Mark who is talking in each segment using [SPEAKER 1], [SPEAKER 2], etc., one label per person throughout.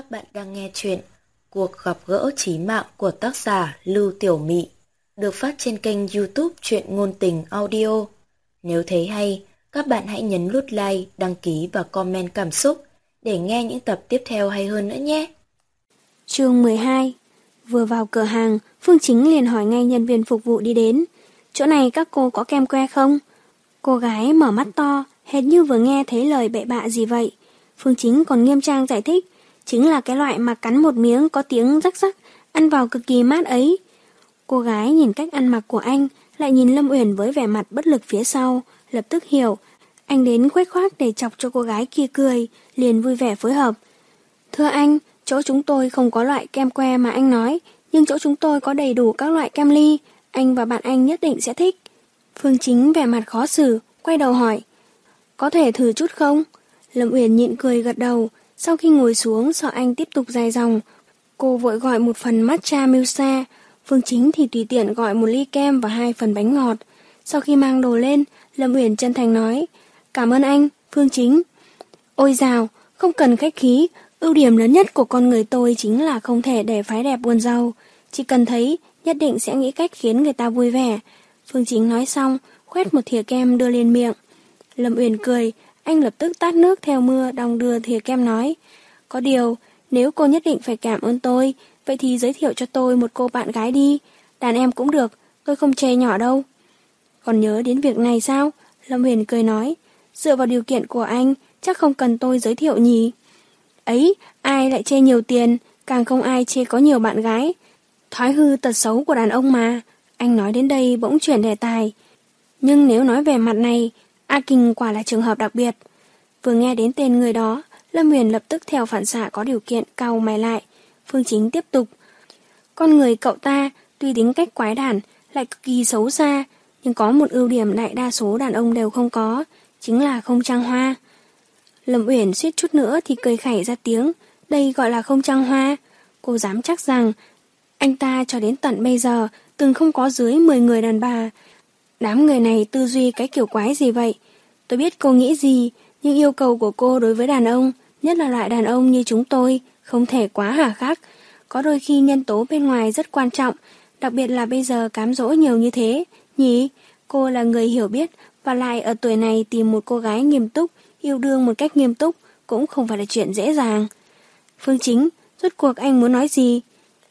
[SPEAKER 1] Các bạn đang nghe chuyện Cuộc gặp gỡ trí mạng của tác giả Lưu Tiểu Mị được phát trên kênh youtube Chuyện Ngôn Tình Audio. Nếu thấy hay, các bạn hãy nhấn nút like, đăng ký và comment cảm xúc để nghe những tập tiếp theo hay hơn nữa nhé.
[SPEAKER 2] Chương 12 Vừa vào cửa hàng, Phương Chính liền hỏi ngay nhân viên phục vụ đi đến. Chỗ này các cô có kem que không? Cô gái mở mắt to, hệt như vừa nghe thấy lời bậy bạ gì vậy. Phương Chính còn nghiêm trang giải thích, chính là cái loại mà cắn một miếng có tiếng rắc rắc, ăn vào cực kỳ mát ấy. Cô gái nhìn cách ăn mặc của anh, lại nhìn Lâm Uyển với vẻ mặt bất lực phía sau, lập tức hiểu. Anh đến khuếch khoác để chọc cho cô gái kia cười, liền vui vẻ phối hợp. Thưa anh, chỗ chúng tôi không có loại kem que mà anh nói, nhưng chỗ chúng tôi có đầy đủ các loại kem ly, anh và bạn anh nhất định sẽ thích. Phương Chính vẻ mặt khó xử, quay đầu hỏi. Có thể thử chút không? Lâm Uyển nhịn cười gật đầu, sau khi ngồi xuống sợ anh tiếp tục dài dòng, cô vội gọi một phần matcha milsa, Phương Chính thì tùy tiện gọi một ly kem và hai phần bánh ngọt. Sau khi mang đồ lên, Lâm Uyển chân thành nói, cảm ơn anh, Phương Chính. Ôi dào, không cần khách khí, ưu điểm lớn nhất của con người tôi chính là không thể để phái đẹp buồn giàu. Chỉ cần thấy, nhất định sẽ nghĩ cách khiến người ta vui vẻ. Phương Chính nói xong, khoét một thìa kem đưa lên miệng. Lâm Uyển cười, anh lập tức tát nước theo mưa đong đưa thìa kem nói. Có điều, nếu cô nhất định phải cảm ơn tôi, vậy thì giới thiệu cho tôi một cô bạn gái đi. Đàn em cũng được, tôi không chê nhỏ đâu. Còn nhớ đến việc này sao? Lâm Huyền cười nói. Dựa vào điều kiện của anh, chắc không cần tôi giới thiệu nhỉ. Ấy, ai lại chê nhiều tiền, càng không ai chê có nhiều bạn gái. Thói hư tật xấu của đàn ông mà. Anh nói đến đây bỗng chuyển đề tài. Nhưng nếu nói về mặt này, A Kinh quả là trường hợp đặc biệt. Vừa nghe đến tên người đó, Lâm Huyền lập tức theo phản xạ có điều kiện cau mày lại. Phương Chính tiếp tục. Con người cậu ta, tuy tính cách quái đản, lại cực kỳ xấu xa, nhưng có một ưu điểm đại đa số đàn ông đều không có, chính là không trang hoa. Lâm Uyển suýt chút nữa thì cười khẩy ra tiếng, đây gọi là không trang hoa. Cô dám chắc rằng, anh ta cho đến tận bây giờ từng không có dưới 10 người đàn bà, Đám người này tư duy cái kiểu quái gì vậy? Tôi biết cô nghĩ gì, nhưng yêu cầu của cô đối với đàn ông, nhất là loại đàn ông như chúng tôi, không thể quá hà khắc. Có đôi khi nhân tố bên ngoài rất quan trọng, đặc biệt là bây giờ cám dỗ nhiều như thế. Nhỉ, cô là người hiểu biết và lại ở tuổi này tìm một cô gái nghiêm túc, yêu đương một cách nghiêm túc cũng không phải là chuyện dễ dàng. Phương Chính, rốt cuộc anh muốn nói gì?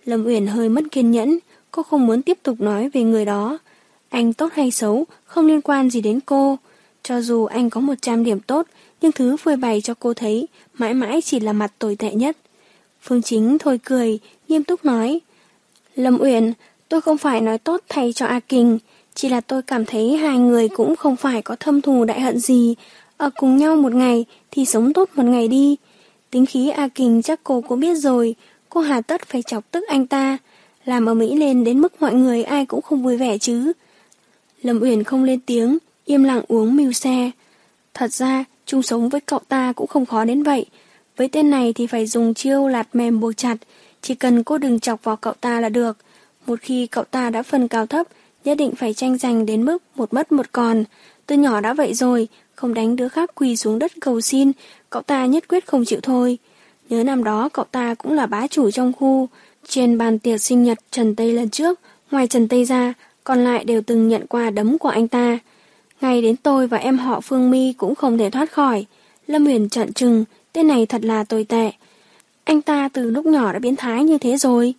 [SPEAKER 2] Lâm Uyển hơi mất kiên nhẫn, cô không muốn tiếp tục nói về người đó. Anh tốt hay xấu không liên quan gì đến cô. Cho dù anh có 100 điểm tốt, nhưng thứ phơi bày cho cô thấy mãi mãi chỉ là mặt tồi tệ nhất. Phương Chính thôi cười, nghiêm túc nói. Lâm Uyển, tôi không phải nói tốt thay cho A Kình, chỉ là tôi cảm thấy hai người cũng không phải có thâm thù đại hận gì. Ở cùng nhau một ngày thì sống tốt một ngày đi. Tính khí A Kình chắc cô cũng biết rồi, cô hà tất phải chọc tức anh ta. Làm ở Mỹ lên đến mức mọi người ai cũng không vui vẻ chứ. Lâm Uyển không lên tiếng, im lặng uống mưu xe. Thật ra, chung sống với cậu ta cũng không khó đến vậy. Với tên này thì phải dùng chiêu lạt mềm buộc chặt, chỉ cần cô đừng chọc vào cậu ta là được. Một khi cậu ta đã phần cao thấp, nhất định phải tranh giành đến mức một mất một còn. Từ nhỏ đã vậy rồi, không đánh đứa khác quỳ xuống đất cầu xin, cậu ta nhất quyết không chịu thôi. Nhớ năm đó cậu ta cũng là bá chủ trong khu. Trên bàn tiệc sinh nhật Trần Tây lần trước, ngoài Trần Tây ra, còn lại đều từng nhận quà đấm của anh ta. Ngay đến tôi và em họ Phương Mi cũng không thể thoát khỏi. Lâm Huyền trận trừng, tên này thật là tồi tệ. Anh ta từ lúc nhỏ đã biến thái như thế rồi.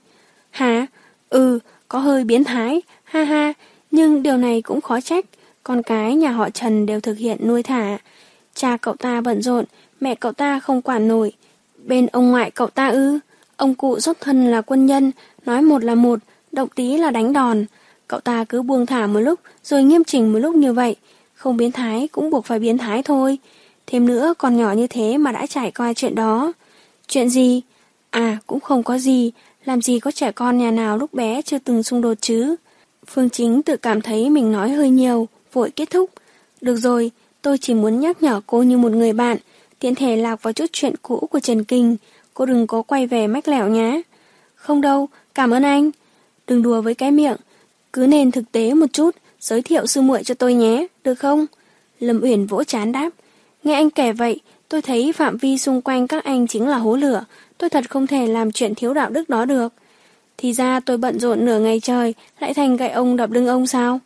[SPEAKER 2] Hả? Ừ, có hơi biến thái, ha ha, nhưng điều này cũng khó trách. Con cái nhà họ Trần đều thực hiện nuôi thả. Cha cậu ta bận rộn, mẹ cậu ta không quản nổi. Bên ông ngoại cậu ta ư, ông cụ xuất thân là quân nhân, nói một là một, động tí là đánh đòn. Cậu ta cứ buông thả một lúc rồi nghiêm chỉnh một lúc như vậy. Không biến thái cũng buộc phải biến thái thôi. Thêm nữa còn nhỏ như thế mà đã trải qua chuyện đó. Chuyện gì? À cũng không có gì. Làm gì có trẻ con nhà nào lúc bé chưa từng xung đột chứ. Phương Chính tự cảm thấy mình nói hơi nhiều, vội kết thúc. Được rồi, tôi chỉ muốn nhắc nhở cô như một người bạn, tiện thể lạc vào chút chuyện cũ của Trần Kinh. Cô đừng có quay về mách lẻo nhá. Không đâu, cảm ơn anh. Đừng đùa với cái miệng, cứ nên thực tế một chút, giới thiệu sư muội cho tôi nhé, được không? Lâm Uyển vỗ chán đáp. Nghe anh kể vậy, tôi thấy phạm vi xung quanh các anh chính là hố lửa. tôi thật không thể làm chuyện thiếu đạo đức đó được. Thì ra tôi bận rộn nửa ngày trời, lại thành gậy ông đập lưng ông sao?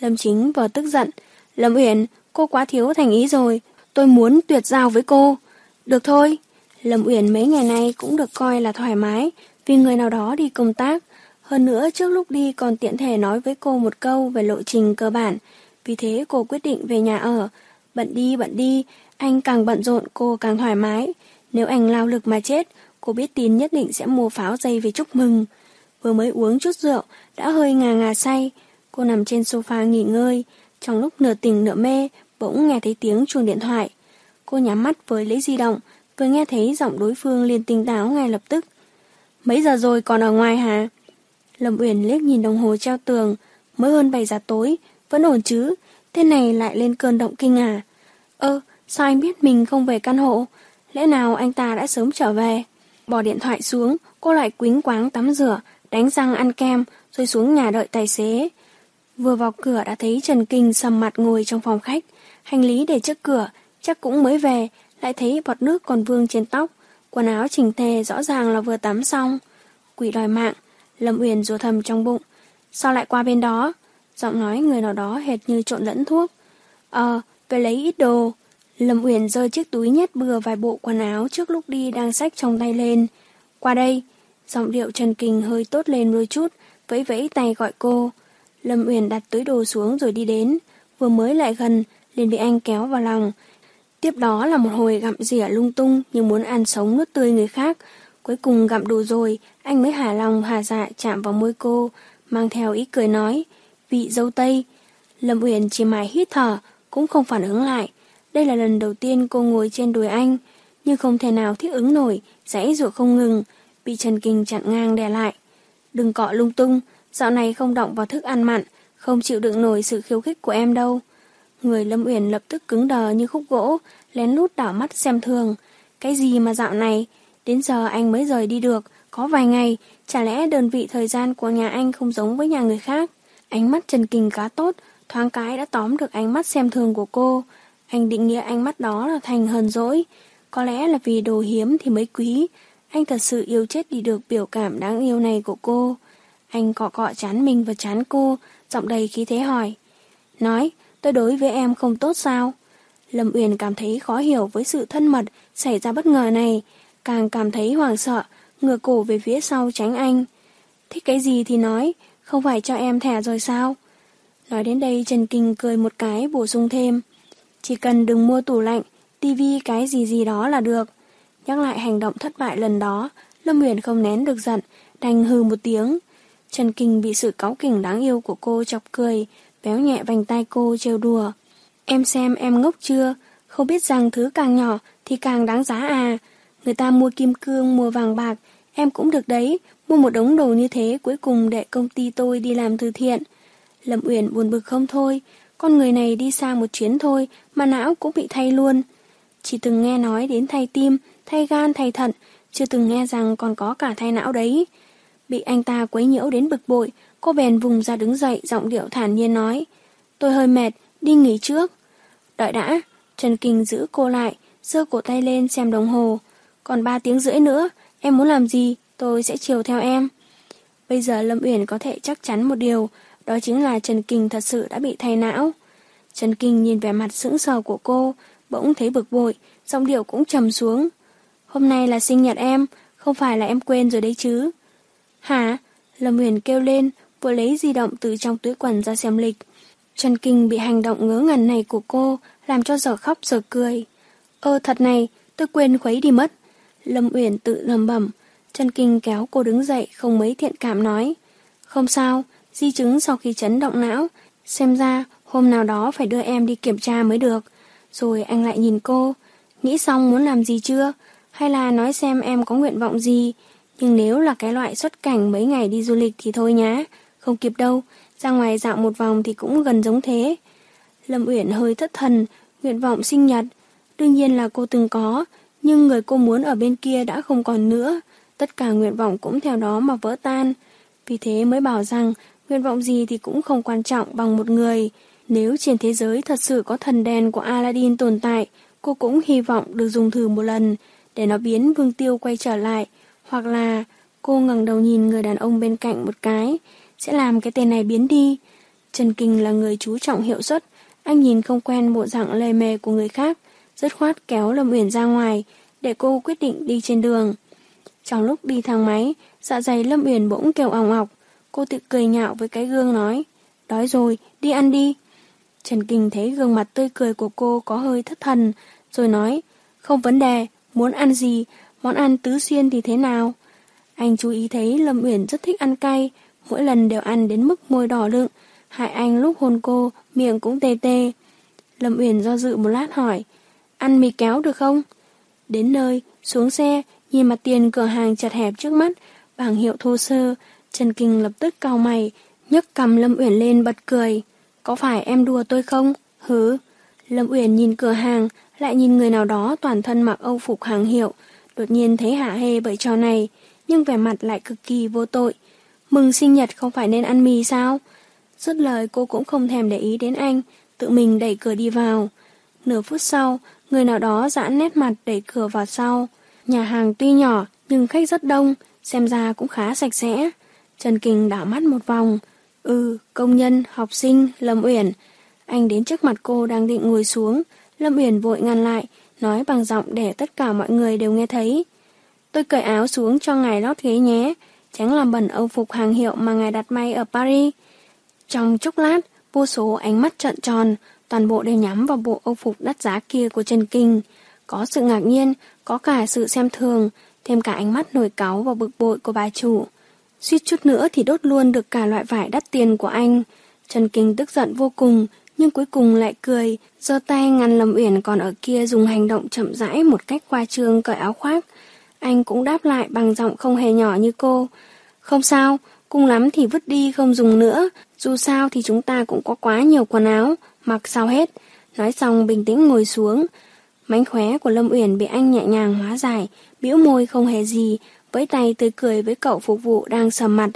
[SPEAKER 2] Lâm Chính vừa tức giận. Lâm Uyển, cô quá thiếu thành ý rồi, tôi muốn tuyệt giao với cô. Được thôi. Lâm Uyển mấy ngày nay cũng được coi là thoải mái, vì người nào đó đi công tác. Hơn nữa trước lúc đi còn tiện thể nói với cô một câu về lộ trình cơ bản. Vì thế cô quyết định về nhà ở. Bận đi bận đi, anh càng bận rộn cô càng thoải mái. Nếu anh lao lực mà chết, cô biết tin nhất định sẽ mua pháo dây về chúc mừng. Vừa mới uống chút rượu, đã hơi ngà ngà say. Cô nằm trên sofa nghỉ ngơi. Trong lúc nửa tỉnh nửa mê, bỗng nghe thấy tiếng chuông điện thoại. Cô nhắm mắt với lấy di động, vừa nghe thấy giọng đối phương liền tỉnh táo ngay lập tức. Mấy giờ rồi còn ở ngoài hả? Lâm Uyển liếc nhìn đồng hồ treo tường, mới hơn 7 giờ tối, vẫn ổn chứ, thế này lại lên cơn động kinh à. Ơ, sao anh biết mình không về căn hộ? Lẽ nào anh ta đã sớm trở về? Bỏ điện thoại xuống, cô lại quính quáng tắm rửa, đánh răng ăn kem, rồi xuống nhà đợi tài xế. Vừa vào cửa đã thấy Trần Kinh sầm mặt ngồi trong phòng khách, hành lý để trước cửa, chắc cũng mới về, lại thấy bọt nước còn vương trên tóc, quần áo chỉnh tề rõ ràng là vừa tắm xong. Quỷ đòi mạng, Lâm Uyển rùa thầm trong bụng. Sao lại qua bên đó? Giọng nói người nào đó hệt như trộn lẫn thuốc. Ờ, về lấy ít đồ. Lâm Uyển rơi chiếc túi nhét bừa vài bộ quần áo trước lúc đi đang xách trong tay lên. Qua đây. Giọng điệu Trần kình hơi tốt lên đôi chút, vẫy vẫy tay gọi cô. Lâm Uyển đặt túi đồ xuống rồi đi đến. Vừa mới lại gần, liền bị anh kéo vào lòng. Tiếp đó là một hồi gặm rỉa lung tung như muốn ăn sống nước tươi người khác. Cuối cùng gặm đủ rồi, anh mới hà lòng hà dạ chạm vào môi cô, mang theo ý cười nói, vị dâu tây. Lâm Uyển chỉ mãi hít thở, cũng không phản ứng lại. Đây là lần đầu tiên cô ngồi trên đùi anh, nhưng không thể nào thích ứng nổi, dãy ruột không ngừng, bị Trần Kinh chặn ngang đè lại. Đừng cọ lung tung, dạo này không động vào thức ăn mặn, không chịu đựng nổi sự khiêu khích của em đâu. Người Lâm Uyển lập tức cứng đờ như khúc gỗ, lén lút đảo mắt xem thường. Cái gì mà dạo này, đến giờ anh mới rời đi được, có vài ngày, chả lẽ đơn vị thời gian của nhà anh không giống với nhà người khác? Ánh mắt Trần Kình cá tốt, thoáng cái đã tóm được ánh mắt xem thường của cô. Anh định nghĩa ánh mắt đó là thành hờn dỗi. Có lẽ là vì đồ hiếm thì mới quý. Anh thật sự yêu chết đi được biểu cảm đáng yêu này của cô. Anh cọ cọ chán mình và chán cô, giọng đầy khí thế hỏi. Nói, tôi đối với em không tốt sao? Lâm Uyển cảm thấy khó hiểu với sự thân mật xảy ra bất ngờ này, càng cảm thấy hoảng sợ, ngửa cổ về phía sau tránh anh. Thích cái gì thì nói, không phải cho em thẻ rồi sao? Nói đến đây Trần Kinh cười một cái bổ sung thêm. Chỉ cần đừng mua tủ lạnh, tivi cái gì gì đó là được. Nhắc lại hành động thất bại lần đó, Lâm Huyền không nén được giận, đành hừ một tiếng. Trần Kinh bị sự cáu kỉnh đáng yêu của cô chọc cười, béo nhẹ vành tay cô trêu đùa. Em xem em ngốc chưa? Không biết rằng thứ càng nhỏ thì càng đáng giá à. Người ta mua kim cương, mua vàng bạc, em cũng được đấy. Mua một đống đồ như thế cuối cùng để công ty tôi đi làm từ thiện. Lâm Uyển buồn bực không thôi. Con người này đi xa một chuyến thôi mà não cũng bị thay luôn. Chỉ từng nghe nói đến thay tim, thay gan, thay thận, chưa từng nghe rằng còn có cả thay não đấy. Bị anh ta quấy nhiễu đến bực bội, cô bèn vùng ra đứng dậy, giọng điệu thản nhiên nói. Tôi hơi mệt, đi nghỉ trước. Đợi đã, Trần Kinh giữ cô lại, giơ cổ tay lên xem đồng hồ. Còn ba tiếng rưỡi nữa, em muốn làm gì, tôi sẽ chiều theo em. Bây giờ Lâm Uyển có thể chắc chắn một điều, đó chính là Trần Kinh thật sự đã bị thay não. Trần Kinh nhìn vẻ mặt sững sờ của cô, bỗng thấy bực bội, giọng điệu cũng trầm xuống. Hôm nay là sinh nhật em, không phải là em quên rồi đấy chứ. Hả? Lâm Uyển kêu lên, vừa lấy di động từ trong túi quần ra xem lịch. Trần Kinh bị hành động ngớ ngẩn này của cô làm cho giờ khóc giờ cười. Ơ thật này, tôi quên khuấy đi mất. Lâm Uyển tự lầm bẩm. chân Kinh kéo cô đứng dậy không mấy thiện cảm nói. Không sao, di chứng sau khi chấn động não. Xem ra hôm nào đó phải đưa em đi kiểm tra mới được. Rồi anh lại nhìn cô. Nghĩ xong muốn làm gì chưa? Hay là nói xem em có nguyện vọng gì? Nhưng nếu là cái loại xuất cảnh mấy ngày đi du lịch thì thôi nhá. Không kịp đâu. Ra ngoài dạo một vòng thì cũng gần giống thế. Lâm Uyển hơi thất thần, nguyện vọng sinh nhật. Đương nhiên là cô từng có, nhưng người cô muốn ở bên kia đã không còn nữa. Tất cả nguyện vọng cũng theo đó mà vỡ tan. Vì thế mới bảo rằng nguyện vọng gì thì cũng không quan trọng bằng một người. Nếu trên thế giới thật sự có thần đèn của Aladdin tồn tại, cô cũng hy vọng được dùng thử một lần để nó biến Vương Tiêu quay trở lại, Hoặc là cô ngẩng đầu nhìn người đàn ông bên cạnh một cái, sẽ làm cái tên này biến đi. Trần Kinh là người chú trọng hiệu suất, anh nhìn không quen bộ dạng lề mề của người khác, dứt khoát kéo Lâm Uyển ra ngoài, để cô quyết định đi trên đường. Trong lúc đi thang máy, dạ dày Lâm Uyển bỗng kêu ỏng ọc, cô tự cười nhạo với cái gương nói, đói rồi, đi ăn đi. Trần Kinh thấy gương mặt tươi cười của cô có hơi thất thần, rồi nói, không vấn đề, muốn ăn gì, món ăn tứ xuyên thì thế nào? Anh chú ý thấy Lâm Uyển rất thích ăn cay, mỗi lần đều ăn đến mức môi đỏ lựng, hại anh lúc hôn cô, miệng cũng tê tê. Lâm Uyển do dự một lát hỏi, ăn mì kéo được không? Đến nơi, xuống xe, nhìn mặt tiền cửa hàng chật hẹp trước mắt, bảng hiệu thô sơ, Trần Kinh lập tức cau mày, nhấc cầm Lâm Uyển lên bật cười. Có phải em đùa tôi không? Hứ. Lâm Uyển nhìn cửa hàng, lại nhìn người nào đó toàn thân mặc âu phục hàng hiệu, đột nhiên thấy hạ hê bởi trò này, nhưng vẻ mặt lại cực kỳ vô tội. Mừng sinh nhật không phải nên ăn mì sao? Dứt lời cô cũng không thèm để ý đến anh, tự mình đẩy cửa đi vào. Nửa phút sau, người nào đó giãn nét mặt đẩy cửa vào sau. Nhà hàng tuy nhỏ, nhưng khách rất đông, xem ra cũng khá sạch sẽ. Trần Kinh đảo mắt một vòng. Ừ, công nhân, học sinh, Lâm Uyển. Anh đến trước mặt cô đang định ngồi xuống. Lâm Uyển vội ngăn lại, nói bằng giọng để tất cả mọi người đều nghe thấy. Tôi cởi áo xuống cho ngài lót ghế nhé, tránh làm bẩn âu phục hàng hiệu mà ngài đặt may ở Paris. Trong chốc lát, vô số ánh mắt trợn tròn, toàn bộ đều nhắm vào bộ âu phục đắt giá kia của Trần Kinh. Có sự ngạc nhiên, có cả sự xem thường, thêm cả ánh mắt nổi cáu và bực bội của bà chủ. Suýt chút nữa thì đốt luôn được cả loại vải đắt tiền của anh. Trần Kinh tức giận vô cùng, nhưng cuối cùng lại cười, giơ tay ngăn Lâm Uyển còn ở kia dùng hành động chậm rãi một cách qua trương cởi áo khoác. Anh cũng đáp lại bằng giọng không hề nhỏ như cô. Không sao, cùng lắm thì vứt đi không dùng nữa, dù sao thì chúng ta cũng có quá nhiều quần áo, mặc sao hết. Nói xong bình tĩnh ngồi xuống. Mánh khóe của Lâm Uyển bị anh nhẹ nhàng hóa giải, bĩu môi không hề gì, với tay tươi cười với cậu phục vụ đang sầm mặt.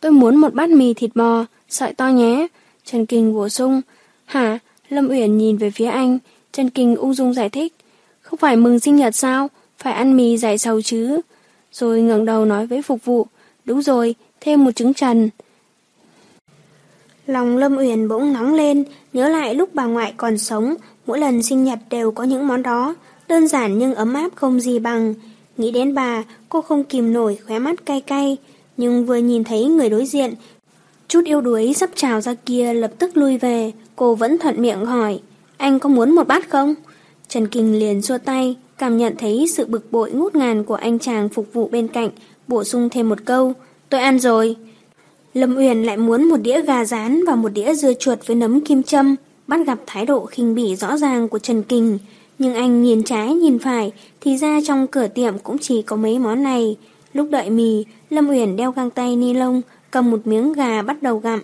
[SPEAKER 2] Tôi muốn một bát mì thịt bò, sợi to nhé. Trần Kinh bổ sung. Hả? Lâm Uyển nhìn về phía anh. Trần Kinh ung dung giải thích. Không phải mừng sinh nhật sao? Phải ăn mì dày sầu chứ. Rồi ngẩng đầu nói với phục vụ. Đúng rồi, thêm một trứng trần. Lòng Lâm Uyển bỗng nóng lên, nhớ lại lúc bà ngoại còn sống, mỗi lần sinh nhật đều có những món đó, đơn giản nhưng ấm áp không gì bằng. Nghĩ đến bà, cô không kìm nổi khóe mắt cay cay, nhưng vừa nhìn thấy người đối diện, chút yêu đuối sắp trào ra kia lập tức lui về, cô vẫn thuận miệng hỏi, anh có muốn một bát không? Trần Kinh liền xua tay, cảm nhận thấy sự bực bội ngút ngàn của anh chàng phục vụ bên cạnh, bổ sung thêm một câu, tôi ăn rồi. Lâm Uyển lại muốn một đĩa gà rán và một đĩa dưa chuột với nấm kim châm, bắt gặp thái độ khinh bỉ rõ ràng của Trần Kình Nhưng anh nhìn trái nhìn phải, thì ra trong cửa tiệm cũng chỉ có mấy món này. Lúc đợi mì, Lâm Uyển đeo găng tay ni lông, cầm một miếng gà bắt đầu gặm.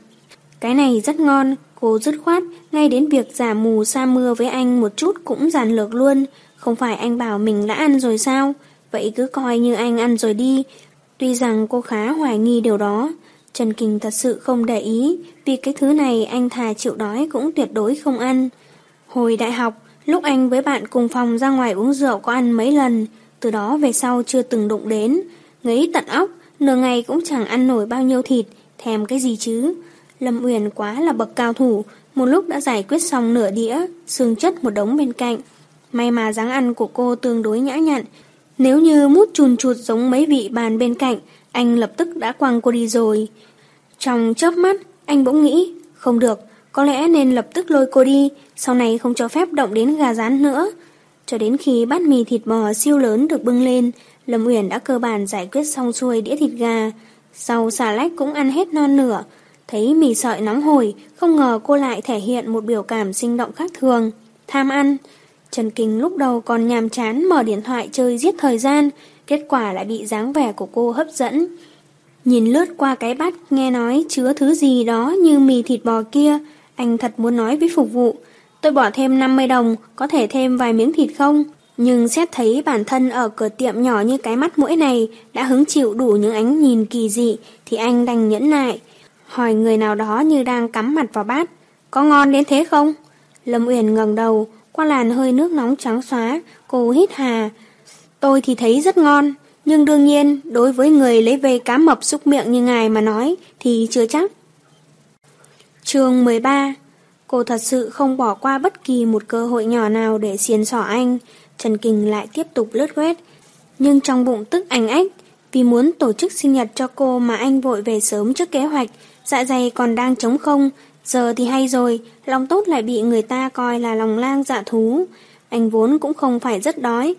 [SPEAKER 2] Cái này rất ngon, cô dứt khoát, ngay đến việc giả mù sa mưa với anh một chút cũng giản lược luôn. Không phải anh bảo mình đã ăn rồi sao? Vậy cứ coi như anh ăn rồi đi. Tuy rằng cô khá hoài nghi điều đó, Trần Kinh thật sự không để ý, vì cái thứ này anh thà chịu đói cũng tuyệt đối không ăn. Hồi đại học, lúc anh với bạn cùng phòng ra ngoài uống rượu có ăn mấy lần, từ đó về sau chưa từng đụng đến. Ngấy tận óc, nửa ngày cũng chẳng ăn nổi bao nhiêu thịt, thèm cái gì chứ. Lâm Uyển quá là bậc cao thủ, một lúc đã giải quyết xong nửa đĩa, xương chất một đống bên cạnh. May mà dáng ăn của cô tương đối nhã nhặn, nếu như mút chùn chụt giống mấy vị bàn bên cạnh, anh lập tức đã quăng cô đi rồi. Trong chớp mắt, anh bỗng nghĩ, không được, có lẽ nên lập tức lôi cô đi, sau này không cho phép động đến gà rán nữa. Cho đến khi bát mì thịt bò siêu lớn được bưng lên, Lâm Uyển đã cơ bản giải quyết xong xuôi đĩa thịt gà. Sau xà lách cũng ăn hết non nửa. Thấy mì sợi nóng hổi, không ngờ cô lại thể hiện một biểu cảm sinh động khác thường. Tham ăn. Trần Kinh lúc đầu còn nhàm chán mở điện thoại chơi giết thời gian, kết quả lại bị dáng vẻ của cô hấp dẫn. Nhìn lướt qua cái bát nghe nói chứa thứ gì đó như mì thịt bò kia, anh thật muốn nói với phục vụ. Tôi bỏ thêm 50 đồng, có thể thêm vài miếng thịt không? Nhưng xét thấy bản thân ở cửa tiệm nhỏ như cái mắt mũi này đã hứng chịu đủ những ánh nhìn kỳ dị thì anh đành nhẫn nại. Hỏi người nào đó như đang cắm mặt vào bát. Có ngon đến thế không? Lâm Uyển ngẩng đầu, qua làn hơi nước nóng trắng xóa, cô hít hà. Tôi thì thấy rất ngon. Nhưng đương nhiên, đối với người lấy về cá mập xúc miệng như ngài mà nói thì chưa chắc. chương 13 Cô thật sự không bỏ qua bất kỳ một cơ hội nhỏ nào để xiên sỏ anh. Trần Kình lại tiếp tục lướt quét. Nhưng trong bụng tức ảnh ách, vì muốn tổ chức sinh nhật cho cô mà anh vội về sớm trước kế hoạch, dạ dày còn đang trống không, giờ thì hay rồi, lòng tốt lại bị người ta coi là lòng lang dạ thú. Anh vốn cũng không phải rất đói,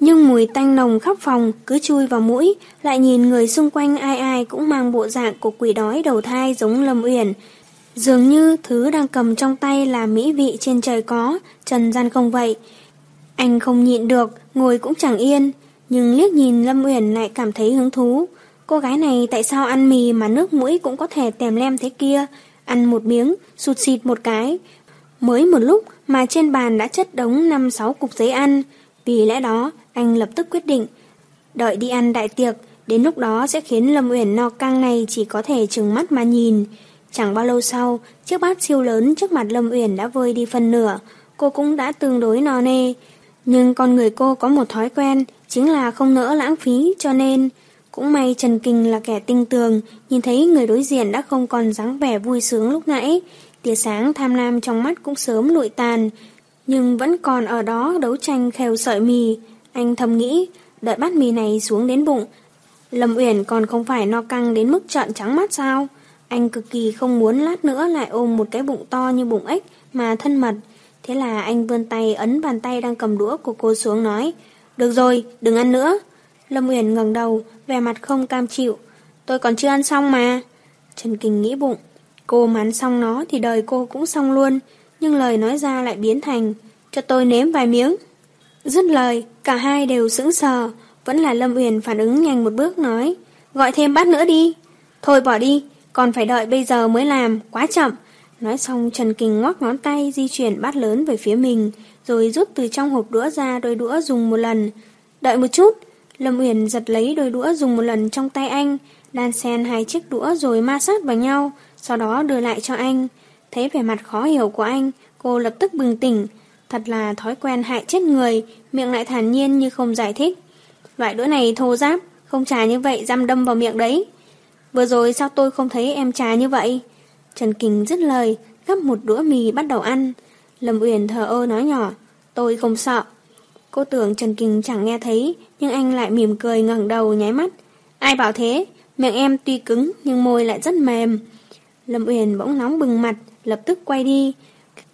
[SPEAKER 2] nhưng mùi tanh nồng khắp phòng cứ chui vào mũi, lại nhìn người xung quanh ai ai cũng mang bộ dạng của quỷ đói đầu thai giống Lâm Uyển. Dường như thứ đang cầm trong tay là mỹ vị trên trời có, trần gian không vậy. Anh không nhịn được, ngồi cũng chẳng yên, nhưng liếc nhìn Lâm Uyển lại cảm thấy hứng thú. Cô gái này tại sao ăn mì mà nước mũi cũng có thể tèm lem thế kia, ăn một miếng, sụt xịt một cái. Mới một lúc mà trên bàn đã chất đống 5-6 cục giấy ăn, vì lẽ đó anh lập tức quyết định, đợi đi ăn đại tiệc, đến lúc đó sẽ khiến Lâm Uyển no căng này chỉ có thể trừng mắt mà nhìn. Chẳng bao lâu sau, chiếc bát siêu lớn trước mặt Lâm Uyển đã vơi đi phần nửa, cô cũng đã tương đối no nê. Nhưng con người cô có một thói quen, chính là không nỡ lãng phí cho nên... Cũng may Trần Kinh là kẻ tinh tường, nhìn thấy người đối diện đã không còn dáng vẻ vui sướng lúc nãy. Tia sáng tham lam trong mắt cũng sớm lụi tàn, nhưng vẫn còn ở đó đấu tranh kheo sợi mì. Anh thầm nghĩ, đợi bát mì này xuống đến bụng. Lâm Uyển còn không phải no căng đến mức trợn trắng mắt sao? Anh cực kỳ không muốn lát nữa lại ôm một cái bụng to như bụng ếch mà thân mật. Thế là anh vươn tay ấn bàn tay đang cầm đũa của cô xuống nói, được rồi, đừng ăn nữa. Lâm Uyển ngẩng đầu, vẻ mặt không cam chịu. Tôi còn chưa ăn xong mà. Trần Kinh nghĩ bụng, cô mán ăn xong nó thì đời cô cũng xong luôn, nhưng lời nói ra lại biến thành, cho tôi nếm vài miếng. Dứt lời, cả hai đều sững sờ, vẫn là Lâm Uyển phản ứng nhanh một bước nói, gọi thêm bát nữa đi. Thôi bỏ đi, còn phải đợi bây giờ mới làm, quá chậm. Nói xong Trần Kình ngoắc ngón tay di chuyển bát lớn về phía mình, rồi rút từ trong hộp đũa ra đôi đũa dùng một lần. Đợi một chút, Lâm Uyển giật lấy đôi đũa dùng một lần trong tay anh, đan xen hai chiếc đũa rồi ma sát vào nhau, sau đó đưa lại cho anh. Thấy vẻ mặt khó hiểu của anh, cô lập tức bừng tỉnh. Thật là thói quen hại chết người, miệng lại thản nhiên như không giải thích. Loại đũa này thô giáp, không trà như vậy giam đâm vào miệng đấy. Vừa rồi sao tôi không thấy em trà như vậy? Trần Kình dứt lời, gắp một đũa mì bắt đầu ăn. Lâm Uyển thờ ơ nói nhỏ, tôi không sợ. Cô tưởng Trần Kình chẳng nghe thấy, nhưng anh lại mỉm cười ngẩng đầu nháy mắt. Ai bảo thế? Miệng em tuy cứng nhưng môi lại rất mềm. Lâm Uyển bỗng nóng bừng mặt, lập tức quay đi.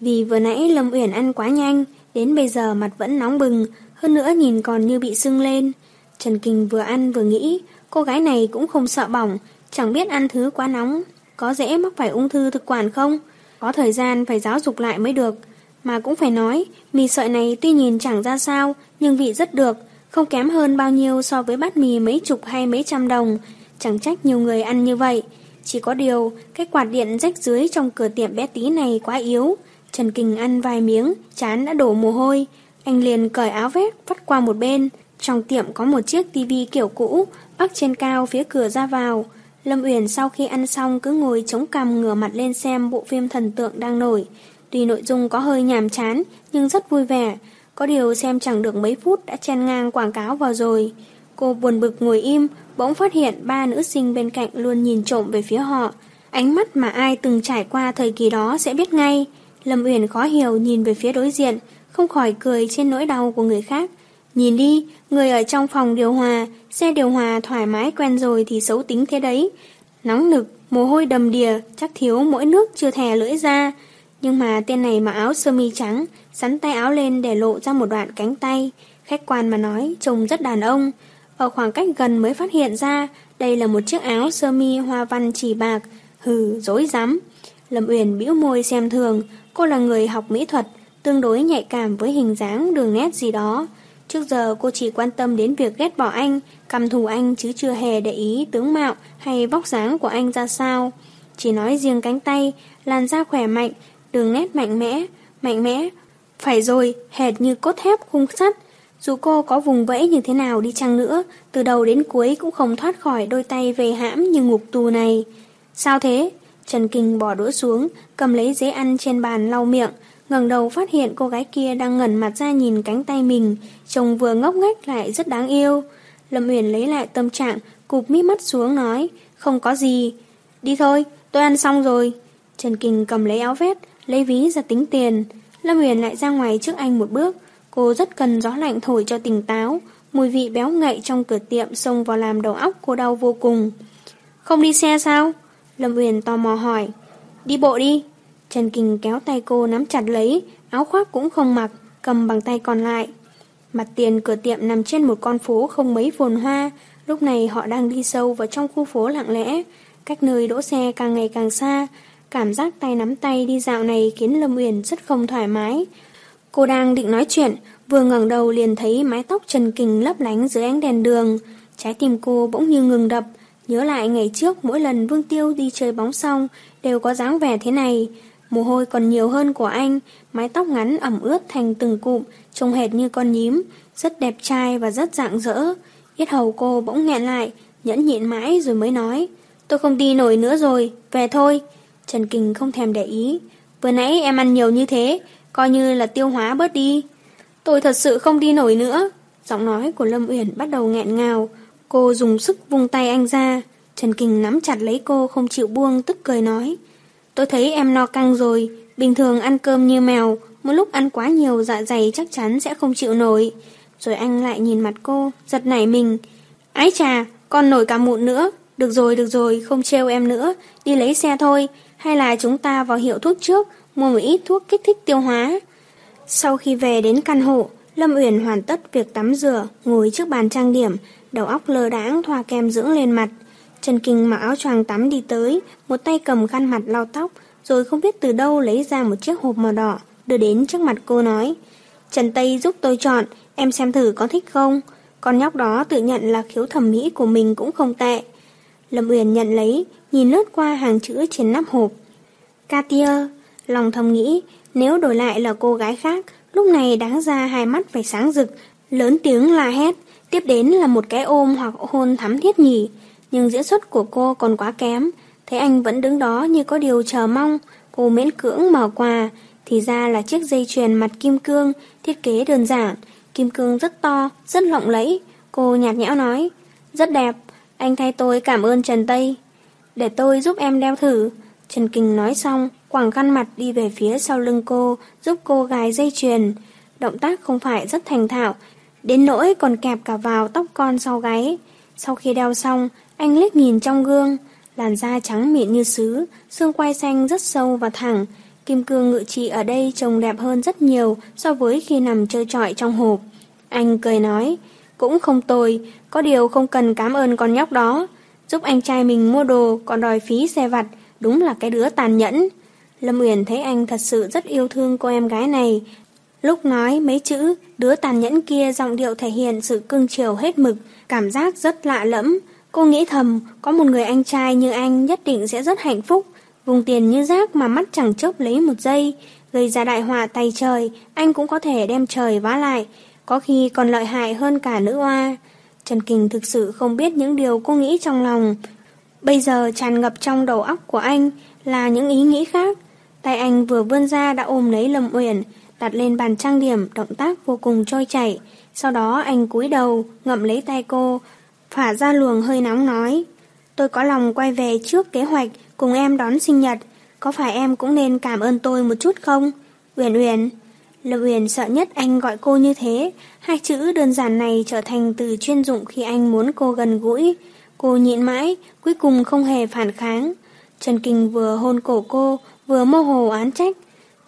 [SPEAKER 2] Vì vừa nãy Lâm Uyển ăn quá nhanh, đến bây giờ mặt vẫn nóng bừng, hơn nữa nhìn còn như bị sưng lên. Trần Kình vừa ăn vừa nghĩ, cô gái này cũng không sợ bỏng, chẳng biết ăn thứ quá nóng, có dễ mắc phải ung thư thực quản không? Có thời gian phải giáo dục lại mới được. Mà cũng phải nói, mì sợi này tuy nhìn chẳng ra sao, nhưng vị rất được, không kém hơn bao nhiêu so với bát mì mấy chục hay mấy trăm đồng. Chẳng trách nhiều người ăn như vậy. Chỉ có điều, cái quạt điện rách dưới trong cửa tiệm bé tí này quá yếu. Trần Kình ăn vài miếng, chán đã đổ mồ hôi. Anh liền cởi áo vét, vắt qua một bên. Trong tiệm có một chiếc tivi kiểu cũ, bắc trên cao phía cửa ra vào. Lâm Uyển sau khi ăn xong cứ ngồi chống cằm ngửa mặt lên xem bộ phim thần tượng đang nổi. Tuy nội dung có hơi nhàm chán, nhưng rất vui vẻ. Có điều xem chẳng được mấy phút đã chen ngang quảng cáo vào rồi. Cô buồn bực ngồi im, bỗng phát hiện ba nữ sinh bên cạnh luôn nhìn trộm về phía họ. Ánh mắt mà ai từng trải qua thời kỳ đó sẽ biết ngay. Lâm Uyển khó hiểu nhìn về phía đối diện, không khỏi cười trên nỗi đau của người khác. Nhìn đi, người ở trong phòng điều hòa, xe điều hòa thoải mái quen rồi thì xấu tính thế đấy. Nóng nực, mồ hôi đầm đìa, chắc thiếu mỗi nước chưa thè lưỡi ra. Nhưng mà tên này mặc áo sơ mi trắng, sắn tay áo lên để lộ ra một đoạn cánh tay. Khách quan mà nói, trông rất đàn ông. Ở khoảng cách gần mới phát hiện ra, đây là một chiếc áo sơ mi hoa văn chỉ bạc. Hừ, dối rắm Lâm Uyển bĩu môi xem thường, cô là người học mỹ thuật, tương đối nhạy cảm với hình dáng, đường nét gì đó. Trước giờ cô chỉ quan tâm đến việc ghét bỏ anh, cầm thù anh chứ chưa hề để ý tướng mạo hay vóc dáng của anh ra sao. Chỉ nói riêng cánh tay, làn da khỏe mạnh, đường nét mạnh mẽ, mạnh mẽ. Phải rồi, hệt như cốt thép khung sắt. Dù cô có vùng vẫy như thế nào đi chăng nữa, từ đầu đến cuối cũng không thoát khỏi đôi tay về hãm như ngục tù này. Sao thế? Trần Kinh bỏ đũa xuống, cầm lấy giấy ăn trên bàn lau miệng, ngẩng đầu phát hiện cô gái kia đang ngẩn mặt ra nhìn cánh tay mình, trông vừa ngốc nghếch lại rất đáng yêu. Lâm Uyển lấy lại tâm trạng, cụp mí mắt xuống nói, không có gì. Đi thôi, tôi ăn xong rồi. Trần Kinh cầm lấy áo vét, lấy ví ra tính tiền. Lâm Uyển lại ra ngoài trước anh một bước. Cô rất cần gió lạnh thổi cho tỉnh táo. Mùi vị béo ngậy trong cửa tiệm xông vào làm đầu óc cô đau vô cùng. Không đi xe sao? Lâm Uyển tò mò hỏi. Đi bộ đi. Trần Kinh kéo tay cô nắm chặt lấy, áo khoác cũng không mặc, cầm bằng tay còn lại. Mặt tiền cửa tiệm nằm trên một con phố không mấy phồn hoa, lúc này họ đang đi sâu vào trong khu phố lặng lẽ, cách nơi đỗ xe càng ngày càng xa. Cảm giác tay nắm tay đi dạo này khiến Lâm Uyển rất không thoải mái. Cô đang định nói chuyện, vừa ngẩng đầu liền thấy mái tóc Trần Kình lấp lánh dưới ánh đèn đường. Trái tim cô bỗng như ngừng đập, nhớ lại ngày trước mỗi lần Vương Tiêu đi chơi bóng xong đều có dáng vẻ thế này. Mồ hôi còn nhiều hơn của anh, mái tóc ngắn ẩm ướt thành từng cụm, trông hệt như con nhím, rất đẹp trai và rất dạng dỡ. Yết hầu cô bỗng nghẹn lại, nhẫn nhịn mãi rồi mới nói, tôi không đi nổi nữa rồi, về thôi. Trần Kình không thèm để ý, vừa nãy em ăn nhiều như thế, coi như là tiêu hóa bớt đi. Tôi thật sự không đi nổi nữa. Giọng nói của Lâm Uyển bắt đầu nghẹn ngào, cô dùng sức vung tay anh ra. Trần Kình nắm chặt lấy cô không chịu buông tức cười nói, tôi thấy em no căng rồi, bình thường ăn cơm như mèo, một lúc ăn quá nhiều dạ dày chắc chắn sẽ không chịu nổi. Rồi anh lại nhìn mặt cô, giật nảy mình. Ái chà, con nổi cả mụn nữa. Được rồi, được rồi, không trêu em nữa. Đi lấy xe thôi. Hay là chúng ta vào hiệu thuốc trước, mua một ít thuốc kích thích tiêu hóa. Sau khi về đến căn hộ, Lâm Uyển hoàn tất việc tắm rửa, ngồi trước bàn trang điểm, đầu óc lơ đãng thoa kem dưỡng lên mặt. Trần Kinh mặc áo choàng tắm đi tới, một tay cầm khăn mặt lau tóc, rồi không biết từ đâu lấy ra một chiếc hộp màu đỏ, đưa đến trước mặt cô nói. Trần Tây giúp tôi chọn, em xem thử có thích không? Con nhóc đó tự nhận là khiếu thẩm mỹ của mình cũng không tệ. Lâm Uyển nhận lấy, nhìn lướt qua hàng chữ trên nắp hộp. Cartier, lòng thầm nghĩ, nếu đổi lại là cô gái khác, lúc này đáng ra hai mắt phải sáng rực, lớn tiếng la hét, tiếp đến là một cái ôm hoặc hôn thắm thiết nhỉ. Nhưng diễn xuất của cô còn quá kém, thấy anh vẫn đứng đó như có điều chờ mong, cô miễn cưỡng mở quà, thì ra là chiếc dây chuyền mặt kim cương, thiết kế đơn giản, kim cương rất to, rất lộng lẫy. Cô nhạt nhẽo nói, rất đẹp, anh thay tôi cảm ơn Trần Tây. Để tôi giúp em đeo thử. Trần Kình nói xong, quảng khăn mặt đi về phía sau lưng cô, giúp cô gài dây chuyền. Động tác không phải rất thành thạo, đến nỗi còn kẹp cả vào tóc con sau gáy. Sau khi đeo xong, anh liếc nhìn trong gương, làn da trắng mịn như sứ, xương quai xanh rất sâu và thẳng, Kim cương ngự trị ở đây trông đẹp hơn rất nhiều so với khi nằm chơi trọi trong hộp. Anh cười nói, cũng không tồi, có điều không cần cảm ơn con nhóc đó. Giúp anh trai mình mua đồ còn đòi phí xe vặt, đúng là cái đứa tàn nhẫn. Lâm Uyển thấy anh thật sự rất yêu thương cô em gái này. Lúc nói mấy chữ, đứa tàn nhẫn kia giọng điệu thể hiện sự cưng chiều hết mực, cảm giác rất lạ lẫm. Cô nghĩ thầm, có một người anh trai như anh nhất định sẽ rất hạnh phúc. Vùng tiền như rác mà mắt chẳng chớp lấy một giây, gây ra đại họa tay trời, anh cũng có thể đem trời vá lại, có khi còn lợi hại hơn cả nữ oa. Trần Kình thực sự không biết những điều cô nghĩ trong lòng. Bây giờ tràn ngập trong đầu óc của anh là những ý nghĩ khác. Tay anh vừa vươn ra đã ôm lấy Lâm Uyển, đặt lên bàn trang điểm, động tác vô cùng trôi chảy. Sau đó anh cúi đầu, ngậm lấy tay cô, phả ra luồng hơi nóng nói. Tôi có lòng quay về trước kế hoạch cùng em đón sinh nhật, có phải em cũng nên cảm ơn tôi một chút không? Uyển Uyển. Lâm Uyển sợ nhất anh gọi cô như thế, hai chữ đơn giản này trở thành từ chuyên dụng khi anh muốn cô gần gũi. Cô nhịn mãi, cuối cùng không hề phản kháng. Trần Kinh vừa hôn cổ cô, vừa mơ hồ án trách.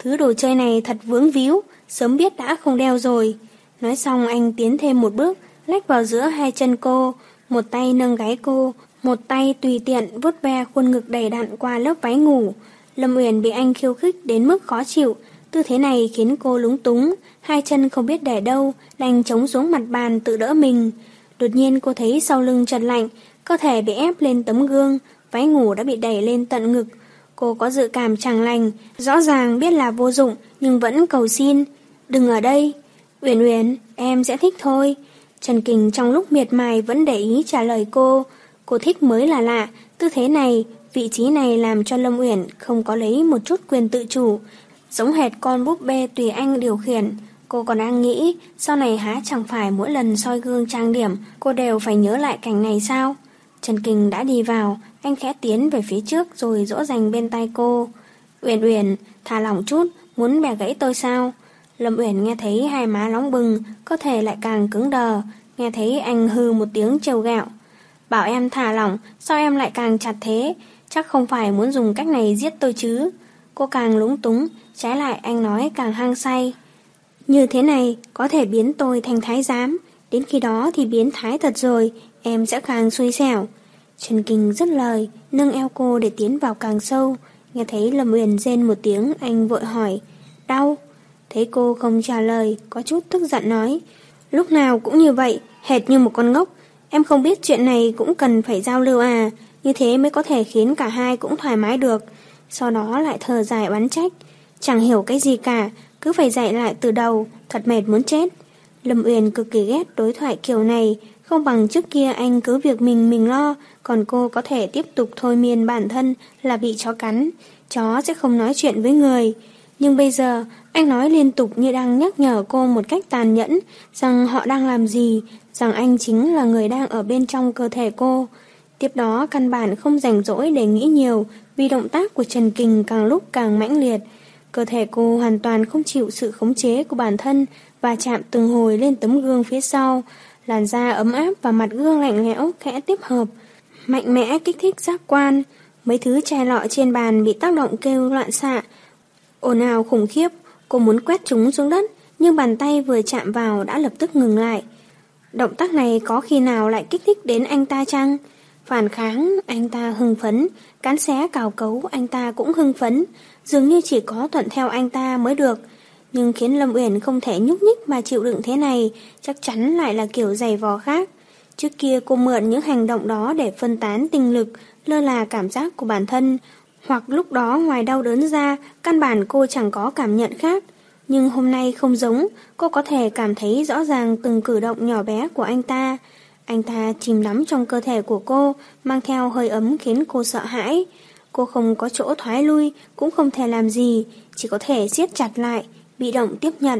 [SPEAKER 2] Thứ đồ chơi này thật vướng víu, sớm biết đã không đeo rồi. Nói xong anh tiến thêm một bước, lách vào giữa hai chân cô, một tay nâng gáy cô, một tay tùy tiện vuốt ve khuôn ngực đầy đặn qua lớp váy ngủ. Lâm Uyển bị anh khiêu khích đến mức khó chịu. Tư thế này khiến cô lúng túng, hai chân không biết để đâu, đành chống xuống mặt bàn tự đỡ mình. Đột nhiên cô thấy sau lưng trần lạnh, cơ thể bị ép lên tấm gương, váy ngủ đã bị đẩy lên tận ngực. Cô có dự cảm chẳng lành, rõ ràng biết là vô dụng nhưng vẫn cầu xin. Đừng ở đây. Uyển Uyển, em sẽ thích thôi. Trần Kình trong lúc miệt mài vẫn để ý trả lời cô. Cô thích mới là lạ, tư thế này, vị trí này làm cho Lâm Uyển không có lấy một chút quyền tự chủ, giống hệt con búp bê tùy anh điều khiển. Cô còn đang nghĩ, sau này há chẳng phải mỗi lần soi gương trang điểm, cô đều phải nhớ lại cảnh này sao? Trần kình đã đi vào, anh khẽ tiến về phía trước rồi dỗ dành bên tay cô. Uyển Uyển, thả lỏng chút, muốn bẻ gãy tôi sao? Lâm Uyển nghe thấy hai má nóng bừng, cơ thể lại càng cứng đờ, nghe thấy anh hư một tiếng trêu gạo. Bảo em thả lỏng, sao em lại càng chặt thế? Chắc không phải muốn dùng cách này giết tôi chứ. Cô càng lúng túng, trái lại anh nói càng hăng say. Như thế này có thể biến tôi thành thái giám, đến khi đó thì biến thái thật rồi, em sẽ càng xui xẻo. Trần Kinh rất lời, nâng eo cô để tiến vào càng sâu. Nghe thấy Lâm Uyển rên một tiếng, anh vội hỏi, đau. Thấy cô không trả lời, có chút tức giận nói, lúc nào cũng như vậy, hệt như một con ngốc. Em không biết chuyện này cũng cần phải giao lưu à, như thế mới có thể khiến cả hai cũng thoải mái được. Sau đó lại thở dài oán trách, chẳng hiểu cái gì cả, cứ phải dạy lại từ đầu, thật mệt muốn chết. Lâm Uyển cực kỳ ghét đối thoại kiểu này, không bằng trước kia anh cứ việc mình mình lo, còn cô có thể tiếp tục thôi miên bản thân là bị chó cắn. Chó sẽ không nói chuyện với người. Nhưng bây giờ, anh nói liên tục như đang nhắc nhở cô một cách tàn nhẫn rằng họ đang làm gì, rằng anh chính là người đang ở bên trong cơ thể cô. Tiếp đó, căn bản không rảnh rỗi để nghĩ nhiều vì động tác của Trần Kình càng lúc càng mãnh liệt. Cơ thể cô hoàn toàn không chịu sự khống chế của bản thân và chạm từng hồi lên tấm gương phía sau. Làn da ấm áp và mặt gương lạnh lẽo khẽ tiếp hợp. Mạnh mẽ kích thích giác quan. Mấy thứ chai lọ trên bàn bị tác động kêu loạn xạ. ồn ào khủng khiếp, cô muốn quét chúng xuống đất, nhưng bàn tay vừa chạm vào đã lập tức ngừng lại. Động tác này có khi nào lại kích thích đến anh ta chăng? Phản kháng, anh ta hưng phấn, cán xé cào cấu, anh ta cũng hưng phấn, dường như chỉ có thuận theo anh ta mới được. Nhưng khiến Lâm Uyển không thể nhúc nhích mà chịu đựng thế này, chắc chắn lại là kiểu giày vò khác. Trước kia cô mượn những hành động đó để phân tán tinh lực, lơ là cảm giác của bản thân, hoặc lúc đó ngoài đau đớn ra, căn bản cô chẳng có cảm nhận khác. Nhưng hôm nay không giống, cô có thể cảm thấy rõ ràng từng cử động nhỏ bé của anh ta. Anh ta chìm đắm trong cơ thể của cô, mang theo hơi ấm khiến cô sợ hãi. Cô không có chỗ thoái lui, cũng không thể làm gì, chỉ có thể siết chặt lại, bị động tiếp nhận.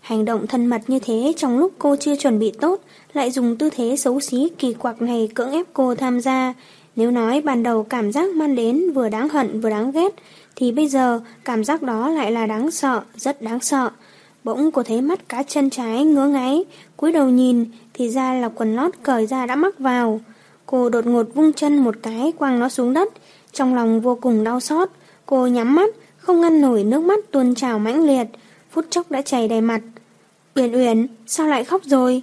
[SPEAKER 2] Hành động thân mật như thế trong lúc cô chưa chuẩn bị tốt, lại dùng tư thế xấu xí kỳ quặc này cưỡng ép cô tham gia. Nếu nói ban đầu cảm giác mang đến vừa đáng hận vừa đáng ghét, thì bây giờ cảm giác đó lại là đáng sợ, rất đáng sợ. Bỗng cô thấy mắt cá chân trái ngứa ngáy, cúi đầu nhìn, thì ra là quần lót cởi ra đã mắc vào. Cô đột ngột vung chân một cái quăng nó xuống đất, trong lòng vô cùng đau xót. Cô nhắm mắt, không ngăn nổi nước mắt tuôn trào mãnh liệt, phút chốc đã chảy đầy mặt. Uyển Uyển, sao lại khóc rồi?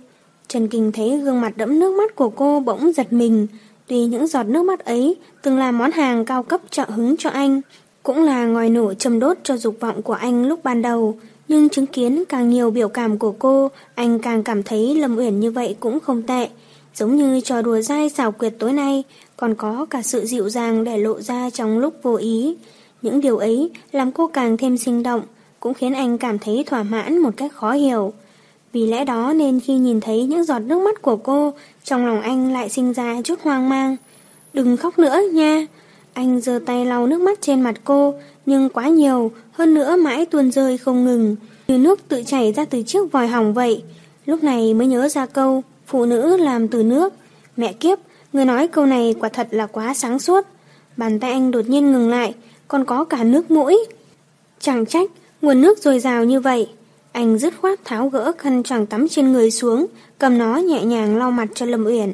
[SPEAKER 2] Trần Kinh thấy gương mặt đẫm nước mắt của cô bỗng giật mình. Tuy những giọt nước mắt ấy từng là món hàng cao cấp trợ hứng cho anh, cũng là ngòi nổ châm đốt cho dục vọng của anh lúc ban đầu, nhưng chứng kiến càng nhiều biểu cảm của cô, anh càng cảm thấy Lâm Uyển như vậy cũng không tệ. Giống như trò đùa dai xảo quyệt tối nay, còn có cả sự dịu dàng để lộ ra trong lúc vô ý. Những điều ấy làm cô càng thêm sinh động, cũng khiến anh cảm thấy thỏa mãn một cách khó hiểu. Vì lẽ đó nên khi nhìn thấy những giọt nước mắt của cô, trong lòng anh lại sinh ra chút hoang mang. Đừng khóc nữa nha. Anh giơ tay lau nước mắt trên mặt cô, nhưng quá nhiều, hơn nữa mãi tuôn rơi không ngừng, như nước tự chảy ra từ chiếc vòi hỏng vậy. Lúc này mới nhớ ra câu, phụ nữ làm từ nước. Mẹ kiếp, người nói câu này quả thật là quá sáng suốt. Bàn tay anh đột nhiên ngừng lại, còn có cả nước mũi. Chẳng trách, nguồn nước dồi dào như vậy. Anh dứt khoát tháo gỡ khăn choàng tắm trên người xuống, cầm nó nhẹ nhàng lau mặt cho Lâm Uyển.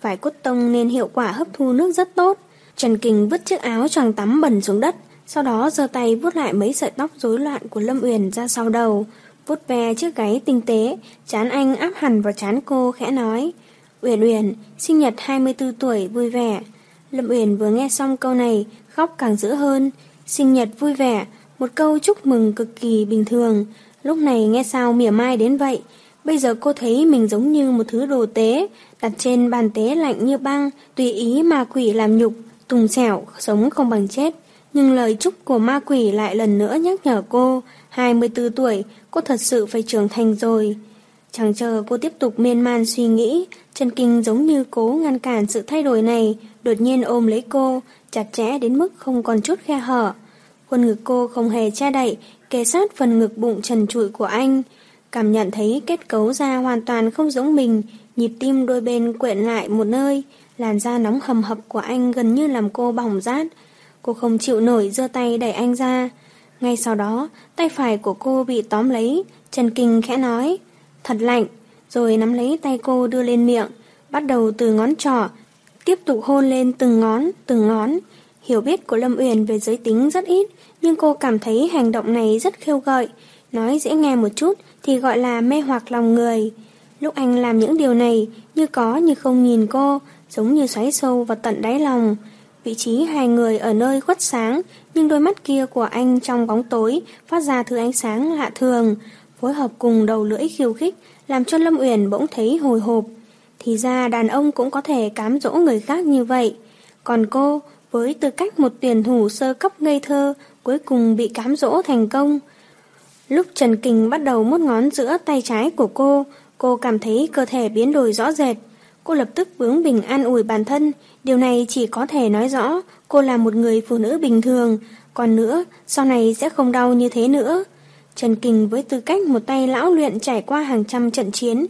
[SPEAKER 2] Vải cốt tông nên hiệu quả hấp thu nước rất tốt. Trần Kình vứt chiếc áo choàng tắm bẩn xuống đất, sau đó giơ tay vuốt lại mấy sợi tóc rối loạn của Lâm Uyển ra sau đầu, vuốt ve chiếc gáy tinh tế, chán anh áp hẳn vào chán cô khẽ nói: "Uyển Uyển, sinh nhật 24 tuổi vui vẻ." Lâm Uyển vừa nghe xong câu này, khóc càng dữ hơn, sinh nhật vui vẻ, một câu chúc mừng cực kỳ bình thường, lúc này nghe sao mỉa mai đến vậy. Bây giờ cô thấy mình giống như một thứ đồ tế, đặt trên bàn tế lạnh như băng, tùy ý mà quỷ làm nhục, tùng xẻo, sống không bằng chết. Nhưng lời chúc của ma quỷ lại lần nữa nhắc nhở cô, 24 tuổi, cô thật sự phải trưởng thành rồi. Chẳng chờ cô tiếp tục miên man suy nghĩ, Trần Kinh giống như cố ngăn cản sự thay đổi này, đột nhiên ôm lấy cô, chặt chẽ đến mức không còn chút khe hở. Khuôn ngực cô không hề che đậy, kề sát phần ngực bụng trần trụi của anh. cảm nhận thấy kết cấu da hoàn toàn không giống mình, nhịp tim đôi bên quyện lại một nơi, làn da nóng hầm hập của anh gần như làm cô bỏng rát. Cô không chịu nổi giơ tay đẩy anh ra. Ngay sau đó, tay phải của cô bị tóm lấy, Trần Kinh khẽ nói, thật lạnh, rồi nắm lấy tay cô đưa lên miệng, bắt đầu từ ngón trỏ, tiếp tục hôn lên từng ngón, từng ngón. Hiểu biết của Lâm Uyển về giới tính rất ít, nhưng cô cảm thấy hành động này rất khiêu gợi, nói dễ nghe một chút thì gọi là mê hoặc lòng người. Lúc anh làm những điều này, như có như không nhìn cô, giống như xoáy sâu vào tận đáy lòng. Vị trí hai người ở nơi khuất sáng, nhưng đôi mắt kia của anh trong bóng tối phát ra thứ ánh sáng lạ thường, phối hợp cùng đầu lưỡi khiêu khích, làm cho Lâm Uyển bỗng thấy hồi hộp. Thì ra đàn ông cũng có thể cám dỗ người khác như vậy. Còn cô, với tư cách một tuyển thủ sơ cấp ngây thơ, cuối cùng bị cám dỗ thành công. Lúc Trần Kình bắt đầu mút ngón giữa tay trái của cô, cô cảm thấy cơ thể biến đổi rõ rệt. Cô lập tức bướng bình an ủi bản thân, điều này chỉ có thể nói rõ cô là một người phụ nữ bình thường, còn nữa, sau này sẽ không đau như thế nữa. Trần Kình với tư cách một tay lão luyện trải qua hàng trăm trận chiến,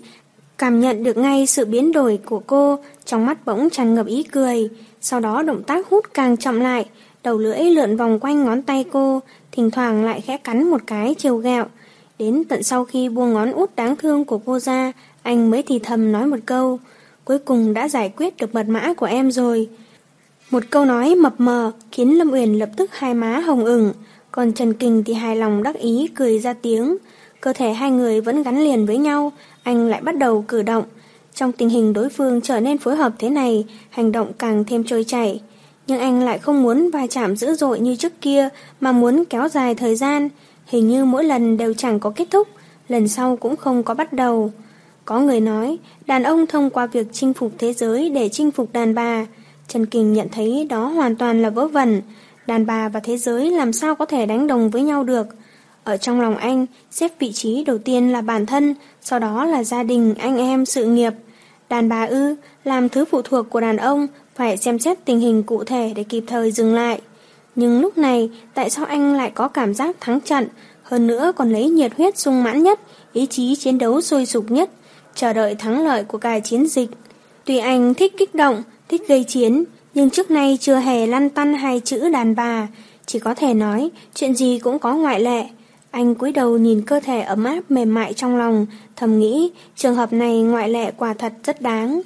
[SPEAKER 2] cảm nhận được ngay sự biến đổi của cô, trong mắt bỗng tràn ngập ý cười, sau đó động tác hút càng chậm lại, đầu lưỡi lượn vòng quanh ngón tay cô, thỉnh thoảng lại khẽ cắn một cái chiều gẹo. Đến tận sau khi buông ngón út đáng thương của cô ra, anh mới thì thầm nói một câu, cuối cùng đã giải quyết được mật mã của em rồi. Một câu nói mập mờ khiến Lâm Uyển lập tức hai má hồng ửng, còn Trần Kình thì hài lòng đắc ý cười ra tiếng. Cơ thể hai người vẫn gắn liền với nhau, anh lại bắt đầu cử động. Trong tình hình đối phương trở nên phối hợp thế này, hành động càng thêm trôi chảy. Nhưng anh lại không muốn va chạm dữ dội như trước kia, mà muốn kéo dài thời gian. Hình như mỗi lần đều chẳng có kết thúc, lần sau cũng không có bắt đầu. Có người nói, đàn ông thông qua việc chinh phục thế giới để chinh phục đàn bà. Trần Kình nhận thấy đó hoàn toàn là vớ vẩn. Đàn bà và thế giới làm sao có thể đánh đồng với nhau được. Ở trong lòng anh, xếp vị trí đầu tiên là bản thân, sau đó là gia đình, anh em, sự nghiệp. Đàn bà ư, làm thứ phụ thuộc của đàn ông, phải xem xét tình hình cụ thể để kịp thời dừng lại. Nhưng lúc này, tại sao anh lại có cảm giác thắng trận, hơn nữa còn lấy nhiệt huyết sung mãn nhất, ý chí chiến đấu sôi sục nhất, chờ đợi thắng lợi của cả chiến dịch. Tuy anh thích kích động, thích gây chiến, nhưng trước nay chưa hề lăn tăn hai chữ đàn bà, chỉ có thể nói chuyện gì cũng có ngoại lệ. Anh cúi đầu nhìn cơ thể ấm áp mềm mại trong lòng, thầm nghĩ trường hợp này ngoại lệ quả thật rất đáng.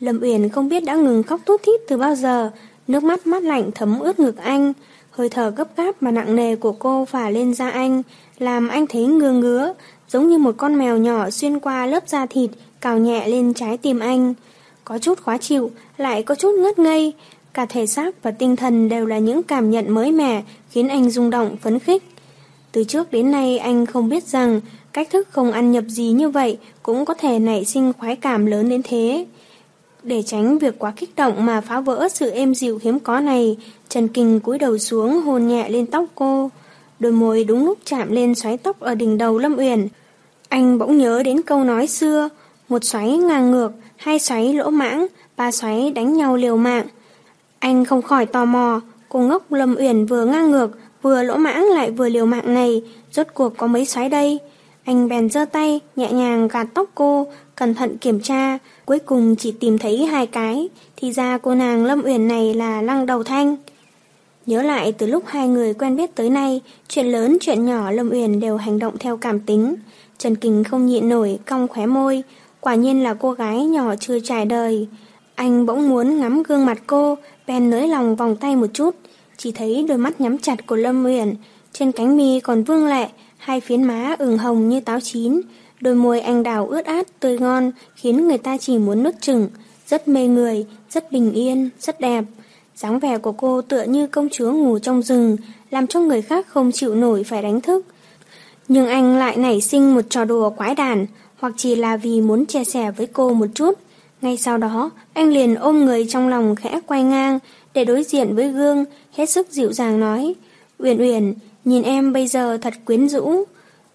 [SPEAKER 2] Lâm Uyển không biết đã ngừng khóc thút thít từ bao giờ, nước mắt mát lạnh thấm ướt ngực anh. Hơi thở gấp gáp mà nặng nề của cô phả lên da anh, làm anh thấy ngứa ngứa, giống như một con mèo nhỏ xuyên qua lớp da thịt, cào nhẹ lên trái tim anh. Có chút khó chịu, lại có chút ngất ngây. Cả thể xác và tinh thần đều là những cảm nhận mới mẻ, khiến anh rung động, phấn khích. Từ trước đến nay anh không biết rằng cách thức không ăn nhập gì như vậy cũng có thể nảy sinh khoái cảm lớn đến thế. Để tránh việc quá kích động mà phá vỡ sự êm dịu hiếm có này, Trần Kinh cúi đầu xuống hôn nhẹ lên tóc cô. Đôi môi đúng lúc chạm lên xoáy tóc ở đỉnh đầu Lâm Uyển. Anh bỗng nhớ đến câu nói xưa, một xoáy ngang ngược, hai xoáy lỗ mãng, ba xoáy đánh nhau liều mạng. Anh không khỏi tò mò, cô ngốc Lâm Uyển vừa ngang ngược, vừa lỗ mãng lại vừa liều mạng này, rốt cuộc có mấy xoáy đây. Anh bèn giơ tay, nhẹ nhàng gạt tóc cô, cẩn thận kiểm tra, cuối cùng chỉ tìm thấy hai cái, thì ra cô nàng Lâm Uyển này là Lăng Đầu Thanh. Nhớ lại từ lúc hai người quen biết tới nay, chuyện lớn chuyện nhỏ Lâm Uyển đều hành động theo cảm tính. Trần Kình không nhịn nổi, cong khóe môi, quả nhiên là cô gái nhỏ chưa trải đời. Anh bỗng muốn ngắm gương mặt cô, bèn nới lòng vòng tay một chút, chỉ thấy đôi mắt nhắm chặt của Lâm Uyển, trên cánh mi còn vương lệ, hai phiến má ửng hồng như táo chín, đôi môi anh đào ướt át, tươi ngon, khiến người ta chỉ muốn nuốt chừng, rất mê người, rất bình yên, rất đẹp. dáng vẻ của cô tựa như công chúa ngủ trong rừng, làm cho người khác không chịu nổi phải đánh thức. Nhưng anh lại nảy sinh một trò đùa quái đản, hoặc chỉ là vì muốn chia sẻ với cô một chút. Ngay sau đó, anh liền ôm người trong lòng khẽ quay ngang, để đối diện với gương, hết sức dịu dàng nói, Uyển Uyển, nhìn em bây giờ thật quyến rũ.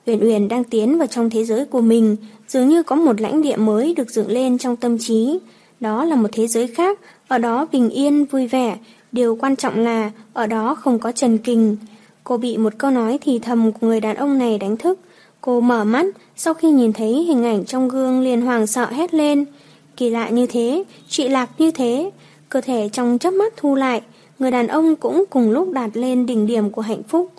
[SPEAKER 2] Uyển Uyển đang tiến vào trong thế giới của mình, dường như có một lãnh địa mới được dựng lên trong tâm trí. Đó là một thế giới khác, ở đó bình yên, vui vẻ, điều quan trọng là ở đó không có Trần Kình. Cô bị một câu nói thì thầm của người đàn ông này đánh thức. Cô mở mắt, sau khi nhìn thấy hình ảnh trong gương liền hoàng sợ hét lên. Kỳ lạ như thế, chị lạc như thế, cơ thể trong chớp mắt thu lại, người đàn ông cũng cùng lúc đạt lên đỉnh điểm của hạnh phúc.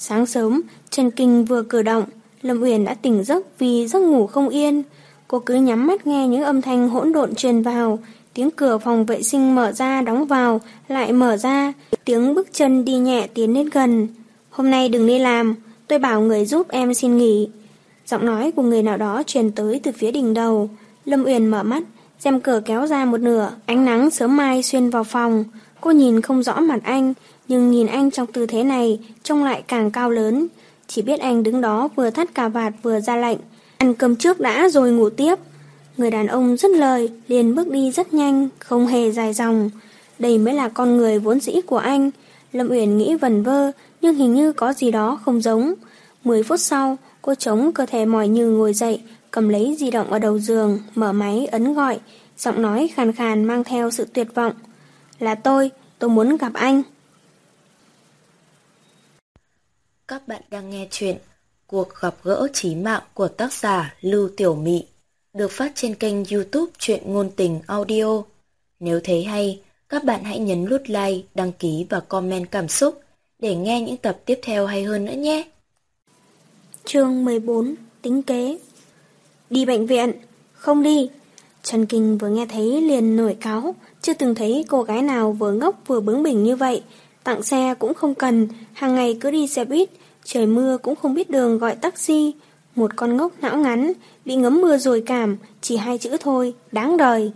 [SPEAKER 2] Sáng sớm, Trần Kinh vừa cử động, Lâm Uyển đã tỉnh giấc vì giấc ngủ không yên. Cô cứ nhắm mắt nghe những âm thanh hỗn độn truyền vào, tiếng cửa phòng vệ sinh mở ra đóng vào, lại mở ra, tiếng bước chân đi nhẹ tiến đến gần. Hôm nay đừng đi làm, tôi bảo người giúp em xin nghỉ. Giọng nói của người nào đó truyền tới từ phía đỉnh đầu. Lâm Uyển mở mắt, xem cửa kéo ra một nửa, ánh nắng sớm mai xuyên vào phòng. Cô nhìn không rõ mặt anh, nhưng nhìn anh trong tư thế này, trông lại càng cao lớn. Chỉ biết anh đứng đó vừa thắt cà vạt vừa ra lệnh. Ăn cơm trước đã rồi ngủ tiếp. Người đàn ông rất lời, liền bước đi rất nhanh, không hề dài dòng. Đây mới là con người vốn dĩ của anh. Lâm Uyển nghĩ vần vơ, nhưng hình như có gì đó không giống. Mười phút sau, cô chống cơ thể mỏi như ngồi dậy, cầm lấy di động ở đầu giường, mở máy ấn gọi, giọng nói khàn khàn mang theo sự tuyệt vọng. Là tôi, tôi muốn gặp anh.
[SPEAKER 1] Các bạn đang nghe chuyện Cuộc gặp gỡ trí mạng của tác giả Lưu Tiểu Mị được phát trên kênh youtube Chuyện Ngôn Tình Audio. Nếu thấy hay, các bạn hãy nhấn nút like, đăng ký và comment cảm xúc để nghe những tập tiếp theo hay hơn nữa nhé.
[SPEAKER 2] Chương 14 Tính kế Đi bệnh viện, không đi. Trần Kinh vừa nghe thấy liền nổi cáo, chưa từng thấy cô gái nào vừa ngốc vừa bướng bỉnh như vậy. Tặng xe cũng không cần, hàng ngày cứ đi xe buýt, trời mưa cũng không biết đường gọi taxi. Một con ngốc não ngắn, bị ngấm mưa rồi cảm, chỉ hai chữ thôi, đáng đời.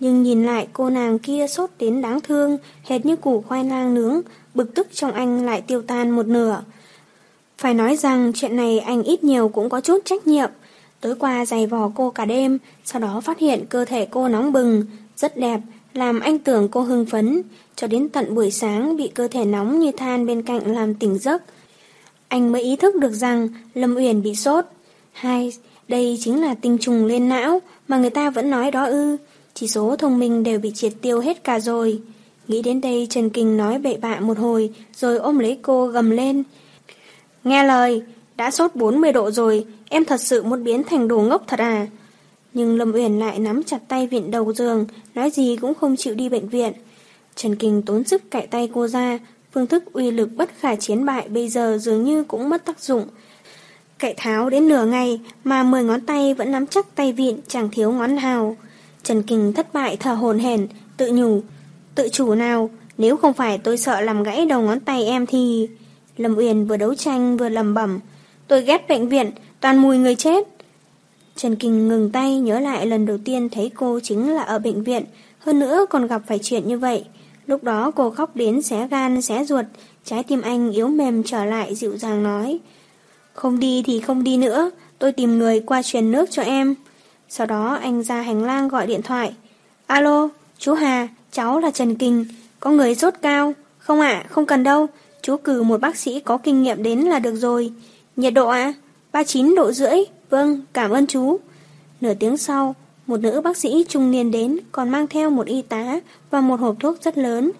[SPEAKER 2] Nhưng nhìn lại cô nàng kia sốt đến đáng thương, hệt như củ khoai lang nướng, bực tức trong anh lại tiêu tan một nửa. Phải nói rằng chuyện này anh ít nhiều cũng có chút trách nhiệm. Tối qua giày vò cô cả đêm, sau đó phát hiện cơ thể cô nóng bừng, rất đẹp, làm anh tưởng cô hưng phấn, cho đến tận buổi sáng bị cơ thể nóng như than bên cạnh làm tỉnh giấc. Anh mới ý thức được rằng Lâm Uyển bị sốt. Hai, đây chính là tinh trùng lên não mà người ta vẫn nói đó ư. Chỉ số thông minh đều bị triệt tiêu hết cả rồi. Nghĩ đến đây Trần Kinh nói bậy bạ một hồi rồi ôm lấy cô gầm lên. Nghe lời, đã sốt 40 độ rồi, em thật sự muốn biến thành đồ ngốc thật à? Nhưng Lâm Uyển lại nắm chặt tay viện đầu giường, nói gì cũng không chịu đi bệnh viện. Trần Kinh tốn sức cạy tay cô ra, phương thức uy lực bất khả chiến bại bây giờ dường như cũng mất tác dụng. cạy tháo đến nửa ngày mà mười ngón tay vẫn nắm chắc tay vịn chẳng thiếu ngón nào. Trần Kinh thất bại thở hồn hển, tự nhủ. Tự chủ nào, nếu không phải tôi sợ làm gãy đầu ngón tay em thì... Lâm Uyển vừa đấu tranh vừa lầm bẩm. Tôi ghét bệnh viện, toàn mùi người chết. Trần Kinh ngừng tay nhớ lại lần đầu tiên thấy cô chính là ở bệnh viện, hơn nữa còn gặp phải chuyện như vậy. Lúc đó cô khóc đến xé gan, xé ruột, trái tim anh yếu mềm trở lại dịu dàng nói. Không đi thì không đi nữa, tôi tìm người qua truyền nước cho em. Sau đó anh ra hành lang gọi điện thoại. Alo, chú Hà, cháu là Trần Kinh, có người sốt cao. Không ạ, không cần đâu, chú cử một bác sĩ có kinh nghiệm đến là được rồi. Nhiệt độ ạ? À? 39 độ rưỡi. Vâng, cảm ơn chú. Nửa tiếng sau, một nữ bác sĩ trung niên đến còn mang theo một y tá và một hộp thuốc rất lớn.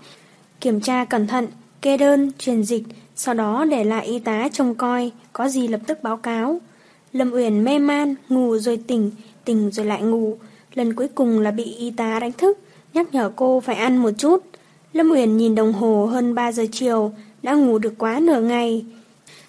[SPEAKER 2] Kiểm tra cẩn thận, kê đơn, truyền dịch, sau đó để lại y tá trông coi, có gì lập tức báo cáo. Lâm Uyển mê man, ngủ rồi tỉnh, tỉnh rồi lại ngủ. Lần cuối cùng là bị y tá đánh thức, nhắc nhở cô phải ăn một chút. Lâm Uyển nhìn đồng hồ hơn 3 giờ chiều, đã ngủ được quá nửa ngày.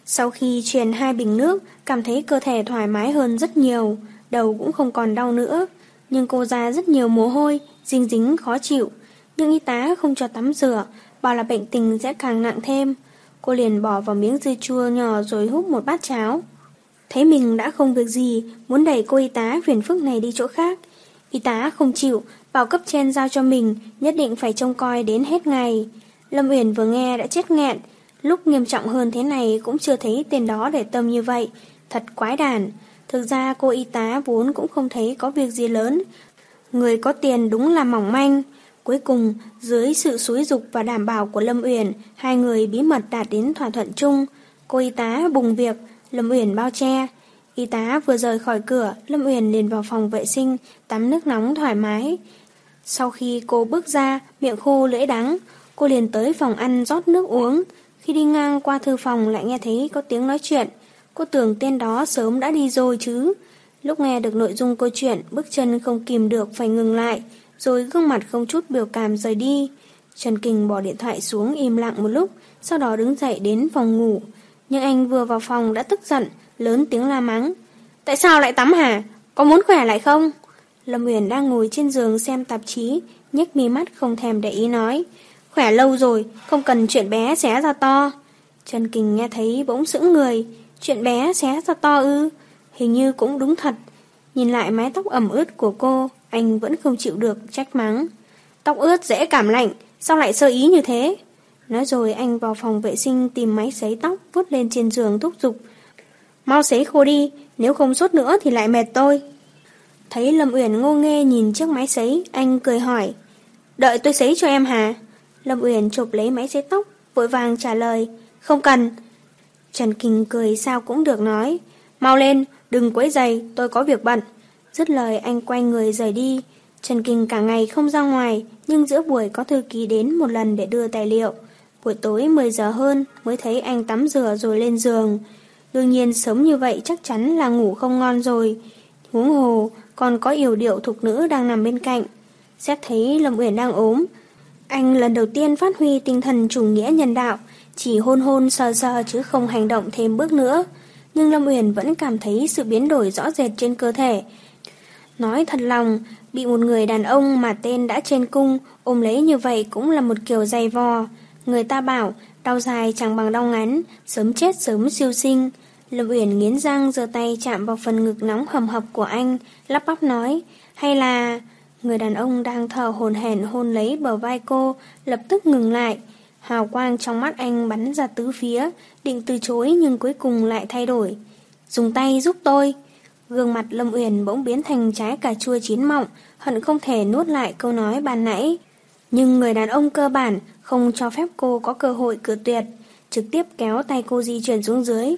[SPEAKER 2] Sau khi truyền hai bình nước, cảm thấy cơ thể thoải mái hơn rất nhiều, đầu cũng không còn đau nữa. Nhưng cô ra rất nhiều mồ hôi, dính dính khó chịu. Nhưng y tá không cho tắm rửa, bảo là bệnh tình sẽ càng nặng thêm. Cô liền bỏ vào miếng dưa chua nhỏ rồi hút một bát cháo. Thấy mình đã không việc gì, muốn đẩy cô y tá phiền phức này đi chỗ khác. Y tá không chịu, bảo cấp trên giao cho mình, nhất định phải trông coi đến hết ngày. Lâm Uyển vừa nghe đã chết nghẹn, lúc nghiêm trọng hơn thế này cũng chưa thấy tên đó để tâm như vậy, thật quái đản. Thực ra cô y tá vốn cũng không thấy có việc gì lớn. Người có tiền đúng là mỏng manh. Cuối cùng, dưới sự xúi dục và đảm bảo của Lâm Uyển, hai người bí mật đạt đến thỏa thuận chung. Cô y tá bùng việc, Lâm Uyển bao che. Y tá vừa rời khỏi cửa, Lâm Uyển liền vào phòng vệ sinh, tắm nước nóng thoải mái. Sau khi cô bước ra, miệng khô lưỡi đắng, cô liền tới phòng ăn rót nước uống. Khi đi ngang qua thư phòng lại nghe thấy có tiếng nói chuyện. Cô tưởng tên đó sớm đã đi rồi chứ. Lúc nghe được nội dung câu chuyện, bước chân không kìm được phải ngừng lại, rồi gương mặt không chút biểu cảm rời đi. Trần Kinh bỏ điện thoại xuống im lặng một lúc, sau đó đứng dậy đến phòng ngủ. Nhưng anh vừa vào phòng đã tức giận, lớn tiếng la mắng. Tại sao lại tắm hả? Có muốn khỏe lại không? Lâm Uyển đang ngồi trên giường xem tạp chí, nhếch mi mắt không thèm để ý nói. Khỏe lâu rồi, không cần chuyện bé xé ra to. Trần Kình nghe thấy bỗng sững người. Chuyện bé xé ra to ư. Hình như cũng đúng thật. Nhìn lại mái tóc ẩm ướt của cô, anh vẫn không chịu được trách mắng. Tóc ướt dễ cảm lạnh, sao lại sơ ý như thế? Nói rồi anh vào phòng vệ sinh tìm máy sấy tóc vút lên trên giường thúc giục. Mau sấy khô đi, nếu không sốt nữa thì lại mệt tôi. Thấy Lâm Uyển ngô nghê nhìn chiếc máy sấy, anh cười hỏi. Đợi tôi sấy cho em hả? Lâm Uyển chụp lấy máy sấy tóc, vội vàng trả lời. Không cần. Trần Kinh cười sao cũng được nói. Mau lên, đừng quấy giày, tôi có việc bận. Dứt lời anh quay người rời đi. Trần Kinh cả ngày không ra ngoài, nhưng giữa buổi có thư ký đến một lần để đưa tài liệu. Buổi tối 10 giờ hơn mới thấy anh tắm rửa rồi lên giường. Đương nhiên sớm như vậy chắc chắn là ngủ không ngon rồi. Huống hồ, còn có yểu điệu thục nữ đang nằm bên cạnh. Xét thấy Lâm Uyển đang ốm. Anh lần đầu tiên phát huy tinh thần chủ nghĩa nhân đạo, chỉ hôn hôn sờ sờ chứ không hành động thêm bước nữa. Nhưng Lâm Uyển vẫn cảm thấy sự biến đổi rõ rệt trên cơ thể. Nói thật lòng, bị một người đàn ông mà tên đã trên cung ôm lấy như vậy cũng là một kiểu dày vò. Người ta bảo, đau dài chẳng bằng đau ngắn, sớm chết sớm siêu sinh. Lâm Uyển nghiến răng giơ tay chạm vào phần ngực nóng hầm hập của anh, lắp bắp nói, hay là... Người đàn ông đang thở hồn hển hôn lấy bờ vai cô, lập tức ngừng lại. Hào quang trong mắt anh bắn ra tứ phía, định từ chối nhưng cuối cùng lại thay đổi. Dùng tay giúp tôi. Gương mặt Lâm Uyển bỗng biến thành trái cà chua chín mọng, hận không thể nuốt lại câu nói bàn nãy. Nhưng người đàn ông cơ bản không cho phép cô có cơ hội cử tuyệt, trực tiếp kéo tay cô di chuyển xuống dưới,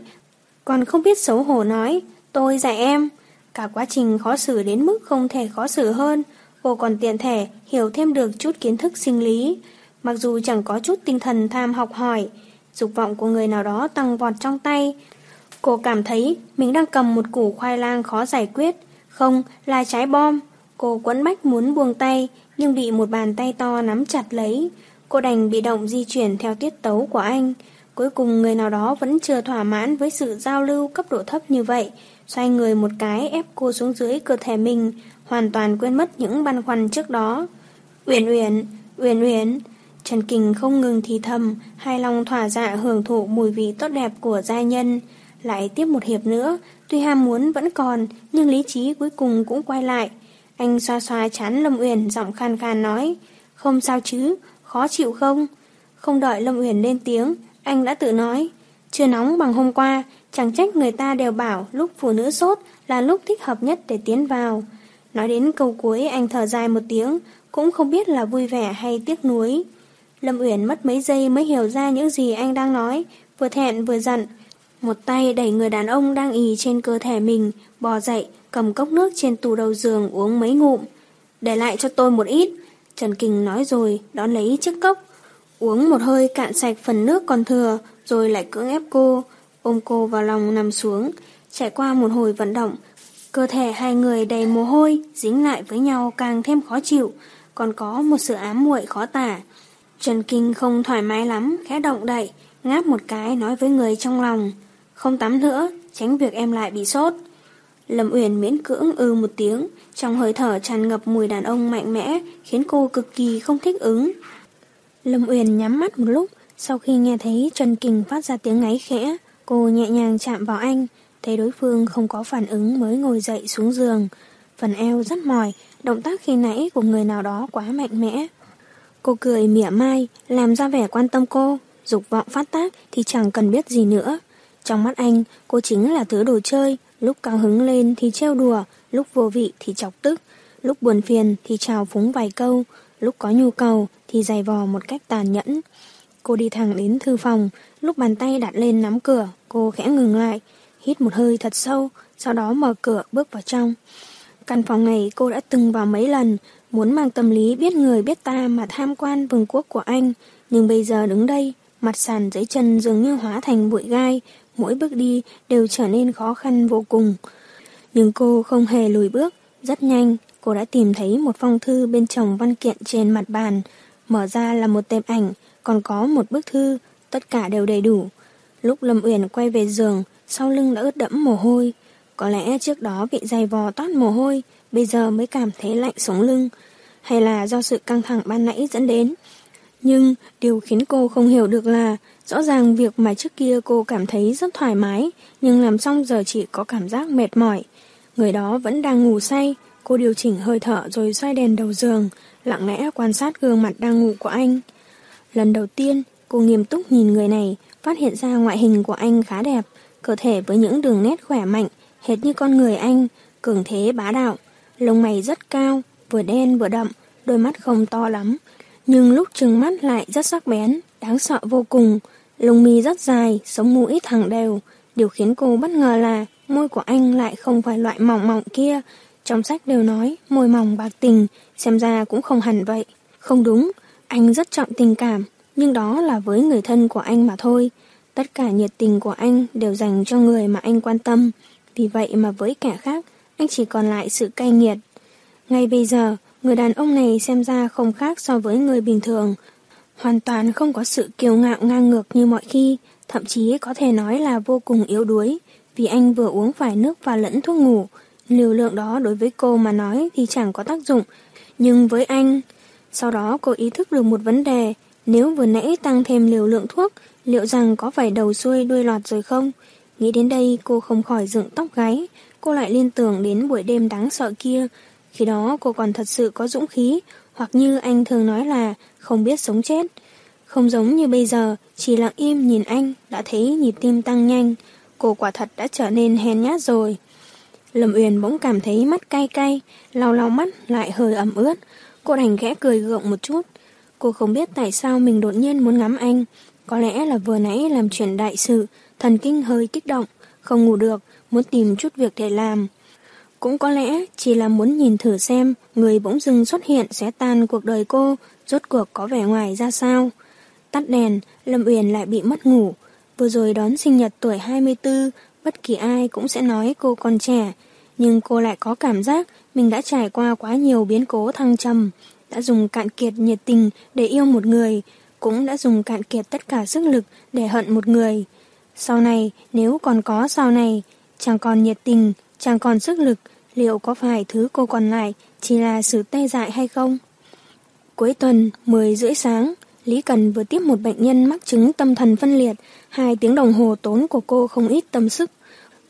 [SPEAKER 2] còn không biết xấu hổ nói, tôi dạy em. Cả quá trình khó xử đến mức không thể khó xử hơn, cô còn tiện thể hiểu thêm được chút kiến thức sinh lý. Mặc dù chẳng có chút tinh thần tham học hỏi, dục vọng của người nào đó tăng vọt trong tay. Cô cảm thấy mình đang cầm một củ khoai lang khó giải quyết, không là trái bom. Cô quấn bách muốn buông tay, nhưng bị một bàn tay to nắm chặt lấy. Cô đành bị động di chuyển theo tiết tấu của anh. Cuối cùng người nào đó vẫn chưa thỏa mãn với sự giao lưu cấp độ thấp như vậy, xoay người một cái ép cô xuống dưới cơ thể mình, hoàn toàn quên mất những băn khoăn trước đó. Uyển Uyển, Uyển Uyển, Trần Kình không ngừng thì thầm, hai lòng thỏa dạ hưởng thụ mùi vị tốt đẹp của gia nhân. Lại tiếp một hiệp nữa, tuy ham muốn vẫn còn, nhưng lý trí cuối cùng cũng quay lại. Anh xoa xoa chán Lâm Uyển giọng khan khan nói, không sao chứ, khó chịu không? Không đợi Lâm Uyển lên tiếng, anh đã tự nói, chưa nóng bằng hôm qua, chẳng trách người ta đều bảo lúc phụ nữ sốt là lúc thích hợp nhất để tiến vào. Nói đến câu cuối anh thở dài một tiếng, cũng không biết là vui vẻ hay tiếc nuối. Lâm Uyển mất mấy giây mới hiểu ra những gì anh đang nói, vừa thẹn vừa giận. Một tay đẩy người đàn ông đang ì trên cơ thể mình, bò dậy, cầm cốc nước trên tủ đầu giường uống mấy ngụm. Để lại cho tôi một ít. Trần Kinh nói rồi, đón lấy chiếc cốc, Uống một hơi cạn sạch phần nước còn thừa, rồi lại cưỡng ép cô, ôm cô vào lòng nằm xuống. Trải qua một hồi vận động, cơ thể hai người đầy mồ hôi, dính lại với nhau càng thêm khó chịu, còn có một sự ám muội khó tả. Trần Kinh không thoải mái lắm, khẽ động đậy, ngáp một cái nói với người trong lòng. Không tắm nữa, tránh việc em lại bị sốt. Lâm Uyển miễn cưỡng ư một tiếng, trong hơi thở tràn ngập mùi đàn ông mạnh mẽ, khiến cô cực kỳ không thích ứng. Lâm Uyển nhắm mắt một lúc, sau khi nghe thấy Trần Kình phát ra tiếng ngáy khẽ, cô nhẹ nhàng chạm vào anh, thấy đối phương không có phản ứng mới ngồi dậy xuống giường. Phần eo rất mỏi, động tác khi nãy của người nào đó quá mạnh mẽ. Cô cười mỉa mai, làm ra vẻ quan tâm cô, dục vọng phát tác thì chẳng cần biết gì nữa. Trong mắt anh, cô chính là thứ đồ chơi, lúc cao hứng lên thì trêu đùa, lúc vô vị thì chọc tức, lúc buồn phiền thì chào phúng vài câu, lúc có nhu cầu thì giày vò một cách tàn nhẫn. Cô đi thẳng đến thư phòng, lúc bàn tay đặt lên nắm cửa, cô khẽ ngừng lại, hít một hơi thật sâu, sau đó mở cửa bước vào trong. Căn phòng này cô đã từng vào mấy lần, muốn mang tâm lý biết người biết ta mà tham quan vương quốc của anh, nhưng bây giờ đứng đây, mặt sàn dưới chân dường như hóa thành bụi gai, mỗi bước đi đều trở nên khó khăn vô cùng. Nhưng cô không hề lùi bước, rất nhanh, cô đã tìm thấy một phong thư bên chồng văn kiện trên mặt bàn, mở ra là một tệp ảnh, còn có một bức thư, tất cả đều đầy đủ. Lúc Lâm Uyển quay về giường, sau lưng đã ướt đẫm mồ hôi. Có lẽ trước đó bị dày vò toát mồ hôi, bây giờ mới cảm thấy lạnh sống lưng. Hay là do sự căng thẳng ban nãy dẫn đến. Nhưng điều khiến cô không hiểu được là rõ ràng việc mà trước kia cô cảm thấy rất thoải mái nhưng làm xong giờ chỉ có cảm giác mệt mỏi. Người đó vẫn đang ngủ say, cô điều chỉnh hơi thở rồi xoay đèn đầu giường, lặng lẽ quan sát gương mặt đang ngủ của anh. Lần đầu tiên, cô nghiêm túc nhìn người này, phát hiện ra ngoại hình của anh khá đẹp, cơ thể với những đường nét khỏe mạnh, hệt như con người anh, cường thế bá đạo. Lông mày rất cao, vừa đen vừa đậm, đôi mắt không to lắm, nhưng lúc trừng mắt lại rất sắc bén, đáng sợ vô cùng. Lông mi rất dài, sống mũi thẳng đều. Điều khiến cô bất ngờ là môi của anh lại không phải loại mỏng mỏng kia. Trong sách đều nói môi mỏng bạc tình, xem ra cũng không hẳn vậy. Không đúng, anh rất trọng tình cảm, nhưng đó là với người thân của anh mà thôi. Tất cả nhiệt tình của anh đều dành cho người mà anh quan tâm. Vì vậy mà với kẻ khác, anh chỉ còn lại sự cay nghiệt. Ngay bây giờ, người đàn ông này xem ra không khác so với người bình thường. Hoàn toàn không có sự kiêu ngạo ngang ngược như mọi khi, thậm chí có thể nói là vô cùng yếu đuối, vì anh vừa uống phải nước và lẫn thuốc ngủ. Liều lượng đó đối với cô mà nói thì chẳng có tác dụng, nhưng với anh... Sau đó cô ý thức được một vấn đề, nếu vừa nãy tăng thêm liều lượng thuốc, liệu rằng có phải đầu xuôi đuôi lọt rồi không? Nghĩ đến đây cô không khỏi dựng tóc gáy, cô lại liên tưởng đến buổi đêm đáng sợ kia. Khi đó cô còn thật sự có dũng khí, hoặc như anh thường nói là không biết sống chết. Không giống như bây giờ, chỉ lặng im nhìn anh đã thấy nhịp tim tăng nhanh. Cô quả thật đã trở nên hèn nhát rồi. Lâm Uyển bỗng cảm thấy mắt cay cay, lau lau mắt lại hơi ẩm ướt. Cô đành ghẽ cười gượng một chút. Cô không biết tại sao mình đột nhiên muốn ngắm anh. Có lẽ là vừa nãy làm chuyện đại sự, thần kinh hơi kích động, không ngủ được, muốn tìm chút việc để làm. Cũng có lẽ chỉ là muốn nhìn thử xem người bỗng dưng xuất hiện sẽ tan cuộc đời cô, rốt cuộc có vẻ ngoài ra sao. Tắt đèn, Lâm Uyển lại bị mất ngủ. Vừa rồi đón sinh nhật tuổi 24, bất kỳ ai cũng sẽ nói cô còn trẻ. Nhưng cô lại có cảm giác mình đã trải qua quá nhiều biến cố thăng trầm, đã dùng cạn kiệt nhiệt tình để yêu một người, cũng đã dùng cạn kiệt tất cả sức lực để hận một người. Sau này, nếu còn có sau này, chẳng còn nhiệt tình, chẳng còn sức lực, liệu có phải thứ cô còn lại chỉ là sự tê dại hay không? Cuối tuần, 10 rưỡi sáng, Lý Cần vừa tiếp một bệnh nhân mắc chứng tâm thần phân liệt, hai tiếng đồng hồ tốn của cô không ít tâm sức.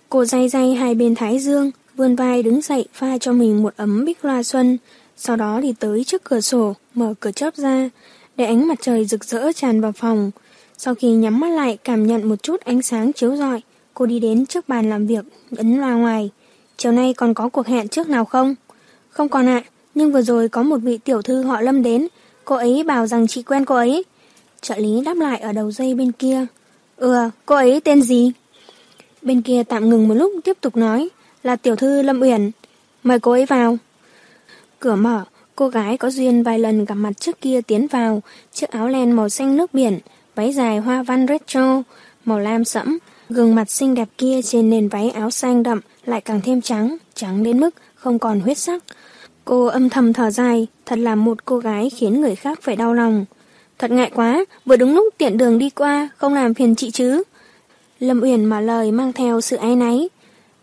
[SPEAKER 2] Cô day day hai bên thái dương, vươn vai đứng dậy pha cho mình một ấm bích loa xuân, sau đó đi tới trước cửa sổ, mở cửa chớp ra, để ánh mặt trời rực rỡ tràn vào phòng. Sau khi nhắm mắt lại cảm nhận một chút ánh sáng chiếu rọi, cô đi đến trước bàn làm việc, ấn loa ngoài. Chiều nay còn có cuộc hẹn trước nào không? Không còn ạ, nhưng vừa rồi có một vị tiểu thư họ lâm đến, cô ấy bảo rằng chị quen cô ấy. Trợ lý đáp lại ở đầu dây bên kia. Ừ, cô ấy tên gì? Bên kia tạm ngừng một lúc tiếp tục nói, là tiểu thư Lâm Uyển. Mời cô ấy vào. Cửa mở, cô gái có duyên vài lần gặp mặt trước kia tiến vào, chiếc áo len màu xanh nước biển, váy dài hoa văn retro, màu lam sẫm, gương mặt xinh đẹp kia trên nền váy áo xanh đậm lại càng thêm trắng, trắng đến mức không còn huyết sắc. Cô âm thầm thở dài, thật là một cô gái khiến người khác phải đau lòng. Thật ngại quá, vừa đúng lúc tiện đường đi qua, không làm phiền chị chứ. Lâm Uyển mở lời mang theo sự áy náy.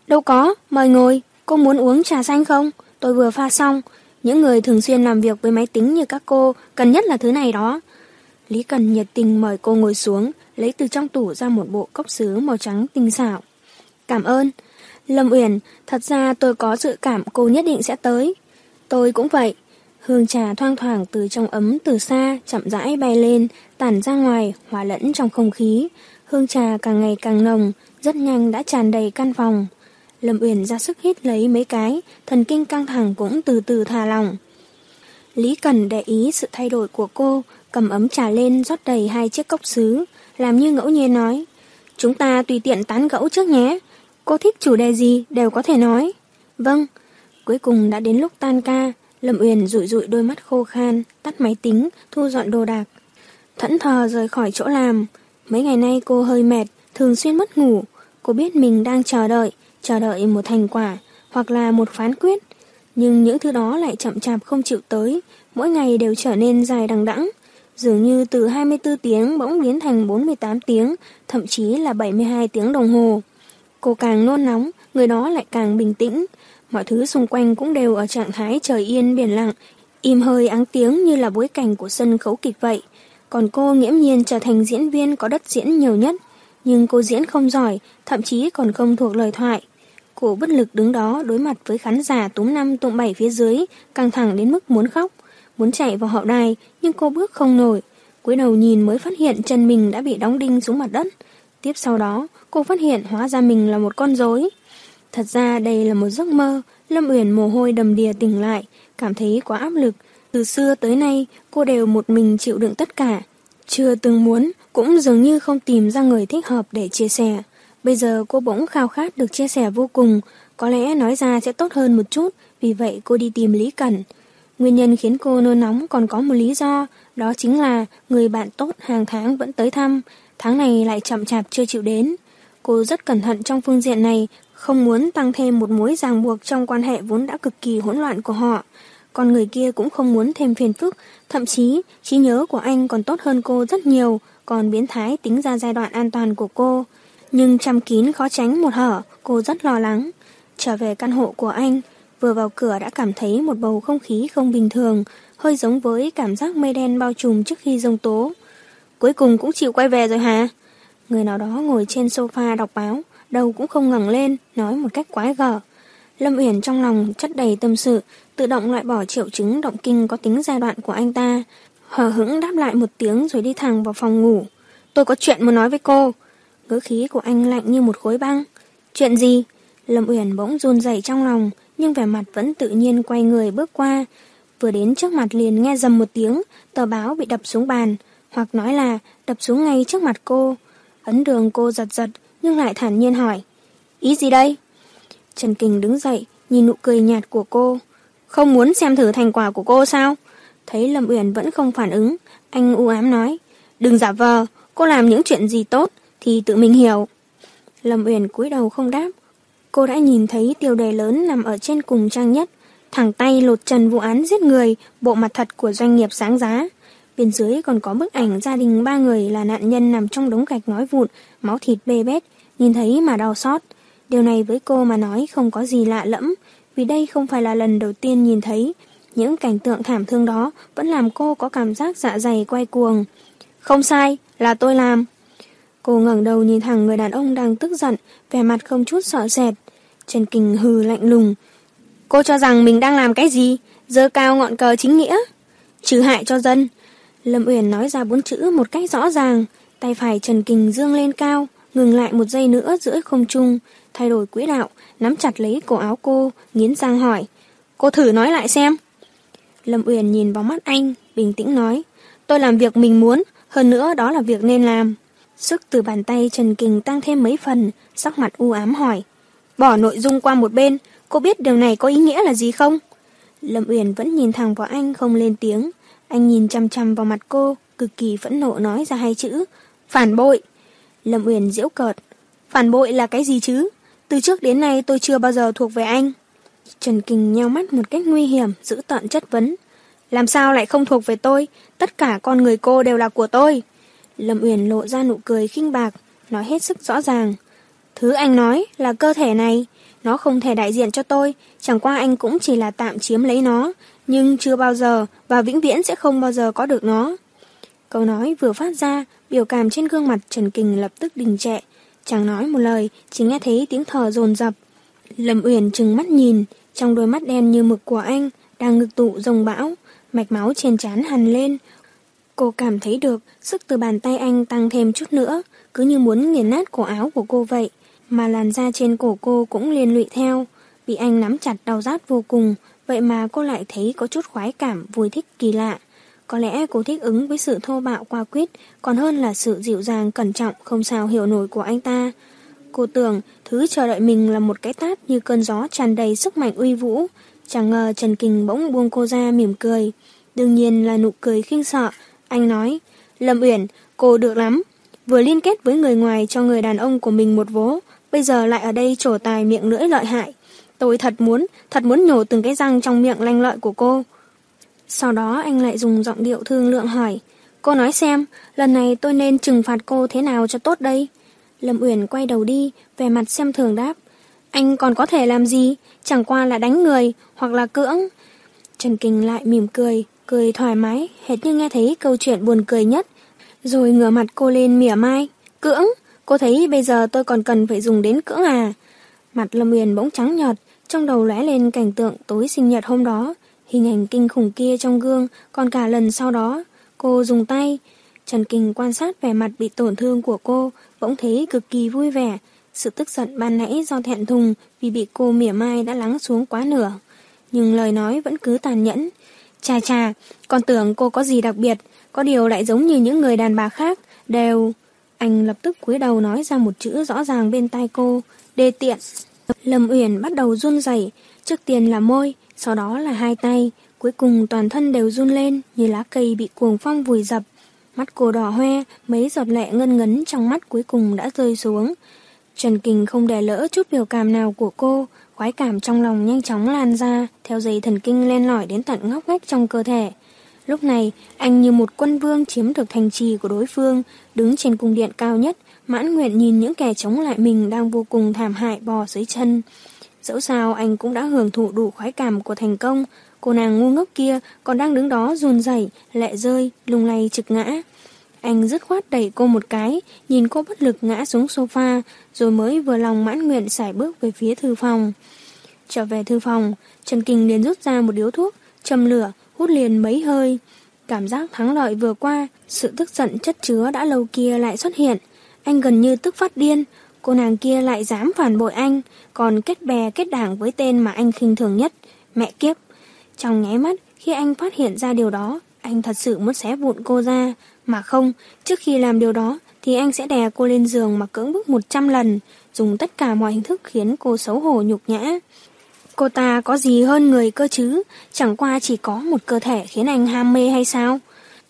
[SPEAKER 2] Đâu có, mời ngồi, cô muốn uống trà xanh không? Tôi vừa pha xong. Những người thường xuyên làm việc với máy tính như các cô, cần nhất là thứ này đó. Lý Cần nhiệt tình mời cô ngồi xuống, lấy từ trong tủ ra một bộ cốc sứ màu trắng tinh xảo. Cảm ơn. Lâm Uyển, thật ra tôi có dự cảm cô nhất định sẽ tới. Tôi cũng vậy. Hương trà thoang thoảng từ trong ấm từ xa, chậm rãi bay lên, tản ra ngoài, hòa lẫn trong không khí. Hương trà càng ngày càng nồng, rất nhanh đã tràn đầy căn phòng. Lâm Uyển ra sức hít lấy mấy cái, thần kinh căng thẳng cũng từ từ thả lỏng. Lý Cần để ý sự thay đổi của cô, cầm ấm trà lên rót đầy hai chiếc cốc sứ, làm như ngẫu nhiên nói. Chúng ta tùy tiện tán gẫu trước nhé. Cô thích chủ đề gì đều có thể nói. Vâng. Cuối cùng đã đến lúc tan ca, Lâm Uyển rụi rụi đôi mắt khô khan, tắt máy tính, thu dọn đồ đạc. Thẫn thờ rời khỏi chỗ làm, Mấy ngày nay cô hơi mệt, thường xuyên mất ngủ. Cô biết mình đang chờ đợi, chờ đợi một thành quả, hoặc là một phán quyết. Nhưng những thứ đó lại chậm chạp không chịu tới, mỗi ngày đều trở nên dài đằng đẵng. Dường như từ 24 tiếng bỗng biến thành 48 tiếng, thậm chí là 72 tiếng đồng hồ. Cô càng nôn nóng, người đó lại càng bình tĩnh. Mọi thứ xung quanh cũng đều ở trạng thái trời yên biển lặng, im hơi áng tiếng như là bối cảnh của sân khấu kịch vậy. Còn cô nghiễm nhiên trở thành diễn viên có đất diễn nhiều nhất. Nhưng cô diễn không giỏi, thậm chí còn không thuộc lời thoại. Cô bất lực đứng đó đối mặt với khán giả túm năm tụm bảy phía dưới, căng thẳng đến mức muốn khóc. Muốn chạy vào hậu đài, nhưng cô bước không nổi. cúi đầu nhìn mới phát hiện chân mình đã bị đóng đinh xuống mặt đất. Tiếp sau đó, cô phát hiện hóa ra mình là một con rối. Thật ra đây là một giấc mơ, Lâm Uyển mồ hôi đầm đìa tỉnh lại, cảm thấy quá áp lực. Từ xưa tới nay, cô đều một mình chịu đựng tất cả. Chưa từng muốn, cũng dường như không tìm ra người thích hợp để chia sẻ. Bây giờ cô bỗng khao khát được chia sẻ vô cùng, có lẽ nói ra sẽ tốt hơn một chút, vì vậy cô đi tìm Lý Cẩn. Nguyên nhân khiến cô nôn nóng còn có một lý do, đó chính là người bạn tốt hàng tháng vẫn tới thăm, tháng này lại chậm chạp chưa chịu đến. Cô rất cẩn thận trong phương diện này, không muốn tăng thêm một mối ràng buộc trong quan hệ vốn đã cực kỳ hỗn loạn của họ. Còn người kia cũng không muốn thêm phiền phức, thậm chí trí nhớ của anh còn tốt hơn cô rất nhiều, còn biến thái tính ra giai đoạn an toàn của cô. Nhưng chăm kín khó tránh một hở, cô rất lo lắng. Trở về căn hộ của anh, vừa vào cửa đã cảm thấy một bầu không khí không bình thường, hơi giống với cảm giác mây đen bao trùm trước khi rông tố. Cuối cùng cũng chịu quay về rồi hả? Người nào đó ngồi trên sofa đọc báo, đầu cũng không ngẩng lên, nói một cách quái gở. Lâm Uyển trong lòng chất đầy tâm sự, tự động loại bỏ triệu chứng động kinh có tính giai đoạn của anh ta. Hờ hững đáp lại một tiếng rồi đi thẳng vào phòng ngủ. Tôi có chuyện muốn nói với cô. Ngữ khí của anh lạnh như một khối băng. Chuyện gì? Lâm Uyển bỗng run rẩy trong lòng, nhưng vẻ mặt vẫn tự nhiên quay người bước qua. Vừa đến trước mặt liền nghe dầm một tiếng, tờ báo bị đập xuống bàn, hoặc nói là đập xuống ngay trước mặt cô. Ấn đường cô giật giật, nhưng lại thản nhiên hỏi. Ý gì đây? Trần Kình đứng dậy, nhìn nụ cười nhạt của cô. Không muốn xem thử thành quả của cô sao? Thấy Lâm Uyển vẫn không phản ứng, anh u ám nói. Đừng giả vờ, cô làm những chuyện gì tốt thì tự mình hiểu. Lâm Uyển cúi đầu không đáp. Cô đã nhìn thấy tiêu đề lớn nằm ở trên cùng trang nhất, thẳng tay lột trần vụ án giết người, bộ mặt thật của doanh nghiệp sáng giá. Bên dưới còn có bức ảnh gia đình ba người là nạn nhân nằm trong đống gạch ngói vụn, máu thịt bê bết, nhìn thấy mà đau xót. Điều này với cô mà nói không có gì lạ lẫm, vì đây không phải là lần đầu tiên nhìn thấy. Những cảnh tượng thảm thương đó vẫn làm cô có cảm giác dạ dày quay cuồng. Không sai, là tôi làm. Cô ngẩng đầu nhìn thẳng người đàn ông đang tức giận, vẻ mặt không chút sợ sệt. Trần Kình hừ lạnh lùng. Cô cho rằng mình đang làm cái gì? Dơ cao ngọn cờ chính nghĩa? Trừ hại cho dân. Lâm Uyển nói ra bốn chữ một cách rõ ràng. Tay phải Trần Kình dương lên cao, ngừng lại một giây nữa giữa không trung, thay đổi quỹ đạo, nắm chặt lấy cổ áo cô, nghiến răng hỏi. Cô thử nói lại xem. Lâm Uyển nhìn vào mắt anh, bình tĩnh nói. Tôi làm việc mình muốn, hơn nữa đó là việc nên làm. Sức từ bàn tay Trần Kình tăng thêm mấy phần, sắc mặt u ám hỏi. Bỏ nội dung qua một bên, cô biết điều này có ý nghĩa là gì không? Lâm Uyển vẫn nhìn thẳng vào anh không lên tiếng. Anh nhìn chăm chăm vào mặt cô, cực kỳ phẫn nộ nói ra hai chữ. Phản bội. Lâm Uyển diễu cợt. Phản bội là cái gì chứ? Từ trước đến nay tôi chưa bao giờ thuộc về anh. Trần Kình nheo mắt một cách nguy hiểm, giữ tận chất vấn. Làm sao lại không thuộc về tôi? Tất cả con người cô đều là của tôi. Lâm Uyển lộ ra nụ cười khinh bạc, nói hết sức rõ ràng. Thứ anh nói là cơ thể này, nó không thể đại diện cho tôi, chẳng qua anh cũng chỉ là tạm chiếm lấy nó, nhưng chưa bao giờ và vĩnh viễn sẽ không bao giờ có được nó. Câu nói vừa phát ra, biểu cảm trên gương mặt Trần Kình lập tức đình trệ, chẳng nói một lời, chỉ nghe thấy tiếng thở dồn dập. Lâm Uyển trừng mắt nhìn, trong đôi mắt đen như mực của anh đang ngực tụ rồng bão, mạch máu trên trán hằn lên, Cô cảm thấy được sức từ bàn tay anh tăng thêm chút nữa, cứ như muốn nghiền nát cổ áo của cô vậy, mà làn da trên cổ cô cũng liên lụy theo. Bị anh nắm chặt đau rát vô cùng, vậy mà cô lại thấy có chút khoái cảm, vui thích kỳ lạ. Có lẽ cô thích ứng với sự thô bạo qua quyết, còn hơn là sự dịu dàng cẩn trọng không sao hiểu nổi của anh ta. Cô tưởng thứ chờ đợi mình là một cái tát như cơn gió tràn đầy sức mạnh uy vũ. Chẳng ngờ Trần Kình bỗng buông cô ra mỉm cười. Đương nhiên là nụ cười khinh sợ, anh nói, Lâm Uyển, cô được lắm. vừa liên kết với người ngoài cho người đàn ông của mình một vố, bây giờ lại ở đây trổ tài miệng lưỡi lợi hại. Tôi thật muốn, thật muốn nhổ từng cái răng trong miệng lanh lợi của cô. Sau đó anh lại dùng giọng điệu thương lượng hỏi, cô nói xem, lần này tôi nên trừng phạt cô thế nào cho tốt đây? Lâm Uyển quay đầu đi, về mặt xem thường đáp, anh còn có thể làm gì, chẳng qua là đánh người, hoặc là cưỡng. Trần Kinh lại mỉm cười, cười thoải mái, hệt như nghe thấy câu chuyện buồn cười nhất. Rồi ngửa mặt cô lên mỉa mai, cưỡng, cô thấy bây giờ tôi còn cần phải dùng đến cưỡng à? Mặt Lâm Uyển bỗng trắng nhợt, trong đầu lóe lên cảnh tượng tối sinh nhật hôm đó, hình ảnh kinh khủng kia trong gương, còn cả lần sau đó, cô dùng tay. Trần Kinh quan sát vẻ mặt bị tổn thương của cô, bỗng thấy cực kỳ vui vẻ. Sự tức giận ban nãy do thẹn thùng vì bị cô mỉa mai đã lắng xuống quá nửa. Nhưng lời nói vẫn cứ tàn nhẫn. Chà chà, con tưởng cô có gì đặc biệt, có điều lại giống như những người đàn bà khác, đều... Anh lập tức cúi đầu nói ra một chữ rõ ràng bên tai cô, đê tiện. Lâm Uyển bắt đầu run rẩy, trước tiên là môi, sau đó là hai tay, cuối cùng toàn thân đều run lên như lá cây bị cuồng phong vùi dập. Mắt cô đỏ hoe, mấy giọt lệ ngân ngấn trong mắt cuối cùng đã rơi xuống. Trần Kình không để lỡ chút biểu cảm nào của cô, khoái cảm trong lòng nhanh chóng lan ra, theo dây thần kinh len lỏi đến tận ngóc ngách trong cơ thể. Lúc này, anh như một quân vương chiếm được thành trì của đối phương, đứng trên cung điện cao nhất, mãn nguyện nhìn những kẻ chống lại mình đang vô cùng thảm hại bò dưới chân. Dẫu sao anh cũng đã hưởng thụ đủ khoái cảm của thành công, cô nàng ngu ngốc kia còn đang đứng đó run rẩy, lệ rơi, lung lay trực ngã. Anh dứt khoát đẩy cô một cái, nhìn cô bất lực ngã xuống sofa, rồi mới vừa lòng mãn nguyện xài bước về phía thư phòng. Trở về thư phòng, Trần Kinh liền rút ra một điếu thuốc, châm lửa, hút liền mấy hơi. Cảm giác thắng lợi vừa qua, sự tức giận chất chứa đã lâu kia lại xuất hiện. Anh gần như tức phát điên, cô nàng kia lại dám phản bội anh, còn kết bè kết đảng với tên mà anh khinh thường nhất, mẹ kiếp. Trong nháy mắt, khi anh phát hiện ra điều đó, anh thật sự muốn xé vụn cô ra. Mà không, trước khi làm điều đó, thì anh sẽ đè cô lên giường mà cưỡng bức 100 lần, dùng tất cả mọi hình thức khiến cô xấu hổ nhục nhã. Cô ta có gì hơn người cơ chứ, chẳng qua chỉ có một cơ thể khiến anh ham mê hay sao?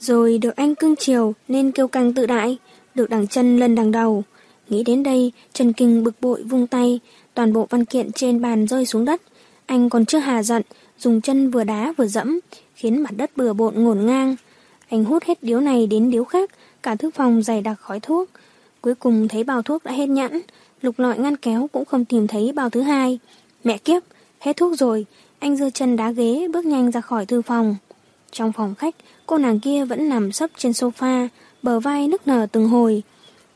[SPEAKER 2] Rồi được anh cưng chiều nên kêu căng tự đại, được đằng chân lần đằng đầu. Nghĩ đến đây, Trần Kinh bực bội vung tay, toàn bộ văn kiện trên bàn rơi xuống đất. Anh còn chưa hà giận, dùng chân vừa đá vừa dẫm, khiến mặt đất bừa bộn ngổn ngang. Anh hút hết điếu này đến điếu khác, cả thư phòng dày đặc khói thuốc. Cuối cùng thấy bao thuốc đã hết nhẵn, lục lọi ngăn kéo cũng không tìm thấy bao thứ hai. Mẹ kiếp, hết thuốc rồi, anh giơ chân đá ghế bước nhanh ra khỏi thư phòng. Trong phòng khách, cô nàng kia vẫn nằm sấp trên sofa, bờ vai nức nở từng hồi.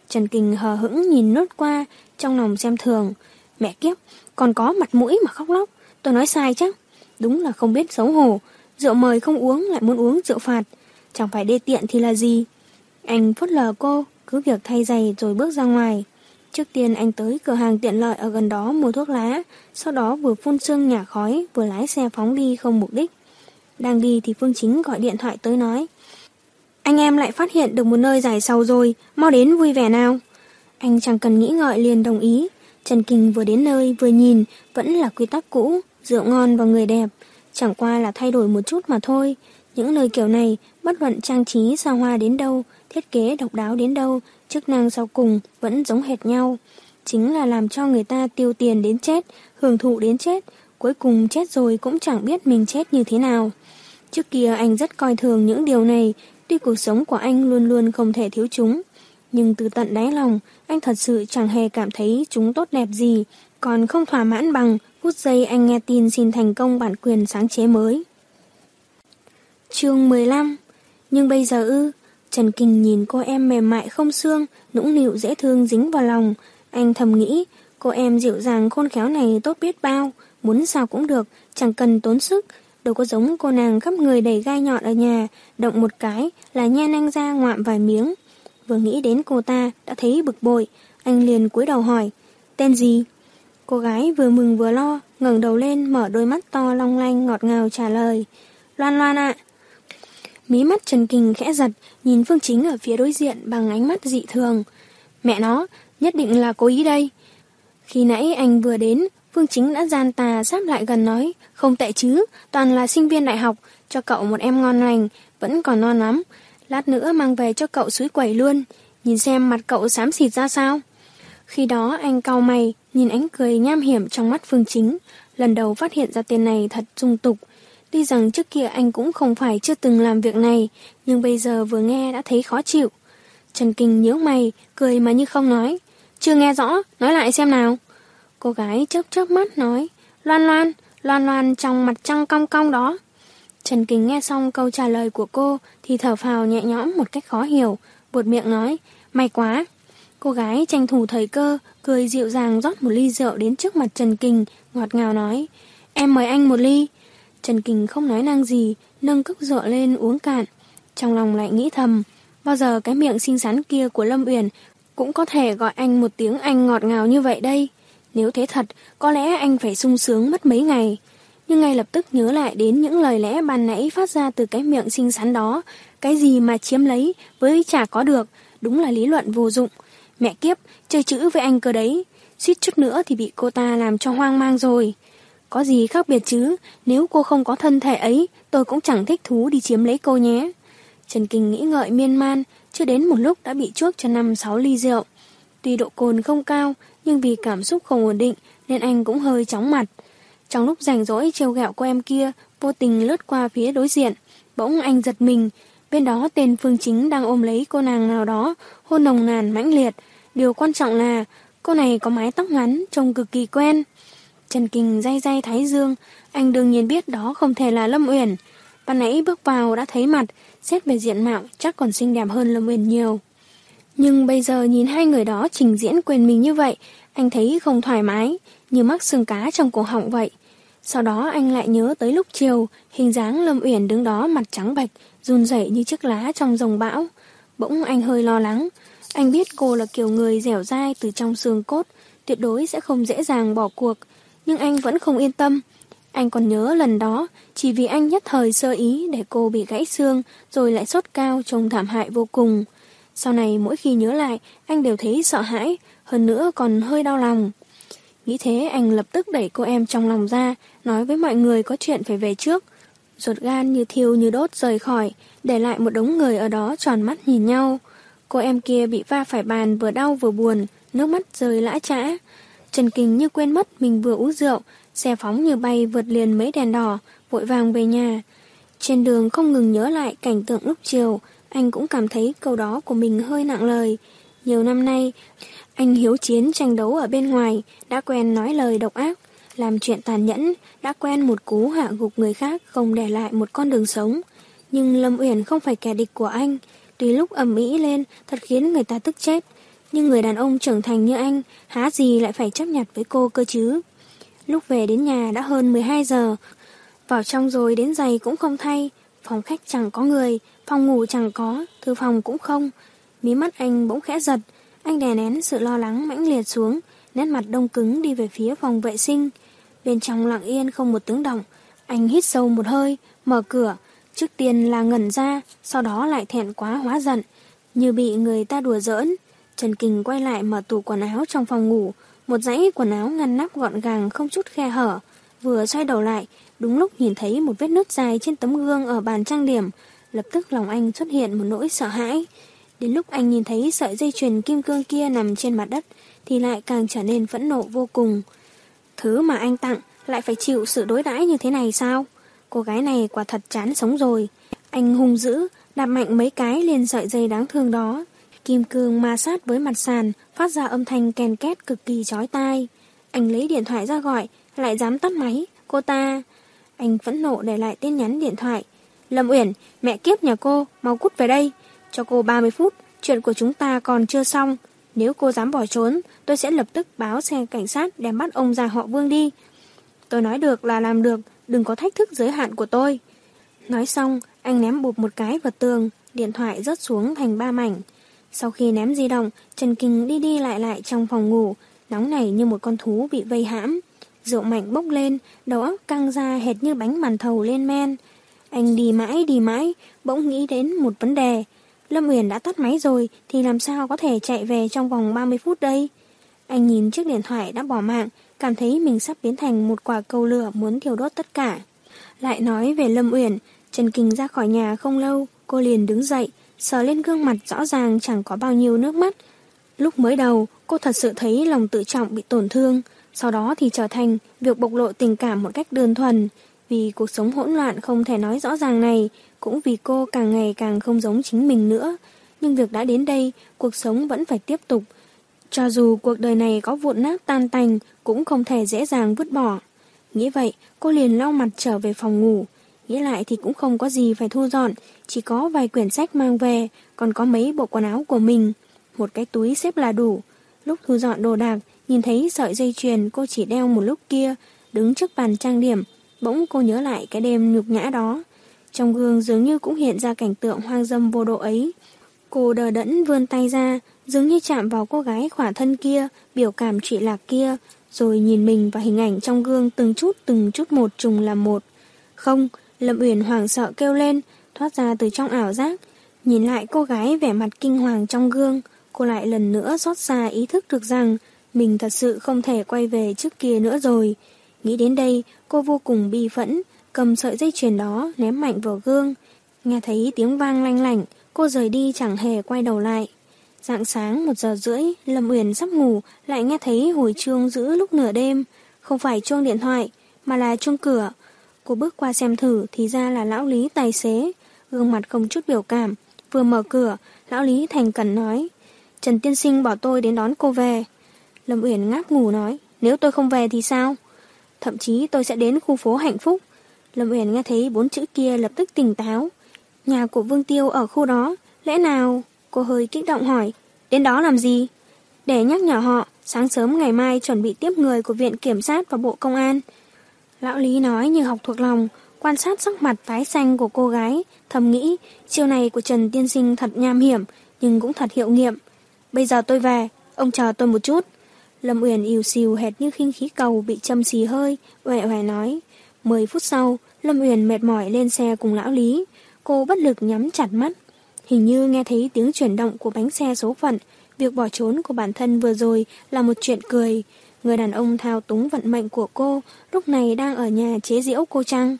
[SPEAKER 2] Trần Kình hờ hững nhìn nốt qua, trong lòng xem thường. Mẹ kiếp, còn có mặt mũi mà khóc lóc, tôi nói sai chắc. Đúng là không biết xấu hổ, rượu mời không uống lại muốn uống rượu phạt. Chẳng phải đê tiện thì là gì. Anh phút lờ cô, cứ việc thay giày rồi bước ra ngoài. Trước tiên anh tới cửa hàng tiện lợi ở gần đó mua thuốc lá, sau đó vừa phun sương nhả khói, vừa lái xe phóng đi không mục đích. Đang đi thì Phương Chính gọi điện thoại tới nói. Anh em lại phát hiện được một nơi giải sầu rồi, mau đến vui vẻ nào. Anh chẳng cần nghĩ ngợi liền đồng ý. Trần Kinh vừa đến nơi vừa nhìn, vẫn là quy tắc cũ, rượu ngon và người đẹp. Chẳng qua là thay đổi một chút mà thôi. Những nơi kiểu này, bất luận trang trí xa hoa đến đâu, thiết kế độc đáo đến đâu, chức năng sau cùng vẫn giống hệt nhau. Chính là làm cho người ta tiêu tiền đến chết, hưởng thụ đến chết, cuối cùng chết rồi cũng chẳng biết mình chết như thế nào. Trước kia anh rất coi thường những điều này, tuy cuộc sống của anh luôn luôn không thể thiếu chúng. Nhưng từ tận đáy lòng, anh thật sự chẳng hề cảm thấy chúng tốt đẹp gì, còn không thỏa mãn bằng phút giây anh nghe tin xin thành công bản quyền sáng chế mới. chương 15 Nhưng bây giờ ư, Trần Kinh nhìn cô em mềm mại không xương, nũng nịu dễ thương dính vào lòng. Anh thầm nghĩ, cô em dịu dàng khôn khéo này tốt biết bao, muốn sao cũng được, chẳng cần tốn sức. Đâu có giống cô nàng khắp người đầy gai nhọn ở nhà, động một cái là nhen anh ra ngoạm vài miếng. Vừa nghĩ đến cô ta, đã thấy bực bội, anh liền cúi đầu hỏi, tên gì? Cô gái vừa mừng vừa lo, ngẩng đầu lên mở đôi mắt to long lanh ngọt ngào trả lời. Loan Loan ạ. Mí mắt Trần Kình khẽ giật, nhìn Phương Chính ở phía đối diện bằng ánh mắt dị thường. Mẹ nó, nhất định là cố ý đây. Khi nãy anh vừa đến, Phương Chính đã gian tà sáp lại gần nói, không tệ chứ, toàn là sinh viên đại học, cho cậu một em ngon lành, vẫn còn non lắm. Lát nữa mang về cho cậu suối quẩy luôn. nhìn xem mặt cậu xám xịt ra sao. Khi đó anh cau mày, nhìn ánh cười nham hiểm trong mắt Phương Chính, lần đầu phát hiện ra tên này thật dung tục. Tuy rằng trước kia anh cũng không phải chưa từng làm việc này, nhưng bây giờ vừa nghe đã thấy khó chịu. Trần Kinh nhớ mày, cười mà như không nói. Chưa nghe rõ, nói lại xem nào. Cô gái chớp chớp mắt nói, Loan Loan, Loan Loan trong mặt trăng cong cong đó. Trần Kinh nghe xong câu trả lời của cô thì thở phào nhẹ nhõm một cách khó hiểu, buột miệng nói, may quá. Cô gái tranh thủ thời cơ, cười dịu dàng rót một ly rượu đến trước mặt Trần Kinh, ngọt ngào nói, em mời anh một ly. Trần Kình không nói năng gì, nâng cốc rượu lên uống cạn. Trong lòng lại nghĩ thầm, bao giờ cái miệng xinh xắn kia của Lâm Uyển cũng có thể gọi anh một tiếng anh ngọt ngào như vậy đây. Nếu thế thật, có lẽ anh phải sung sướng mất mấy ngày. Nhưng ngay lập tức nhớ lại đến những lời lẽ ban nãy phát ra từ cái miệng xinh xắn đó. Cái gì mà chiếm lấy với chả có được, đúng là lý luận vô dụng. Mẹ kiếp, chơi chữ với anh cơ đấy. Suýt chút nữa thì bị cô ta làm cho hoang mang rồi. Có gì khác biệt chứ, nếu cô không có thân thể ấy, tôi cũng chẳng thích thú đi chiếm lấy cô nhé. Trần Kinh nghĩ ngợi miên man, chưa đến một lúc đã bị chuốc cho năm sáu ly rượu. Tuy độ cồn không cao, nhưng vì cảm xúc không ổn định nên anh cũng hơi chóng mặt. Trong lúc rảnh rỗi trêu gạo cô em kia, vô tình lướt qua phía đối diện. Bỗng anh giật mình, bên đó tên Phương Chính đang ôm lấy cô nàng nào đó, hôn nồng nàn mãnh liệt. Điều quan trọng là cô này có mái tóc ngắn, trông cực kỳ quen. Trần Kinh day day thái dương, anh đương nhiên biết đó không thể là Lâm Uyển. Ban nãy bước vào đã thấy mặt, xét về diện mạo chắc còn xinh đẹp hơn Lâm Uyển nhiều. Nhưng bây giờ nhìn hai người đó trình diễn quyền mình như vậy, anh thấy không thoải mái, như mắc xương cá trong cổ họng vậy. Sau đó anh lại nhớ tới lúc chiều, hình dáng Lâm Uyển đứng đó mặt trắng bạch, run rẩy như chiếc lá trong rồng bão. Bỗng anh hơi lo lắng. Anh biết cô là kiểu người dẻo dai từ trong xương cốt, tuyệt đối sẽ không dễ dàng bỏ cuộc. Nhưng anh vẫn không yên tâm. Anh còn nhớ lần đó, chỉ vì anh nhất thời sơ ý để cô bị gãy xương, rồi lại sốt cao trông thảm hại vô cùng. Sau này mỗi khi nhớ lại, anh đều thấy sợ hãi, hơn nữa còn hơi đau lòng. Nghĩ thế anh lập tức đẩy cô em trong lòng ra, nói với mọi người có chuyện phải về trước. Ruột gan như thiêu như đốt rời khỏi, để lại một đống người ở đó tròn mắt nhìn nhau. Cô em kia bị va phải bàn vừa đau vừa buồn, nước mắt rơi lã trã. Trần Kinh như quên mất mình vừa uống rượu, xe phóng như bay vượt liền mấy đèn đỏ, vội vàng về nhà. Trên đường không ngừng nhớ lại cảnh tượng lúc chiều, anh cũng cảm thấy câu đó của mình hơi nặng lời. Nhiều năm nay, anh hiếu chiến tranh đấu ở bên ngoài, đã quen nói lời độc ác, làm chuyện tàn nhẫn, đã quen một cú hạ gục người khác không để lại một con đường sống. Nhưng Lâm Uyển không phải kẻ địch của anh, tuy lúc ầm mỹ lên thật khiến người ta tức chết. Nhưng người đàn ông trưởng thành như anh, há gì lại phải chấp nhặt với cô cơ chứ. Lúc về đến nhà đã hơn 12 giờ, vào trong rồi đến giày cũng không thay, phòng khách chẳng có người, phòng ngủ chẳng có, thư phòng cũng không. Mí mắt anh bỗng khẽ giật, anh đè nén sự lo lắng mãnh liệt xuống, nét mặt đông cứng đi về phía phòng vệ sinh. Bên trong lặng yên không một tiếng động, anh hít sâu một hơi, mở cửa, trước tiên là ngẩn ra, sau đó lại thẹn quá hóa giận, như bị người ta đùa giỡn. Trần Kình quay lại mở tủ quần áo trong phòng ngủ, một dãy quần áo ngăn nắp gọn gàng không chút khe hở. Vừa xoay đầu lại, đúng lúc nhìn thấy một vết nứt dài trên tấm gương ở bàn trang điểm, lập tức lòng anh xuất hiện một nỗi sợ hãi. Đến lúc anh nhìn thấy sợi dây chuyền kim cương kia nằm trên mặt đất, thì lại càng trở nên phẫn nộ vô cùng. Thứ mà anh tặng lại phải chịu sự đối đãi như thế này sao? Cô gái này quả thật chán sống rồi. Anh hung dữ, đạp mạnh mấy cái lên sợi dây đáng thương đó. Kim cương ma sát với mặt sàn, phát ra âm thanh kèn két cực kỳ chói tai. Anh lấy điện thoại ra gọi, lại dám tắt máy. Cô ta... Anh phẫn nộ để lại tin nhắn điện thoại. Lâm Uyển, mẹ kiếp nhà cô, mau cút về đây. Cho cô 30 phút, chuyện của chúng ta còn chưa xong. Nếu cô dám bỏ trốn, tôi sẽ lập tức báo xe cảnh sát đem bắt ông già họ Vương đi. Tôi nói được là làm được, đừng có thách thức giới hạn của tôi. Nói xong, anh ném bụp một cái vào tường, điện thoại rớt xuống thành ba mảnh. Sau khi ném di động, Trần Kinh đi đi lại lại trong phòng ngủ, nóng nảy như một con thú bị vây hãm. Rượu mạnh bốc lên, đầu óc căng ra hệt như bánh màn thầu lên men. Anh đi mãi đi mãi, bỗng nghĩ đến một vấn đề. Lâm Uyển đã tắt máy rồi thì làm sao có thể chạy về trong vòng 30 phút đây? Anh nhìn chiếc điện thoại đã bỏ mạng, cảm thấy mình sắp biến thành một quả cầu lửa muốn thiêu đốt tất cả. Lại nói về Lâm Uyển, Trần Kinh ra khỏi nhà không lâu, cô liền đứng dậy, sờ lên gương mặt rõ ràng chẳng có bao nhiêu nước mắt. Lúc mới đầu, cô thật sự thấy lòng tự trọng bị tổn thương, sau đó thì trở thành việc bộc lộ tình cảm một cách đơn thuần. Vì cuộc sống hỗn loạn không thể nói rõ ràng này, cũng vì cô càng ngày càng không giống chính mình nữa. Nhưng việc đã đến đây, cuộc sống vẫn phải tiếp tục. Cho dù cuộc đời này có vụn nát tan tành, cũng không thể dễ dàng vứt bỏ. Nghĩ vậy, cô liền lau mặt trở về phòng ngủ. Nghĩ lại thì cũng không có gì phải thu dọn, chỉ có vài quyển sách mang về, còn có mấy bộ quần áo của mình. Một cái túi xếp là đủ. Lúc thu dọn đồ đạc, nhìn thấy sợi dây chuyền cô chỉ đeo một lúc kia, đứng trước bàn trang điểm, bỗng cô nhớ lại cái đêm nhục nhã đó. Trong gương dường như cũng hiện ra cảnh tượng hoang dâm vô độ ấy. Cô đờ đẫn vươn tay ra, dường như chạm vào cô gái khỏa thân kia, biểu cảm trụy lạc kia, rồi nhìn mình và hình ảnh trong gương từng chút từng chút một trùng làm một. Không, Lâm Uyển hoảng sợ kêu lên, thoát ra từ trong ảo giác. Nhìn lại cô gái vẻ mặt kinh hoàng trong gương, cô lại lần nữa xót xa ý thức được rằng mình thật sự không thể quay về trước kia nữa rồi. Nghĩ đến đây, cô vô cùng bi phẫn, cầm sợi dây chuyền đó ném mạnh vào gương. Nghe thấy tiếng vang lanh lảnh, cô rời đi chẳng hề quay đầu lại. Dạng sáng một giờ rưỡi, Lâm Uyển sắp ngủ, lại nghe thấy hồi chuông giữ lúc nửa đêm. Không phải chuông điện thoại, mà là chuông cửa. Cô bước qua xem thử thì ra là lão Lý tài xế, gương mặt không chút biểu cảm. Vừa mở cửa, lão Lý thành cẩn nói, Trần Tiên Sinh bảo tôi đến đón cô về. Lâm Uyển ngáp ngủ nói, nếu tôi không về thì sao? Thậm chí tôi sẽ đến khu phố hạnh phúc. Lâm Uyển nghe thấy bốn chữ kia lập tức tỉnh táo. Nhà của Vương Tiêu ở khu đó, lẽ nào... Cô hơi kích động hỏi, đến đó làm gì? Để nhắc nhở họ, sáng sớm ngày mai chuẩn bị tiếp người của Viện Kiểm sát và Bộ Công an. Lão Lý nói như học thuộc lòng, quan sát sắc mặt tái xanh của cô gái, thầm nghĩ chiêu này của Trần Tiên Sinh thật nham hiểm, nhưng cũng thật hiệu nghiệm. Bây giờ tôi về, ông chờ tôi một chút. Lâm Uyển yêu xìu hệt như khinh khí cầu bị châm xì hơi, uể uể nói. Mười phút sau, Lâm Uyển mệt mỏi lên xe cùng lão Lý. Cô bất lực nhắm chặt mắt. Hình như nghe thấy tiếng chuyển động của bánh xe số phận, việc bỏ trốn của bản thân vừa rồi là một chuyện cười. Người đàn ông thao túng vận mệnh của cô lúc này đang ở nhà chế giễu cô Trăng.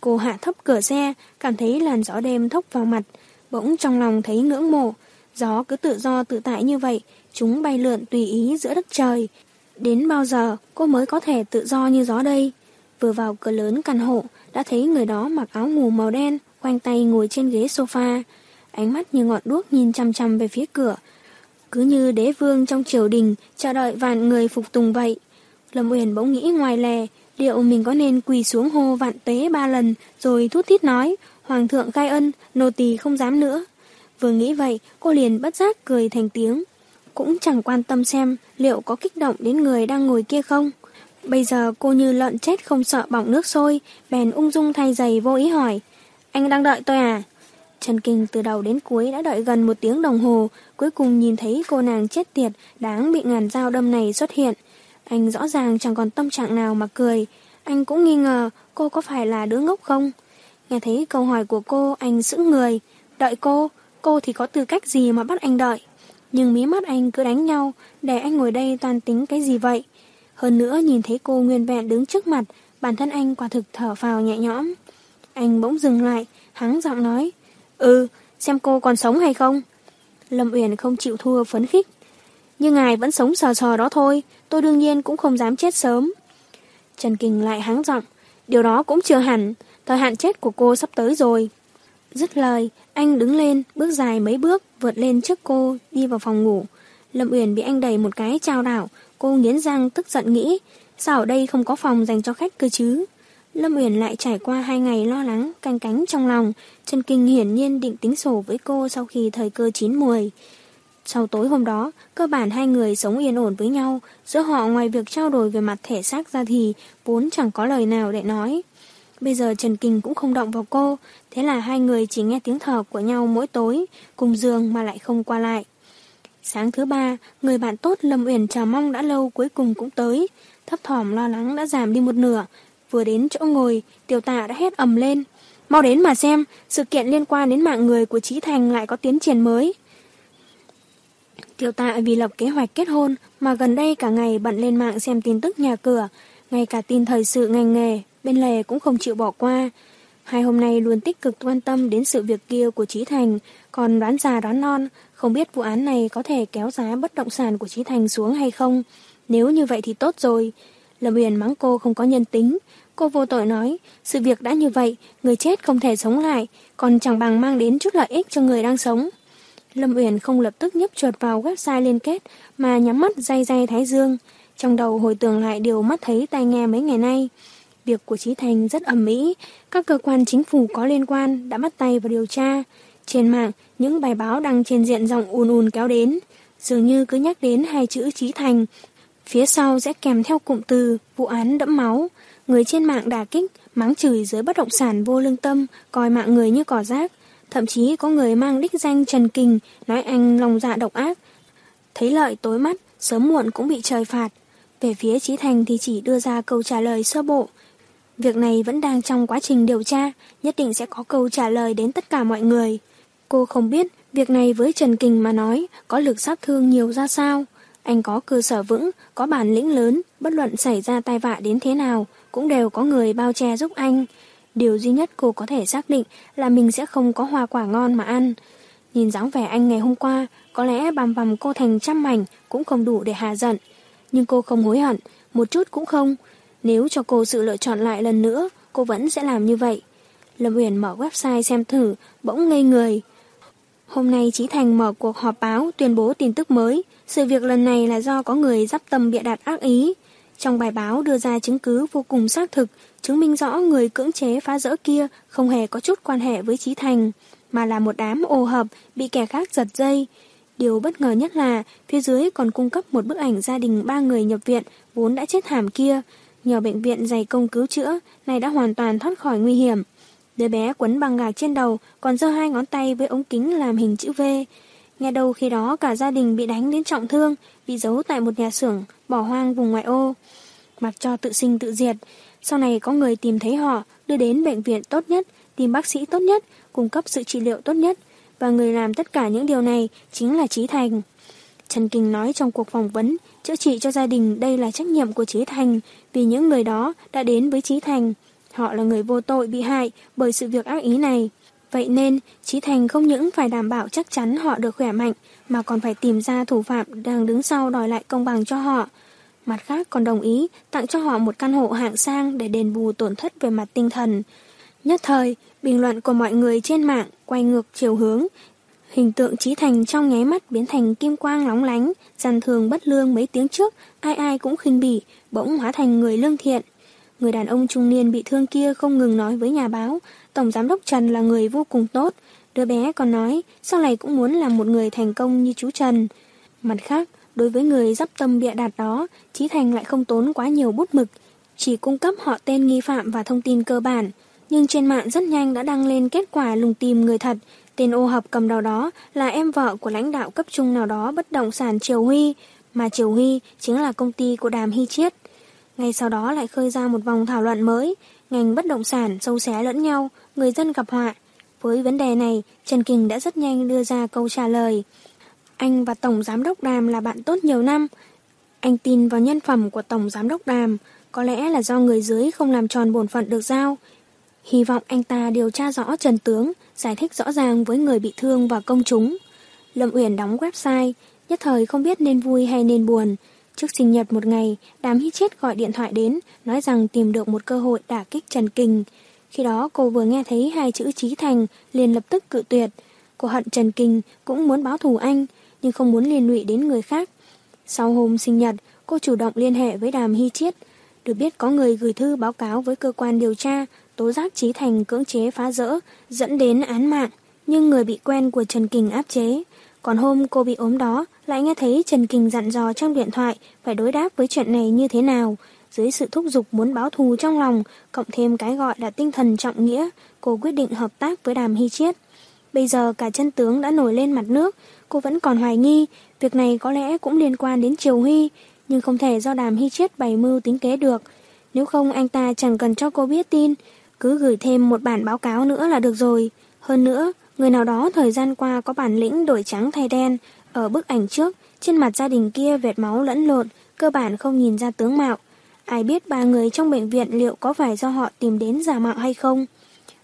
[SPEAKER 2] Cô hạ thấp cửa xe, cảm thấy làn gió đêm thốc vào mặt, bỗng trong lòng thấy ngưỡng mộ. Gió cứ tự do tự tại như vậy, chúng bay lượn tùy ý giữa đất trời. Đến bao giờ cô mới có thể tự do như gió đây? Vừa vào cửa lớn căn hộ, đã thấy người đó mặc áo ngủ màu đen, quanh tay ngồi trên ghế sofa ánh mắt như ngọn đuốc nhìn chăm chăm về phía cửa. Cứ như đế vương trong triều đình chờ đợi vạn người phục tùng vậy. Lâm Uyển bỗng nghĩ ngoài lè, liệu mình có nên quỳ xuống hô vạn tế ba lần rồi thút thít nói, Hoàng thượng khai ân, nô tỳ không dám nữa. Vừa nghĩ vậy, cô liền bất giác cười thành tiếng. Cũng chẳng quan tâm xem liệu có kích động đến người đang ngồi kia không. Bây giờ cô như lợn chết không sợ bỏng nước sôi, bèn ung dung thay giày vô ý hỏi. Anh đang đợi tôi à? Trần Kinh từ đầu đến cuối đã đợi gần một tiếng đồng hồ, cuối cùng nhìn thấy cô nàng chết tiệt đáng bị ngàn dao đâm này xuất hiện. Anh rõ ràng chẳng còn tâm trạng nào mà cười. Anh cũng nghi ngờ cô có phải là đứa ngốc không? Nghe thấy câu hỏi của cô, anh sững người. Đợi cô, cô thì có tư cách gì mà bắt anh đợi? Nhưng mí mắt anh cứ đánh nhau, để anh ngồi đây toàn tính cái gì vậy? Hơn nữa nhìn thấy cô nguyên vẹn đứng trước mặt, bản thân anh quả thực thở phào nhẹ nhõm. Anh bỗng dừng lại, hắng giọng nói, Ừ, xem cô còn sống hay không? Lâm Uyển không chịu thua phấn khích. Nhưng ngài vẫn sống sờ sờ đó thôi, tôi đương nhiên cũng không dám chết sớm. Trần Kình lại háng giọng, điều đó cũng chưa hẳn, thời hạn chết của cô sắp tới rồi. Dứt lời, anh đứng lên, bước dài mấy bước, vượt lên trước cô, đi vào phòng ngủ. Lâm Uyển bị anh đẩy một cái trao đảo, cô nghiến răng tức giận nghĩ, sao ở đây không có phòng dành cho khách cơ chứ? Lâm Uyển lại trải qua hai ngày lo lắng, canh cánh trong lòng. Trần Kinh hiển nhiên định tính sổ với cô sau khi thời cơ chín mùi. Sau tối hôm đó, cơ bản hai người sống yên ổn với nhau, giữa họ ngoài việc trao đổi về mặt thể xác ra thì vốn chẳng có lời nào để nói. Bây giờ Trần Kinh cũng không động vào cô, thế là hai người chỉ nghe tiếng thở của nhau mỗi tối, cùng giường mà lại không qua lại. Sáng thứ ba, người bạn tốt Lâm Uyển chờ mong đã lâu cuối cùng cũng tới. Thấp thỏm lo lắng đã giảm đi một nửa, Vừa đến chỗ ngồi, tiểu tạ đã hét ầm lên. Mau đến mà xem, sự kiện liên quan đến mạng người của Trí Thành lại có tiến triển mới. Tiểu tạ vì lập kế hoạch kết hôn mà gần đây cả ngày bận lên mạng xem tin tức nhà cửa, ngay cả tin thời sự ngành nghề, bên lề cũng không chịu bỏ qua. hai hôm nay luôn tích cực quan tâm đến sự việc kia của Trí Thành, còn đoán già đoán non, không biết vụ án này có thể kéo giá bất động sản của Trí Thành xuống hay không. Nếu như vậy thì tốt rồi. Lâm Uyển mắng cô không có nhân tính. Cô vô tội nói, sự việc đã như vậy, người chết không thể sống lại, còn chẳng bằng mang đến chút lợi ích cho người đang sống. Lâm Uyển không lập tức nhấp chuột vào website liên kết, mà nhắm mắt day day thái dương. Trong đầu hồi tưởng lại điều mắt thấy tai nghe mấy ngày nay. Việc của Trí Thành rất ẩm mỹ, các cơ quan chính phủ có liên quan đã bắt tay vào điều tra. Trên mạng, những bài báo đăng trên diện rộng ùn ùn kéo đến. Dường như cứ nhắc đến hai chữ Trí Thành, phía sau sẽ kèm theo cụm từ vụ án đẫm máu. Người trên mạng đả kích, mắng chửi giới bất động sản vô lương tâm, coi mạng người như cỏ rác. Thậm chí có người mang đích danh Trần Kình, nói anh lòng dạ độc ác. Thấy lợi tối mắt, sớm muộn cũng bị trời phạt. Về phía Trí Thành thì chỉ đưa ra câu trả lời sơ bộ. Việc này vẫn đang trong quá trình điều tra, nhất định sẽ có câu trả lời đến tất cả mọi người. Cô không biết việc này với Trần Kình mà nói có lực sát thương nhiều ra sao. Anh có cơ sở vững, có bản lĩnh lớn, bất luận xảy ra tai vạ đến thế nào, cũng đều có người bao che giúp anh. Điều duy nhất cô có thể xác định là mình sẽ không có hoa quả ngon mà ăn. Nhìn dáng vẻ anh ngày hôm qua, có lẽ bằm bằm cô thành trăm mảnh cũng không đủ để hạ giận. Nhưng cô không hối hận, một chút cũng không. Nếu cho cô sự lựa chọn lại lần nữa, cô vẫn sẽ làm như vậy. Lâm Uyển mở website xem thử, bỗng ngây người. Hôm nay Trí Thành mở cuộc họp báo tuyên bố tin tức mới. Sự việc lần này là do có người dắp tâm bịa đặt ác ý. Trong bài báo đưa ra chứng cứ vô cùng xác thực, chứng minh rõ người cưỡng chế phá rỡ kia không hề có chút quan hệ với Trí Thành, mà là một đám ô hợp bị kẻ khác giật dây. Điều bất ngờ nhất là phía dưới còn cung cấp một bức ảnh gia đình ba người nhập viện vốn đã chết thảm kia. Nhờ bệnh viện dày công cứu chữa, này đã hoàn toàn thoát khỏi nguy hiểm. Đứa bé quấn băng gạc trên đầu, còn giơ hai ngón tay với ống kính làm hình chữ V. Nghe đầu khi đó cả gia đình bị đánh đến trọng thương, bị giấu tại một nhà xưởng, bỏ hoang vùng ngoại ô. Mặc cho tự sinh tự diệt, sau này có người tìm thấy họ, đưa đến bệnh viện tốt nhất, tìm bác sĩ tốt nhất, cung cấp sự trị liệu tốt nhất, và người làm tất cả những điều này chính là Trí Thành. Trần Kinh nói trong cuộc phỏng vấn, chữa trị cho gia đình đây là trách nhiệm của Trí Thành, vì những người đó đã đến với Trí Thành. Họ là người vô tội bị hại bởi sự việc ác ý này. Vậy nên, Trí Thành không những phải đảm bảo chắc chắn họ được khỏe mạnh, mà còn phải tìm ra thủ phạm đang đứng sau đòi lại công bằng cho họ. Mặt khác còn đồng ý tặng cho họ một căn hộ hạng sang để đền bù tổn thất về mặt tinh thần. Nhất thời, bình luận của mọi người trên mạng quay ngược chiều hướng. Hình tượng Trí Thành trong nháy mắt biến thành kim quang lóng lánh, gian thường bất lương mấy tiếng trước, ai ai cũng khinh bỉ, bỗng hóa thành người lương thiện. Người đàn ông trung niên bị thương kia không ngừng nói với nhà báo, Tổng Giám đốc Trần là người vô cùng tốt. Đứa bé còn nói, sau này cũng muốn làm một người thành công như chú Trần. Mặt khác, đối với người dắp tâm bịa đặt đó, Trí Thành lại không tốn quá nhiều bút mực, chỉ cung cấp họ tên nghi phạm và thông tin cơ bản. Nhưng trên mạng rất nhanh đã đăng lên kết quả lùng tìm người thật, tên ô hợp cầm đầu đó là em vợ của lãnh đạo cấp trung nào đó bất động sản Triều Huy, mà Triều Huy chính là công ty của Đàm Hy Chiết. Ngay sau đó lại khơi ra một vòng thảo luận mới, ngành bất động sản sâu xé lẫn nhau, người dân gặp họa. Với vấn đề này, Trần Kình đã rất nhanh đưa ra câu trả lời. Anh và Tổng Giám đốc Đàm là bạn tốt nhiều năm. Anh tin vào nhân phẩm của Tổng Giám đốc Đàm, có lẽ là do người dưới không làm tròn bổn phận được giao. Hy vọng anh ta điều tra rõ Trần Tướng, giải thích rõ ràng với người bị thương và công chúng. Lâm Uyển đóng website, nhất thời không biết nên vui hay nên buồn. Trước sinh nhật một ngày, đám hít chết gọi điện thoại đến, nói rằng tìm được một cơ hội đả kích Trần Kình. Khi đó cô vừa nghe thấy hai chữ Trí Thành, liền lập tức cự tuyệt. Cô hận Trần Kình cũng muốn báo thù anh, nhưng không muốn liên lụy đến người khác. Sau hôm sinh nhật, cô chủ động liên hệ với Đàm Hy Chiết. Được biết có người gửi thư báo cáo với cơ quan điều tra, tố giác Trí Thành cưỡng chế phá rỡ, dẫn đến án mạng, nhưng người bị quen của Trần Kình áp chế. Còn hôm cô bị ốm đó, lại nghe thấy Trần Kình dặn dò trong điện thoại phải đối đáp với chuyện này như thế nào. Dưới sự thúc giục muốn báo thù trong lòng, cộng thêm cái gọi là tinh thần trọng nghĩa, cô quyết định hợp tác với Đàm Hy Chiết. Bây giờ cả chân tướng đã nổi lên mặt nước, cô vẫn còn hoài nghi, việc này có lẽ cũng liên quan đến Triều Huy, nhưng không thể do Đàm Hy Chiết bày mưu tính kế được. Nếu không anh ta chẳng cần cho cô biết tin, cứ gửi thêm một bản báo cáo nữa là được rồi. Hơn nữa, người nào đó thời gian qua có bản lĩnh đổi trắng thay đen, ở bức ảnh trước, trên mặt gia đình kia vệt máu lẫn lộn, cơ bản không nhìn ra tướng mạo. Ai biết ba người trong bệnh viện liệu có phải do họ tìm đến giả mạo hay không?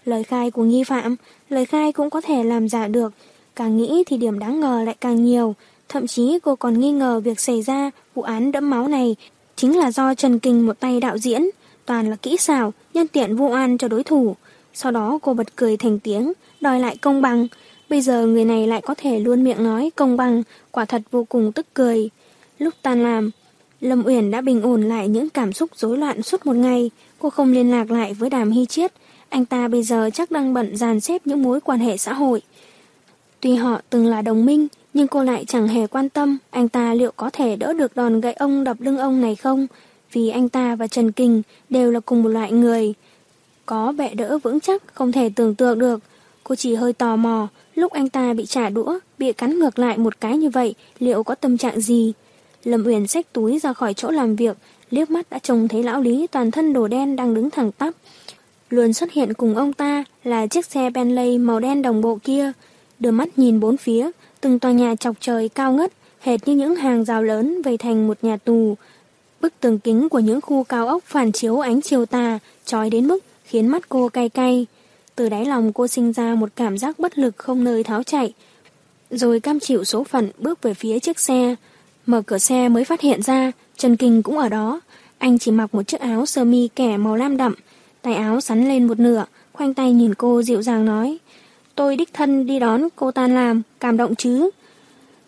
[SPEAKER 2] lời khai của nghi phạm, lời khai cũng có thể làm giả được. Càng nghĩ thì điểm đáng ngờ lại càng nhiều. Thậm chí cô còn nghi ngờ việc xảy ra vụ án đẫm máu này chính là do Trần Kinh một tay đạo diễn, toàn là kỹ xảo, nhân tiện vu oan cho đối thủ. Sau đó cô bật cười thành tiếng, đòi lại công bằng. Bây giờ người này lại có thể luôn miệng nói công bằng, quả thật vô cùng tức cười. Lúc tan làm, Lâm Uyển đã bình ổn lại những cảm xúc rối loạn suốt một ngày. Cô không liên lạc lại với Đàm Hy Chiết. Anh ta bây giờ chắc đang bận dàn xếp những mối quan hệ xã hội. Tuy họ từng là đồng minh, nhưng cô lại chẳng hề quan tâm anh ta liệu có thể đỡ được đòn gậy ông đập lưng ông này không, vì anh ta và Trần Kình đều là cùng một loại người. Có bệ đỡ vững chắc, không thể tưởng tượng được. Cô chỉ hơi tò mò, lúc anh ta bị trả đũa, bị cắn ngược lại một cái như vậy, liệu có tâm trạng gì? Lâm Uyển xách túi ra khỏi chỗ làm việc, liếc mắt đã trông thấy lão Lý toàn thân đồ đen đang đứng thẳng tắp. Luôn xuất hiện cùng ông ta là chiếc xe Bentley màu đen đồng bộ kia, đưa mắt nhìn bốn phía, từng tòa nhà chọc trời cao ngất, hệt như những hàng rào lớn vây thành một nhà tù. Bức tường kính của những khu cao ốc phản chiếu ánh chiều tà, trói đến mức khiến mắt cô cay cay. Từ đáy lòng cô sinh ra một cảm giác bất lực không nơi tháo chạy, rồi cam chịu số phận bước về phía chiếc xe. Mở cửa xe mới phát hiện ra, Trần Kinh cũng ở đó. Anh chỉ mặc một chiếc áo sơ mi kẻ màu lam đậm, tay áo sắn lên một nửa, khoanh tay nhìn cô dịu dàng nói. Tôi đích thân đi đón cô tan làm, cảm động chứ.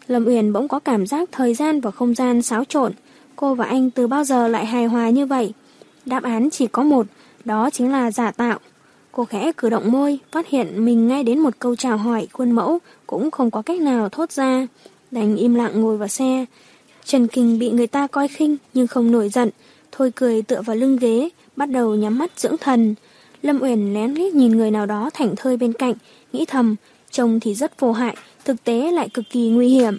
[SPEAKER 2] Lâm Uyển bỗng có cảm giác thời gian và không gian xáo trộn. Cô và anh từ bao giờ lại hài hòa như vậy? Đáp án chỉ có một, đó chính là giả tạo. Cô khẽ cử động môi, phát hiện mình ngay đến một câu chào hỏi khuôn mẫu cũng không có cách nào thốt ra. Đành im lặng ngồi vào xe. Trần Kinh bị người ta coi khinh nhưng không nổi giận. Thôi cười tựa vào lưng ghế, bắt đầu nhắm mắt dưỡng thần. Lâm Uyển lén lít nhìn người nào đó thảnh thơi bên cạnh, nghĩ thầm, trông thì rất vô hại, thực tế lại cực kỳ nguy hiểm.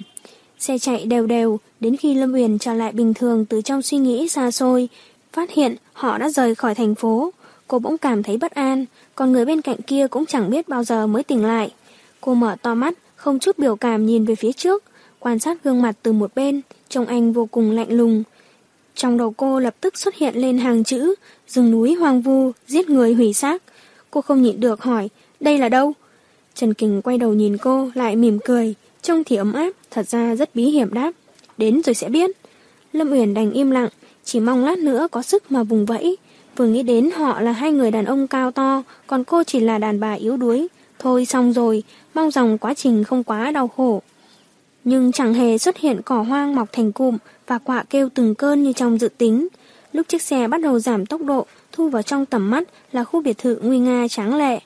[SPEAKER 2] Xe chạy đều đều, đến khi Lâm Uyển trở lại bình thường từ trong suy nghĩ xa xôi, phát hiện họ đã rời khỏi thành phố. Cô bỗng cảm thấy bất an, còn người bên cạnh kia cũng chẳng biết bao giờ mới tỉnh lại. Cô mở to mắt, không chút biểu cảm nhìn về phía trước, quan sát gương mặt từ một bên, trông anh vô cùng lạnh lùng. Trong đầu cô lập tức xuất hiện lên hàng chữ, rừng núi hoang vu, giết người hủy xác. Cô không nhịn được hỏi, đây là đâu? Trần Kình quay đầu nhìn cô, lại mỉm cười, trông thì ấm áp, thật ra rất bí hiểm đáp. Đến rồi sẽ biết. Lâm Uyển đành im lặng, chỉ mong lát nữa có sức mà vùng vẫy. Vừa nghĩ đến họ là hai người đàn ông cao to, còn cô chỉ là đàn bà yếu đuối. Thôi xong rồi, mong rằng quá trình không quá đau khổ. Nhưng chẳng hề xuất hiện cỏ hoang mọc thành cụm và quạ kêu từng cơn như trong dự tính. Lúc chiếc xe bắt đầu giảm tốc độ, thu vào trong tầm mắt là khu biệt thự nguy nga tráng lệ.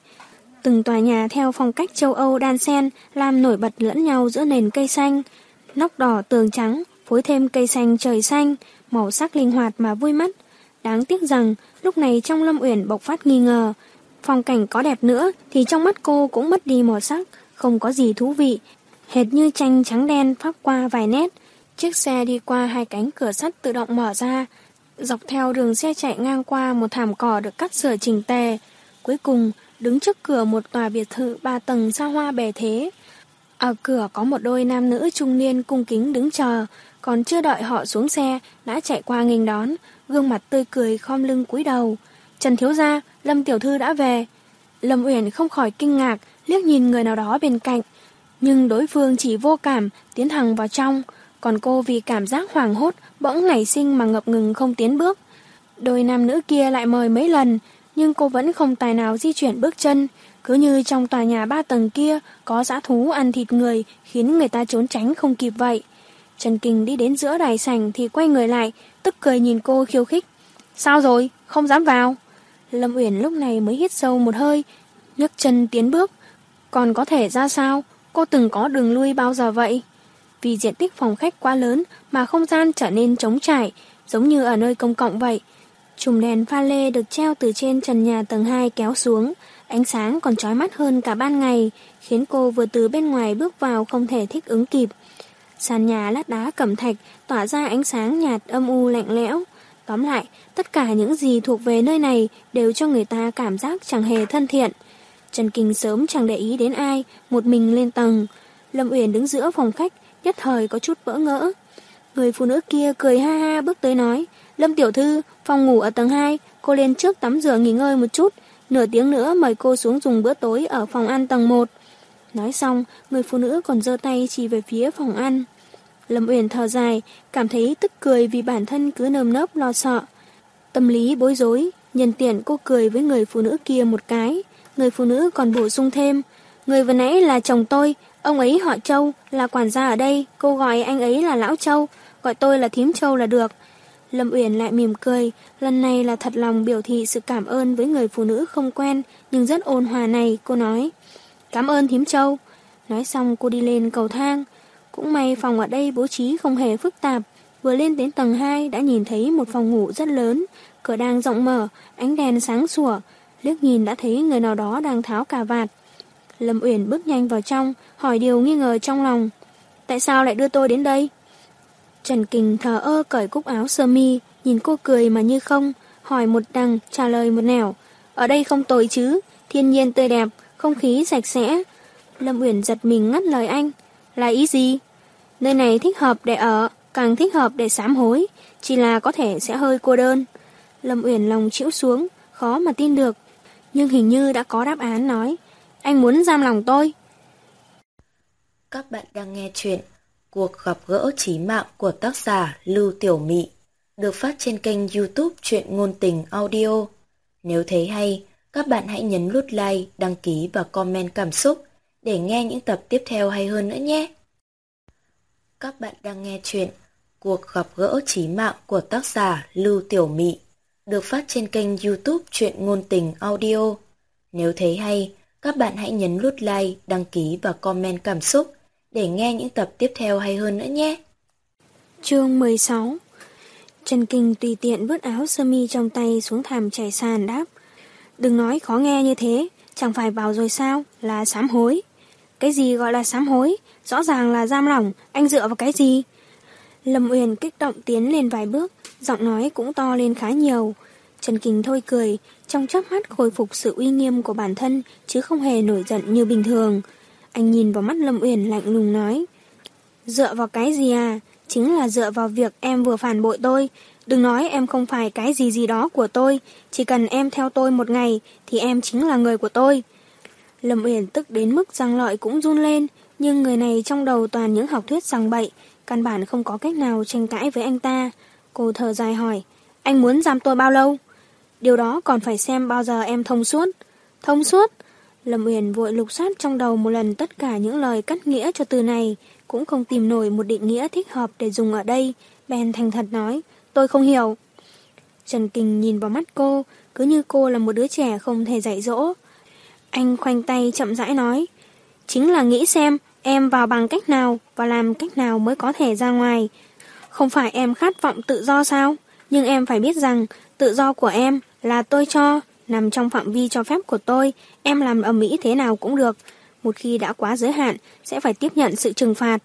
[SPEAKER 2] Từng tòa nhà theo phong cách châu Âu đan xen làm nổi bật lẫn nhau giữa nền cây xanh. Nóc đỏ tường trắng, phối thêm cây xanh trời xanh, màu sắc linh hoạt mà vui mắt. Đáng tiếc rằng, lúc này trong Lâm Uyển bộc phát nghi ngờ. Phong cảnh có đẹp nữa thì trong mắt cô cũng mất đi màu sắc, không có gì thú vị. Hệt như tranh trắng đen pháp qua vài nét. Chiếc xe đi qua hai cánh cửa sắt tự động mở ra. Dọc theo đường xe chạy ngang qua một thảm cỏ được cắt sửa chỉnh tề. Cuối cùng, đứng trước cửa một tòa biệt thự ba tầng xa hoa bề thế. Ở cửa có một đôi nam nữ trung niên cung kính đứng chờ, còn chưa đợi họ xuống xe, đã chạy qua nghênh đón, gương mặt tươi cười khom lưng cúi đầu. Trần Thiếu Gia, Lâm Tiểu Thư đã về. Lâm Uyển không khỏi kinh ngạc, liếc nhìn người nào đó bên cạnh. Nhưng đối phương chỉ vô cảm, tiến thẳng vào trong, còn cô vì cảm giác hoảng hốt, bỗng nảy sinh mà ngập ngừng không tiến bước. Đôi nam nữ kia lại mời mấy lần, nhưng cô vẫn không tài nào di chuyển bước chân, cứ như trong tòa nhà ba tầng kia có dã thú ăn thịt người khiến người ta trốn tránh không kịp vậy. Trần Kinh đi đến giữa đài sảnh thì quay người lại, tức cười nhìn cô khiêu khích. Sao rồi? Không dám vào. Lâm Uyển lúc này mới hít sâu một hơi, nhấc chân tiến bước. Còn có thể ra sao? Cô từng có đường lui bao giờ vậy? Vì diện tích phòng khách quá lớn mà không gian trở nên trống trải, giống như ở nơi công cộng vậy. Chùm đèn pha lê được treo từ trên trần nhà tầng 2 kéo xuống, ánh sáng còn chói mắt hơn cả ban ngày, khiến cô vừa từ bên ngoài bước vào không thể thích ứng kịp. Sàn nhà lát đá cẩm thạch tỏa ra ánh sáng nhạt âm u lạnh lẽo. Tóm lại, tất cả những gì thuộc về nơi này đều cho người ta cảm giác chẳng hề thân thiện. Trần Kinh sớm chẳng để ý đến ai, một mình lên tầng. Lâm Uyển đứng giữa phòng khách, nhất thời có chút vỡ ngỡ. Người phụ nữ kia cười ha ha bước tới nói, Lâm Tiểu Thư, phòng ngủ ở tầng 2, cô lên trước tắm rửa nghỉ ngơi một chút, nửa tiếng nữa mời cô xuống dùng bữa tối ở phòng ăn tầng 1. Nói xong, người phụ nữ còn giơ tay chỉ về phía phòng ăn. Lâm Uyển thở dài, cảm thấy tức cười vì bản thân cứ nơm nớp lo sợ. Tâm lý bối rối, nhân tiện cô cười với người phụ nữ kia một cái. Người phụ nữ còn bổ sung thêm, người vừa nãy là chồng tôi, ông ấy họ Châu, là quản gia ở đây, cô gọi anh ấy là Lão Châu, gọi tôi là Thím Châu là được. Lâm Uyển lại mỉm cười, lần này là thật lòng biểu thị sự cảm ơn với người phụ nữ không quen, nhưng rất ôn hòa này, cô nói. Cảm ơn Thím Châu. Nói xong cô đi lên cầu thang. Cũng may phòng ở đây bố trí không hề phức tạp. Vừa lên đến tầng 2 đã nhìn thấy một phòng ngủ rất lớn, cửa đang rộng mở, ánh đèn sáng sủa. Liếc nhìn đã thấy người nào đó đang tháo cà vạt. Lâm Uyển bước nhanh vào trong, hỏi điều nghi ngờ trong lòng. Tại sao lại đưa tôi đến đây? Trần Kình thờ ơ cởi cúc áo sơ mi, nhìn cô cười mà như không, hỏi một đằng, trả lời một nẻo. Ở đây không tồi chứ, thiên nhiên tươi đẹp, không khí sạch sẽ. Lâm Uyển giật mình ngắt lời anh. Là ý gì? Nơi này thích hợp để ở, càng thích hợp để sám hối, chỉ là có thể sẽ hơi cô đơn. Lâm Uyển lòng chịu xuống, khó mà tin được. Nhưng hình như đã có đáp án nói. Anh muốn giam lòng tôi.
[SPEAKER 1] Các bạn đang nghe chuyện Cuộc gặp gỡ trí mạng của tác giả Lưu Tiểu Mị được phát trên kênh youtube Chuyện Ngôn Tình Audio. Nếu thấy hay, các bạn hãy nhấn nút like, đăng ký và comment cảm xúc để nghe những tập tiếp theo hay hơn nữa nhé. Các bạn đang nghe chuyện Cuộc gặp gỡ trí mạng của tác giả Lưu Tiểu Mị được phát trên kênh youtube Chuyện Ngôn Tình Audio. Nếu thấy hay, các bạn hãy nhấn nút like, đăng ký và comment cảm xúc để nghe những tập tiếp theo hay hơn nữa nhé.
[SPEAKER 2] Chương 16 Trần Kinh tùy tiện vứt áo sơ mi trong tay xuống thảm chảy sàn đáp. Đừng nói khó nghe như thế, chẳng phải vào rồi sao, là sám hối. Cái gì gọi là sám hối? Rõ ràng là giam lỏng, anh dựa vào cái gì? Lâm Uyển kích động tiến lên vài bước, giọng nói cũng to lên khá nhiều. Trần Kinh thôi cười, trong chớp mắt khôi phục sự uy nghiêm của bản thân, chứ không hề nổi giận như bình thường. Anh nhìn vào mắt Lâm Uyển lạnh lùng nói. Dựa vào cái gì à? Chính là dựa vào việc em vừa phản bội tôi. Đừng nói em không phải cái gì gì đó của tôi. Chỉ cần em theo tôi một ngày thì em chính là người của tôi. Lâm Uyển tức đến mức răng lợi cũng run lên. Nhưng người này trong đầu toàn những học thuyết rằng bậy. Căn bản không có cách nào tranh cãi với anh ta. Cô thở dài hỏi. Anh muốn giam tôi bao lâu? Điều đó còn phải xem bao giờ em thông suốt. Thông suốt? Lâm Uyển vội lục soát trong đầu một lần tất cả những lời cắt nghĩa cho từ này, cũng không tìm nổi một định nghĩa thích hợp để dùng ở đây, bèn thành thật nói, tôi không hiểu. Trần Kình nhìn vào mắt cô, cứ như cô là một đứa trẻ không thể dạy dỗ. Anh khoanh tay chậm rãi nói, chính là nghĩ xem em vào bằng cách nào và làm cách nào mới có thể ra ngoài. Không phải em khát vọng tự do sao? Nhưng em phải biết rằng tự do của em là tôi cho, nằm trong phạm vi cho phép của tôi, em làm ở Mỹ thế nào cũng được. Một khi đã quá giới hạn, sẽ phải tiếp nhận sự trừng phạt.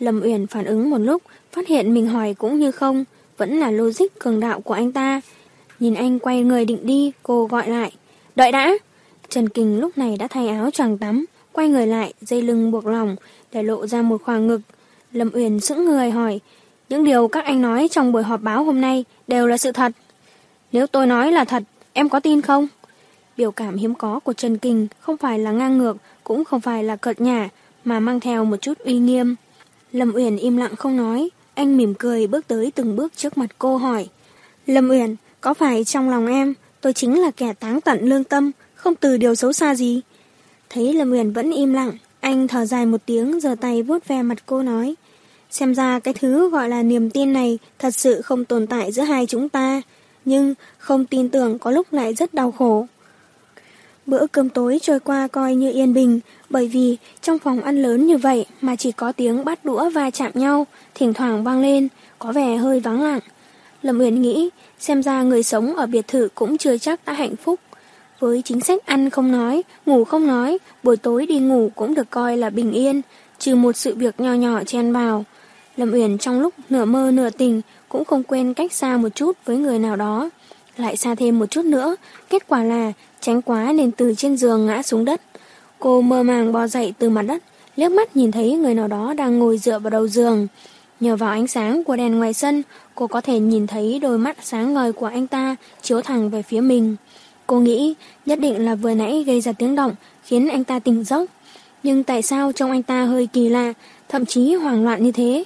[SPEAKER 2] Lâm Uyển phản ứng một lúc, phát hiện mình hỏi cũng như không, vẫn là logic cường đạo của anh ta. Nhìn anh quay người định đi, cô gọi lại. Đợi đã! Trần Kình lúc này đã thay áo choàng tắm, quay người lại, dây lưng buộc lòng, để lộ ra một khoảng ngực. Lâm Uyển sững người hỏi, những điều các anh nói trong buổi họp báo hôm nay đều là sự thật. Nếu tôi nói là thật, em có tin không? Biểu cảm hiếm có của Trần Kinh không phải là ngang ngược, cũng không phải là cợt nhả, mà mang theo một chút uy nghiêm. Lâm Uyển im lặng không nói, anh mỉm cười bước tới từng bước trước mặt cô hỏi. Lâm Uyển, có phải trong lòng em, tôi chính là kẻ táng tận lương tâm, không từ điều xấu xa gì? Thấy Lâm Uyển vẫn im lặng, anh thở dài một tiếng giơ tay vuốt ve mặt cô nói. Xem ra cái thứ gọi là niềm tin này thật sự không tồn tại giữa hai chúng ta, nhưng không tin tưởng có lúc lại rất đau khổ. Bữa cơm tối trôi qua coi như yên bình, bởi vì trong phòng ăn lớn như vậy mà chỉ có tiếng bát đũa va chạm nhau, thỉnh thoảng vang lên, có vẻ hơi vắng lặng. Lâm Uyển nghĩ, xem ra người sống ở biệt thự cũng chưa chắc đã hạnh phúc. Với chính sách ăn không nói, ngủ không nói, buổi tối đi ngủ cũng được coi là bình yên, trừ một sự việc nhỏ nhỏ chen vào. Lâm Uyển trong lúc nửa mơ nửa tình cũng không quên cách xa một chút với người nào đó. Lại xa thêm một chút nữa, kết quả là tránh quá nên từ trên giường ngã xuống đất. Cô mơ màng bò dậy từ mặt đất, liếc mắt nhìn thấy người nào đó đang ngồi dựa vào đầu giường. Nhờ vào ánh sáng của đèn ngoài sân, cô có thể nhìn thấy đôi mắt sáng ngời của anh ta chiếu thẳng về phía mình. Cô nghĩ nhất định là vừa nãy gây ra tiếng động khiến anh ta tỉnh giấc. Nhưng tại sao trông anh ta hơi kỳ lạ, thậm chí hoảng loạn như thế?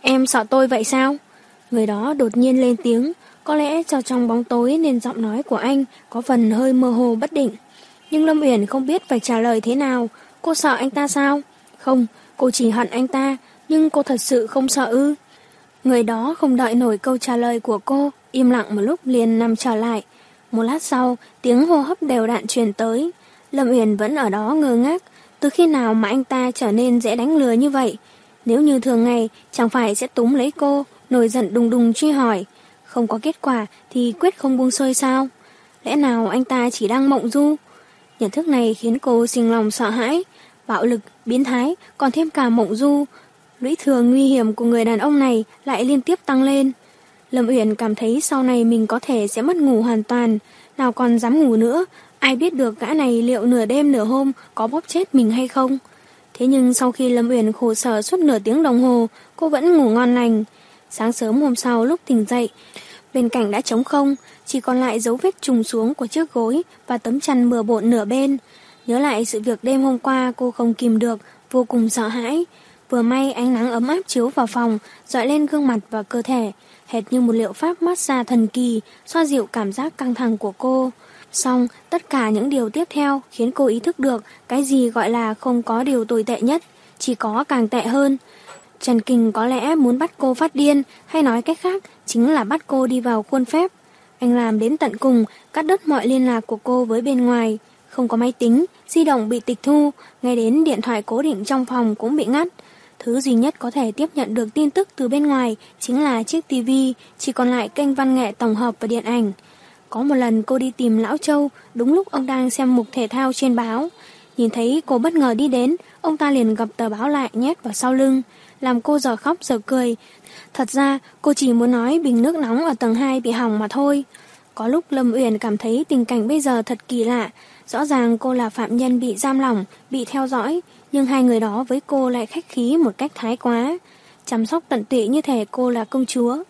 [SPEAKER 2] Em sợ tôi vậy sao? Người đó đột nhiên lên tiếng, có lẽ cho trong bóng tối nên giọng nói của anh có phần hơi mơ hồ bất định. Nhưng Lâm Uyển không biết phải trả lời thế nào. Cô sợ anh ta sao? Không, cô chỉ hận anh ta, nhưng cô thật sự không sợ ư. Người đó không đợi nổi câu trả lời của cô, im lặng một lúc liền nằm trở lại. Một lát sau, tiếng hô hấp đều đạn truyền tới. Lâm Uyển vẫn ở đó ngơ ngác, từ khi nào mà anh ta trở nên dễ đánh lừa như vậy? Nếu như thường ngày, chẳng phải sẽ túm lấy cô, nổi giận đùng đùng truy hỏi. Không có kết quả thì quyết không buông xuôi sao? Lẽ nào anh ta chỉ đang mộng du? Nhận thức này khiến cô sinh lòng sợ hãi, bạo lực, biến thái, còn thêm cả mộng du. Lũy thường nguy hiểm của người đàn ông này lại liên tiếp tăng lên. Lâm Uyển cảm thấy sau này mình có thể sẽ mất ngủ hoàn toàn, nào còn dám ngủ nữa, ai biết được gã này liệu nửa đêm nửa hôm có bóp chết mình hay không. Thế nhưng sau khi Lâm Uyển khổ sở suốt nửa tiếng đồng hồ, cô vẫn ngủ ngon lành. Sáng sớm hôm sau lúc tỉnh dậy, bên cạnh đã trống không, chỉ còn lại dấu vết trùng xuống của chiếc gối và tấm chăn bừa bộn nửa bên. Nhớ lại sự việc đêm hôm qua cô không kìm được, vô cùng sợ hãi. Vừa may ánh nắng ấm áp chiếu vào phòng, dọi lên gương mặt và cơ thể, hệt như một liệu pháp massage thần kỳ, xoa dịu cảm giác căng thẳng của cô. Xong, tất cả những điều tiếp theo khiến cô ý thức được cái gì gọi là không có điều tồi tệ nhất, chỉ có càng tệ hơn. Trần Kinh có lẽ muốn bắt cô phát điên, hay nói cách khác, chính là bắt cô đi vào khuôn phép. Anh làm đến tận cùng, cắt đứt mọi liên lạc của cô với bên ngoài. Không có máy tính, di động bị tịch thu, ngay đến điện thoại cố định trong phòng cũng bị ngắt. Thứ duy nhất có thể tiếp nhận được tin tức từ bên ngoài chính là chiếc tivi, chỉ còn lại kênh văn nghệ tổng hợp và điện ảnh. Có một lần cô đi tìm Lão Châu, đúng lúc ông đang xem mục thể thao trên báo. Nhìn thấy cô bất ngờ đi đến, ông ta liền gập tờ báo lại nhét vào sau lưng, làm cô giờ khóc giờ cười. Thật ra, cô chỉ muốn nói bình nước nóng ở tầng 2 bị hỏng mà thôi. Có lúc Lâm Uyển cảm thấy tình cảnh bây giờ thật kỳ lạ. Rõ ràng cô là phạm nhân bị giam lỏng, bị theo dõi, nhưng hai người đó với cô lại khách khí một cách thái quá. Chăm sóc tận tụy như thể cô là công chúa.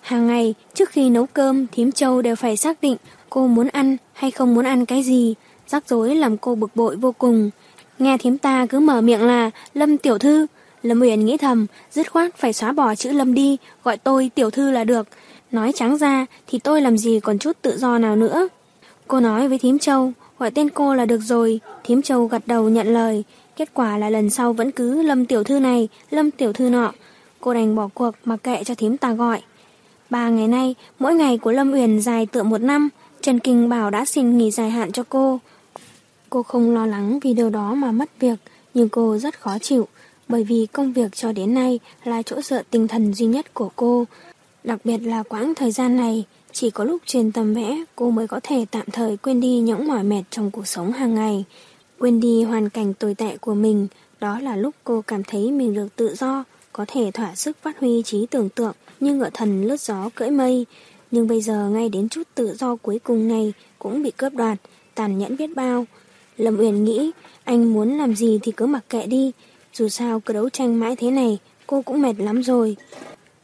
[SPEAKER 2] Hàng ngày, trước khi nấu cơm, thím châu đều phải xác định cô muốn ăn hay không muốn ăn cái gì. Rắc rối làm cô bực bội vô cùng. Nghe thím ta cứ mở miệng là Lâm Tiểu Thư. Lâm Uyển nghĩ thầm, dứt khoát phải xóa bỏ chữ Lâm đi, gọi tôi Tiểu Thư là được. Nói trắng ra thì tôi làm gì còn chút tự do nào nữa. Cô nói với thím châu, gọi tên cô là được rồi. Thím châu gật đầu nhận lời. Kết quả là lần sau vẫn cứ Lâm Tiểu Thư này, Lâm Tiểu Thư nọ. Cô đành bỏ cuộc mà kệ cho thím ta gọi. Ba ngày nay, mỗi ngày của Lâm Uyển dài tựa một năm, Trần Kinh bảo đã xin nghỉ dài hạn cho cô. Cô không lo lắng vì điều đó mà mất việc, nhưng cô rất khó chịu, bởi vì công việc cho đến nay là chỗ dựa tinh thần duy nhất của cô. Đặc biệt là quãng thời gian này, chỉ có lúc truyền tầm vẽ cô mới có thể tạm thời quên đi những mỏi mệt trong cuộc sống hàng ngày. Quên đi hoàn cảnh tồi tệ của mình, đó là lúc cô cảm thấy mình được tự do, có thể thỏa sức phát huy trí tưởng tượng như ngựa thần lướt gió cưỡi mây. Nhưng bây giờ ngay đến chút tự do cuối cùng này cũng bị cướp đoạt, tàn nhẫn biết bao. Lâm Uyển nghĩ anh muốn làm gì thì cứ mặc kệ đi, dù sao cứ đấu tranh mãi thế này cô cũng mệt lắm rồi.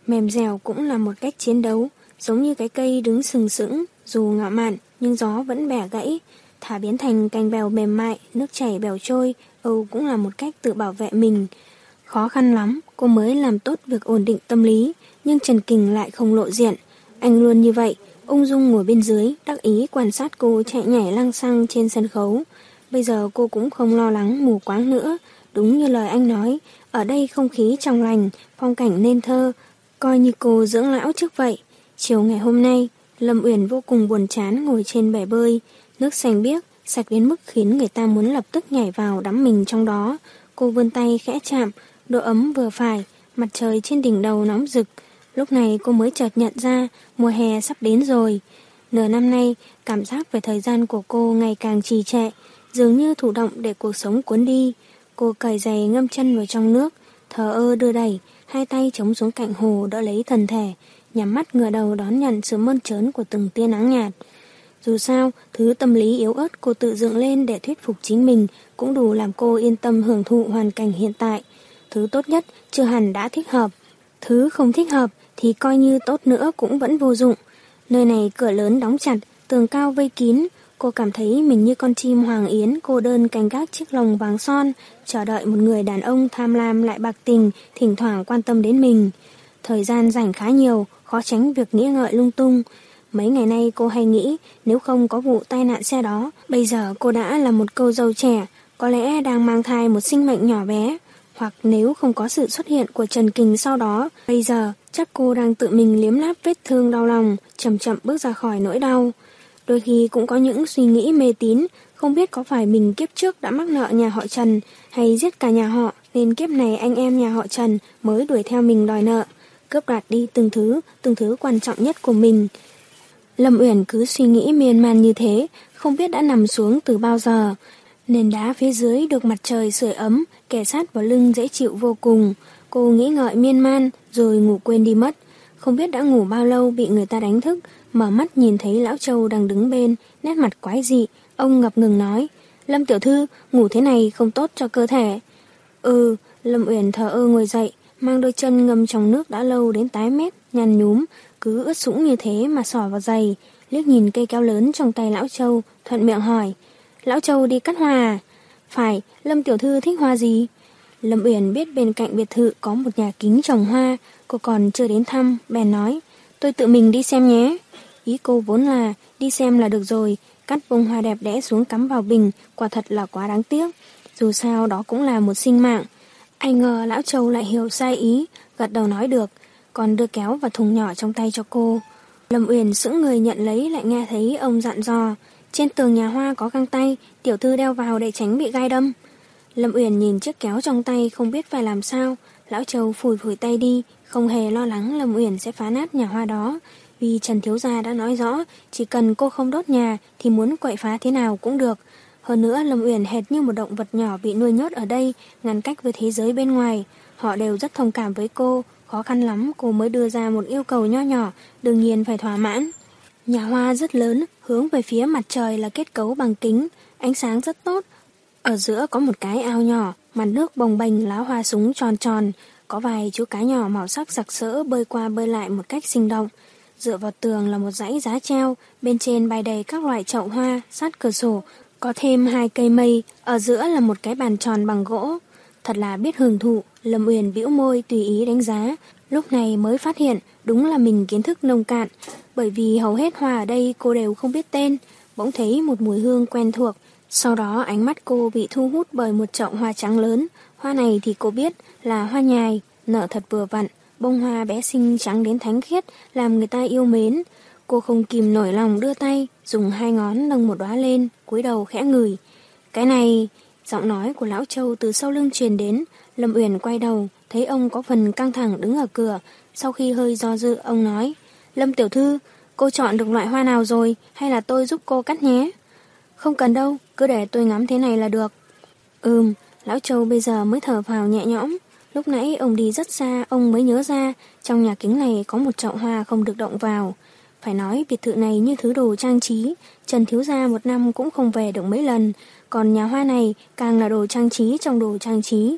[SPEAKER 2] Mềm dẻo cũng là một cách chiến đấu, giống như cái cây đứng sừng sững, dù ngạo mạn nhưng gió vẫn bẻ gãy, thả biến thành cành bèo mềm mại, nước chảy bèo trôi, Âu cũng là một cách tự bảo vệ mình. Khó khăn lắm, cô mới làm tốt việc ổn định tâm lý, nhưng Trần Kình lại không lộ diện. Anh luôn như vậy, ung dung ngồi bên dưới, đắc ý quan sát cô chạy nhảy lăng xăng trên sân khấu. Bây giờ cô cũng không lo lắng mù quáng nữa, đúng như lời anh nói, ở đây không khí trong lành, phong cảnh nên thơ, coi như cô dưỡng lão trước vậy. Chiều ngày hôm nay, Lâm Uyển vô cùng buồn chán ngồi trên bể bơi, nước xanh biếc, sạch đến mức khiến người ta muốn lập tức nhảy vào đắm mình trong đó. Cô vươn tay khẽ chạm, độ ấm vừa phải, mặt trời trên đỉnh đầu nóng rực. Lúc này cô mới chợt nhận ra mùa hè sắp đến rồi. Nửa năm nay, cảm giác về thời gian của cô ngày càng trì trệ, dường như thủ động để cuộc sống cuốn đi. Cô cởi giày ngâm chân vào trong nước, thờ ơ đưa đẩy, hai tay chống xuống cạnh hồ đỡ lấy thần thể, nhắm mắt ngửa đầu đón nhận sự mơn trớn của từng tia nắng nhạt. Dù sao, thứ tâm lý yếu ớt cô tự dựng lên để thuyết phục chính mình cũng đủ làm cô yên tâm hưởng thụ hoàn cảnh hiện tại. Thứ tốt nhất chưa hẳn đã thích hợp. Thứ không thích hợp thì coi như tốt nữa cũng vẫn vô dụng. Nơi này cửa lớn đóng chặt, tường cao vây kín, Cô cảm thấy mình như con chim hoàng yến cô đơn canh gác chiếc lồng vàng son, chờ đợi một người đàn ông tham lam lại bạc tình, thỉnh thoảng quan tâm đến mình. Thời gian rảnh khá nhiều, khó tránh việc nghĩ ngợi lung tung. Mấy ngày nay cô hay nghĩ nếu không có vụ tai nạn xe đó, bây giờ cô đã là một cô dâu trẻ, có lẽ đang mang thai một sinh mệnh nhỏ bé. Hoặc nếu không có sự xuất hiện của Trần Kình sau đó, bây giờ chắc cô đang tự mình liếm láp vết thương đau lòng, chậm chậm bước ra khỏi nỗi đau. Đôi khi cũng có những suy nghĩ mê tín, không biết có phải mình kiếp trước đã mắc nợ nhà họ Trần hay giết cả nhà họ, nên kiếp này anh em nhà họ Trần mới đuổi theo mình đòi nợ, cướp đoạt đi từng thứ, từng thứ quan trọng nhất của mình. Lâm Uyển cứ suy nghĩ miên man như thế, không biết đã nằm xuống từ bao giờ. Nền đá phía dưới được mặt trời sưởi ấm, kẻ sát vào lưng dễ chịu vô cùng. Cô nghĩ ngợi miên man, rồi ngủ quên đi mất. Không biết đã ngủ bao lâu bị người ta đánh thức, mở mắt nhìn thấy Lão Châu đang đứng bên, nét mặt quái dị. Ông ngập ngừng nói, Lâm Tiểu Thư, ngủ thế này không tốt cho cơ thể. Ừ, Lâm Uyển thở ơ ngồi dậy, mang đôi chân ngâm trong nước đã lâu đến tái mét, nhăn nhúm, cứ ướt sũng như thế mà sỏ vào giày, liếc nhìn cây kéo lớn trong tay Lão Châu, thuận miệng hỏi, Lão Châu đi cắt hoa à? Phải, Lâm Tiểu Thư thích hoa gì? Lâm Uyển biết bên cạnh biệt thự có một nhà kính trồng hoa, cô còn chưa đến thăm, bèn nói, tôi tự mình đi xem nhé. Ý cô vốn là đi xem là được rồi, cắt bông hoa đẹp đẽ xuống cắm vào bình, quả thật là quá đáng tiếc. Dù sao đó cũng là một sinh mạng. Anh ngờ Lão Châu lại hiểu sai ý, gật đầu nói được, còn đưa kéo và thùng nhỏ trong tay cho cô. Lâm Uyển sững người nhận lấy lại nghe thấy ông dặn dò, trên tường nhà hoa có găng tay, tiểu thư đeo vào để tránh bị gai đâm. Lâm Uyển nhìn chiếc kéo trong tay không biết phải làm sao, Lão Châu phủi phủi tay đi, không hề lo lắng Lâm Uyển sẽ phá nát nhà hoa đó, vì Trần Thiếu Gia đã nói rõ, chỉ cần cô không đốt nhà thì muốn quậy phá thế nào cũng được. Hơn nữa Lâm Uyển hệt như một động vật nhỏ bị nuôi nhốt ở đây, ngăn cách với thế giới bên ngoài. Họ đều rất thông cảm với cô, khó khăn lắm cô mới đưa ra một yêu cầu nho nhỏ, đương nhiên phải thỏa mãn. Nhà hoa rất lớn, hướng về phía mặt trời là kết cấu bằng kính, ánh sáng rất tốt. Ở giữa có một cái ao nhỏ, mặt nước bồng bềnh lá hoa súng tròn tròn, có vài chú cá nhỏ màu sắc sặc sỡ bơi qua bơi lại một cách sinh động. Dựa vào tường là một dãy giá treo, bên trên bày đầy các loại chậu hoa, sát cửa sổ, có thêm hai cây mây, ở giữa là một cái bàn tròn bằng gỗ. Thật là biết hưởng thụ, Lâm Uyển bĩu môi tùy ý đánh giá, lúc này mới phát hiện đúng là mình kiến thức nông cạn, bởi vì hầu hết hoa ở đây cô đều không biết tên, bỗng thấy một mùi hương quen thuộc. Sau đó ánh mắt cô bị thu hút bởi một chậu hoa trắng lớn, hoa này thì cô biết là hoa nhài, nở thật vừa vặn, bông hoa bé xinh trắng đến thánh khiết, làm người ta yêu mến. Cô không kìm nổi lòng đưa tay, dùng hai ngón nâng một đóa lên, cúi đầu khẽ ngửi. Cái này, giọng nói của Lão Châu từ sau lưng truyền đến, Lâm Uyển quay đầu, thấy ông có phần căng thẳng đứng ở cửa. Sau khi hơi do dự, ông nói, Lâm Tiểu Thư, cô chọn được loại hoa nào rồi, hay là tôi giúp cô cắt nhé? Không cần đâu, cứ để tôi ngắm thế này là được. Ừm, Lão Châu bây giờ mới thở vào nhẹ nhõm. Lúc nãy ông đi rất xa, ông mới nhớ ra, trong nhà kính này có một chậu hoa không được động vào. Phải nói biệt thự này như thứ đồ trang trí, Trần Thiếu Gia một năm cũng không về được mấy lần, còn nhà hoa này càng là đồ trang trí trong đồ trang trí.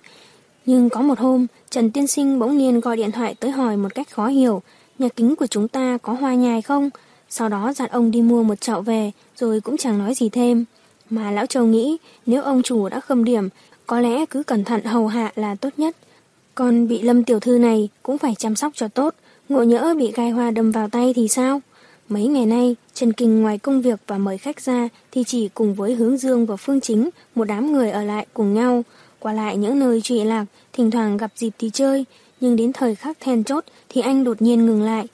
[SPEAKER 2] Nhưng có một hôm, Trần Tiên Sinh bỗng nhiên gọi điện thoại tới hỏi một cách khó hiểu, nhà kính của chúng ta có hoa nhài không? Sau đó dặn ông đi mua một chậu về, rồi cũng chẳng nói gì thêm. Mà lão châu nghĩ, nếu ông chủ đã khâm điểm, có lẽ cứ cẩn thận hầu hạ là tốt nhất. Còn bị lâm tiểu thư này cũng phải chăm sóc cho tốt, ngộ nhỡ bị gai hoa đâm vào tay thì sao? Mấy ngày nay, Trần Kinh ngoài công việc và mời khách ra thì chỉ cùng với Hướng Dương và Phương Chính, một đám người ở lại cùng nhau, qua lại những nơi trụy lạc, thỉnh thoảng gặp dịp thì chơi, nhưng đến thời khắc then chốt thì anh đột nhiên ngừng lại.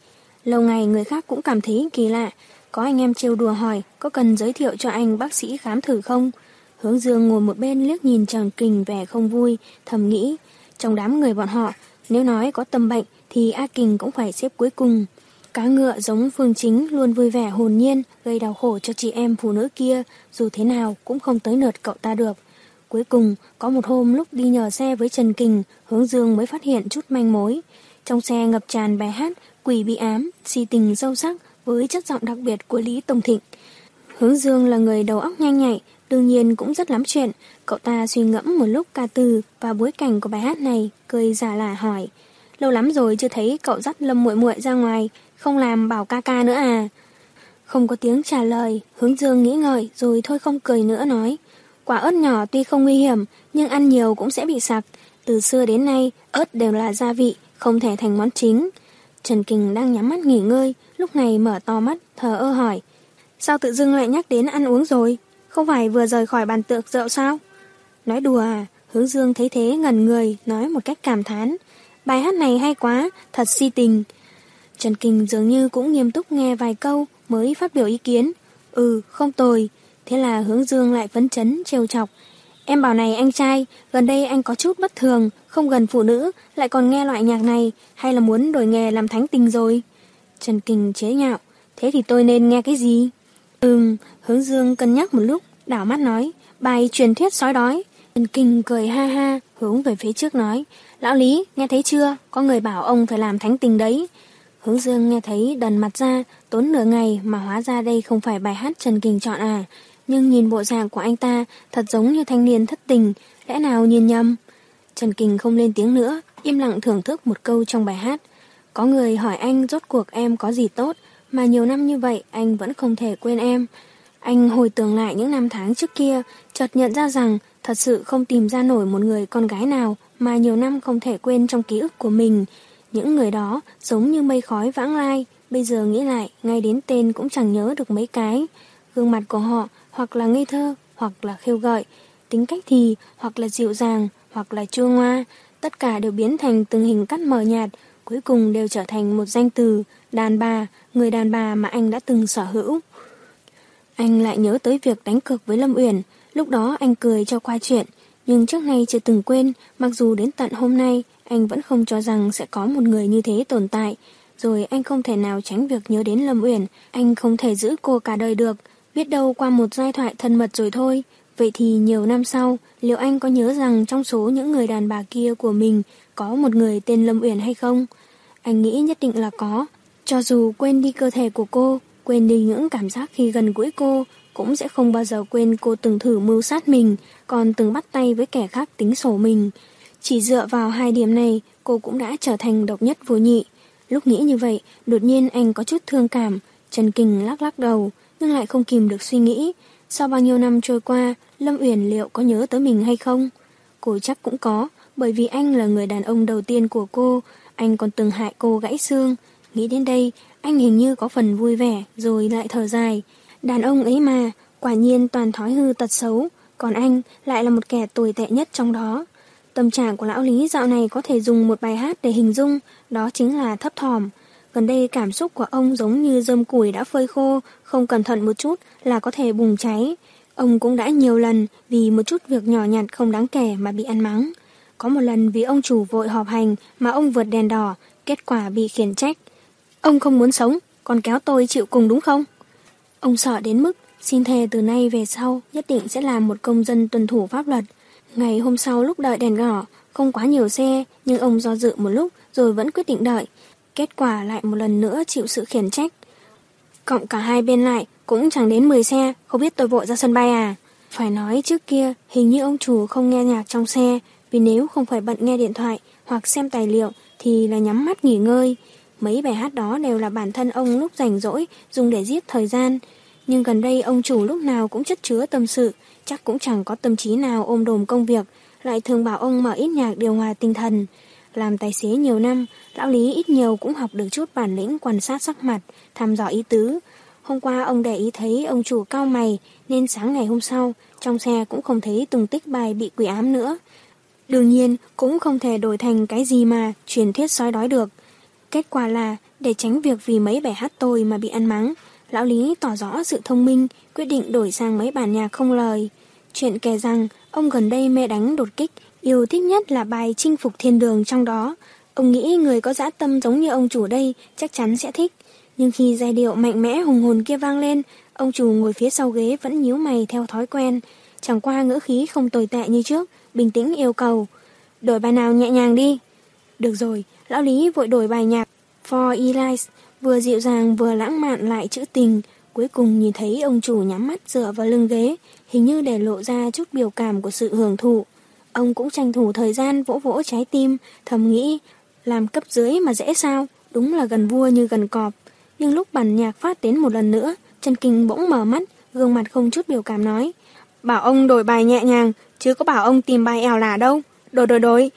[SPEAKER 2] Lâu ngày người khác cũng cảm thấy kỳ lạ, có anh em trêu đùa hỏi có cần giới thiệu cho anh bác sĩ khám thử không? Hướng Dương ngồi một bên liếc nhìn Trần Kình vẻ không vui, thầm nghĩ, trong đám người bọn họ, nếu nói có tâm bệnh thì A Kình cũng phải xếp cuối cùng. Cá ngựa giống Phương Chính luôn vui vẻ hồn nhiên, gây đau khổ cho chị em phụ nữ kia, dù thế nào cũng không tới nợt cậu ta được. Cuối cùng, có một hôm lúc đi nhờ xe với Trần Kình, Hướng Dương mới phát hiện chút manh mối. Trong xe ngập tràn bài hát Quỷ bị ám, si tình sâu sắc với chất giọng đặc biệt của Lý tổng Thịnh. Hướng Dương là người đầu óc nhanh nhạy, đương nhiên cũng rất lắm chuyện. Cậu ta suy ngẫm một lúc ca từ và bối cảnh của bài hát này, cười giả lả hỏi. Lâu lắm rồi chưa thấy cậu dắt Lâm muội muội ra ngoài, không làm bảo ca ca nữa à? Không có tiếng trả lời, hướng dương nghĩ ngợi rồi thôi không cười nữa nói. Quả ớt nhỏ tuy không nguy hiểm, nhưng ăn nhiều cũng sẽ bị sặc. Từ xưa đến nay, ớt đều là gia vị, không thể thành món chính. Trần Kình đang nhắm mắt nghỉ ngơi, lúc này mở to mắt, thờ ơ hỏi. Sao tự dưng lại nhắc đến ăn uống rồi? Không phải vừa rời khỏi bàn tượng rượu sao? Nói đùa à, hướng dương thấy thế ngẩn người, nói một cách cảm thán. Bài hát này hay quá, thật si tình. Trần Kình dường như cũng nghiêm túc nghe vài câu mới phát biểu ý kiến. Ừ, không tồi. Thế là hướng dương lại phấn chấn, trêu chọc. Em bảo này anh trai, gần đây anh có chút bất thường, không gần phụ nữ, lại còn nghe loại nhạc này, hay là muốn đổi nghề làm thánh tình rồi? Trần Kình chế nhạo, thế thì tôi nên nghe cái gì? Ừm, hướng dương cân nhắc một lúc, đảo mắt nói, bài truyền thuyết sói đói. Trần Kình cười ha ha, hướng về phía trước nói, lão Lý, nghe thấy chưa, có người bảo ông phải làm thánh tình đấy. Hướng dương nghe thấy đần mặt ra, tốn nửa ngày mà hóa ra đây không phải bài hát Trần Kình chọn à, nhưng nhìn bộ dạng của anh ta thật giống như thanh niên thất tình, lẽ nào nhìn nhầm. Trần Kình không lên tiếng nữa, im lặng thưởng thức một câu trong bài hát. Có người hỏi anh rốt cuộc em có gì tốt, mà nhiều năm như vậy anh vẫn không thể quên em. Anh hồi tưởng lại những năm tháng trước kia, chợt nhận ra rằng thật sự không tìm ra nổi một người con gái nào mà nhiều năm không thể quên trong ký ức của mình. Những người đó giống như mây khói vãng lai, bây giờ nghĩ lại, ngay đến tên cũng chẳng nhớ được mấy cái. Gương mặt của họ hoặc là ngây thơ, hoặc là khiêu gợi, tính cách thì hoặc là dịu dàng, hoặc là chua ngoa, tất cả đều biến thành từng hình cắt mờ nhạt, cuối cùng đều trở thành một danh từ, đàn bà, người đàn bà mà anh đã từng sở hữu. Anh lại nhớ tới việc đánh cược với Lâm Uyển, lúc đó anh cười cho qua chuyện, nhưng trước nay chưa từng quên, mặc dù đến tận hôm nay, anh vẫn không cho rằng sẽ có một người như thế tồn tại, rồi anh không thể nào tránh việc nhớ đến Lâm Uyển, anh không thể giữ cô cả đời được, Biết đâu qua một giai thoại thân mật rồi thôi. Vậy thì nhiều năm sau, liệu anh có nhớ rằng trong số những người đàn bà kia của mình có một người tên Lâm Uyển hay không? Anh nghĩ nhất định là có. Cho dù quên đi cơ thể của cô, quên đi những cảm giác khi gần gũi cô, cũng sẽ không bao giờ quên cô từng thử mưu sát mình, còn từng bắt tay với kẻ khác tính sổ mình. Chỉ dựa vào hai điểm này, cô cũng đã trở thành độc nhất vô nhị. Lúc nghĩ như vậy, đột nhiên anh có chút thương cảm. Trần Kình lắc lắc đầu nhưng lại không kìm được suy nghĩ, sau bao nhiêu năm trôi qua, Lâm Uyển liệu có nhớ tới mình hay không? Cô chắc cũng có, bởi vì anh là người đàn ông đầu tiên của cô, anh còn từng hại cô gãy xương. Nghĩ đến đây, anh hình như có phần vui vẻ, rồi lại thở dài. Đàn ông ấy mà, quả nhiên toàn thói hư tật xấu, còn anh lại là một kẻ tồi tệ nhất trong đó. Tâm trạng của lão Lý dạo này có thể dùng một bài hát để hình dung, đó chính là thấp thỏm. Gần đây cảm xúc của ông giống như dơm củi đã phơi khô, không cẩn thận một chút là có thể bùng cháy. Ông cũng đã nhiều lần vì một chút việc nhỏ nhặt không đáng kể mà bị ăn mắng. Có một lần vì ông chủ vội họp hành mà ông vượt đèn đỏ, kết quả bị khiển trách. Ông không muốn sống, còn kéo tôi chịu cùng đúng không? Ông sợ đến mức xin thề từ nay về sau nhất định sẽ làm một công dân tuân thủ pháp luật. Ngày hôm sau lúc đợi đèn đỏ, không quá nhiều xe, nhưng ông do dự một lúc rồi vẫn quyết định đợi. Kết quả lại một lần nữa chịu sự khiển trách. Cộng cả hai bên lại cũng chẳng đến 10 xe, không biết tôi vội ra sân bay à. Phải nói trước kia hình như ông chủ không nghe nhạc trong xe, vì nếu không phải bận nghe điện thoại hoặc xem tài liệu thì là nhắm mắt nghỉ ngơi. Mấy bài hát đó đều là bản thân ông lúc rảnh rỗi dùng để giết thời gian. Nhưng gần đây ông chủ lúc nào cũng chất chứa tâm sự, chắc cũng chẳng có tâm trí nào ôm đồm công việc, lại thường bảo ông mở ít nhạc điều hòa tinh thần. Làm tài xế nhiều năm, lão Lý ít nhiều cũng học được chút bản lĩnh quan sát sắc mặt, thăm dò ý tứ. Hôm qua ông để ý thấy ông chủ cao mày, nên sáng ngày hôm sau, trong xe cũng không thấy tùng tích bài bị quỷ ám nữa. Đương nhiên, cũng không thể đổi thành cái gì mà truyền thuyết sói đói được. Kết quả là, để tránh việc vì mấy bài hát tôi mà bị ăn mắng, lão Lý tỏ rõ sự thông minh, quyết định đổi sang mấy bản nhạc không lời. Chuyện kể rằng, ông gần đây mê đánh đột kích, Yêu thích nhất là bài chinh phục thiên đường trong đó. Ông nghĩ người có dã tâm giống như ông chủ đây chắc chắn sẽ thích. Nhưng khi giai điệu mạnh mẽ hùng hồn kia vang lên, ông chủ ngồi phía sau ghế vẫn nhíu mày theo thói quen. Chẳng qua ngữ khí không tồi tệ như trước, bình tĩnh yêu cầu. Đổi bài nào nhẹ nhàng đi. Được rồi, lão Lý vội đổi bài nhạc For Elias, vừa dịu dàng vừa lãng mạn lại chữ tình. Cuối cùng nhìn thấy ông chủ nhắm mắt dựa vào lưng ghế, hình như để lộ ra chút biểu cảm của sự hưởng thụ. Ông cũng tranh thủ thời gian vỗ vỗ trái tim, thầm nghĩ, làm cấp dưới mà dễ sao, đúng là gần vua như gần cọp. Nhưng lúc bản nhạc phát đến một lần nữa, Trần Kinh bỗng mở mắt, gương mặt không chút biểu cảm nói. Bảo ông đổi bài nhẹ nhàng, chứ có bảo ông tìm bài ảo lả đâu. Đổi đổi đổi.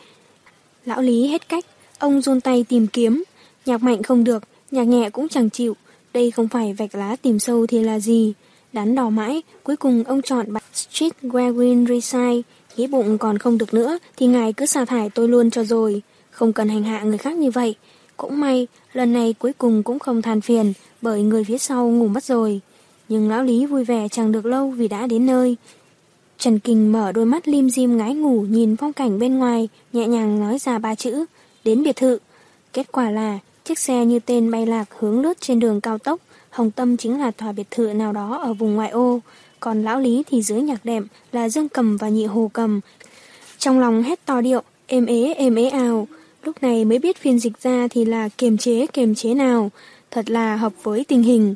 [SPEAKER 2] Lão Lý hết cách, ông run tay tìm kiếm. Nhạc mạnh không được, nhạc nhẹ cũng chẳng chịu. Đây không phải vạch lá tìm sâu thì là gì. Đắn đỏ mãi, cuối cùng ông chọn bài Street Green Reside. Nghĩ bụng còn không được nữa thì ngài cứ sa thải tôi luôn cho rồi. Không cần hành hạ người khác như vậy. Cũng may, lần này cuối cùng cũng không than phiền bởi người phía sau ngủ mất rồi. Nhưng lão Lý vui vẻ chẳng được lâu vì đã đến nơi. Trần Kinh mở đôi mắt lim dim ngái ngủ nhìn phong cảnh bên ngoài, nhẹ nhàng nói ra ba chữ, đến biệt thự. Kết quả là, chiếc xe như tên bay lạc hướng lướt trên đường cao tốc, Hồng Tâm chính là tòa biệt thự nào đó ở vùng ngoại ô, còn lão Lý thì dưới nhạc đệm là Dương Cầm và Nhị Hồ Cầm. Trong lòng hét to điệu, êm ế êm ế ào, lúc này mới biết phiên dịch ra thì là kiềm chế kiềm chế nào, thật là hợp với tình hình.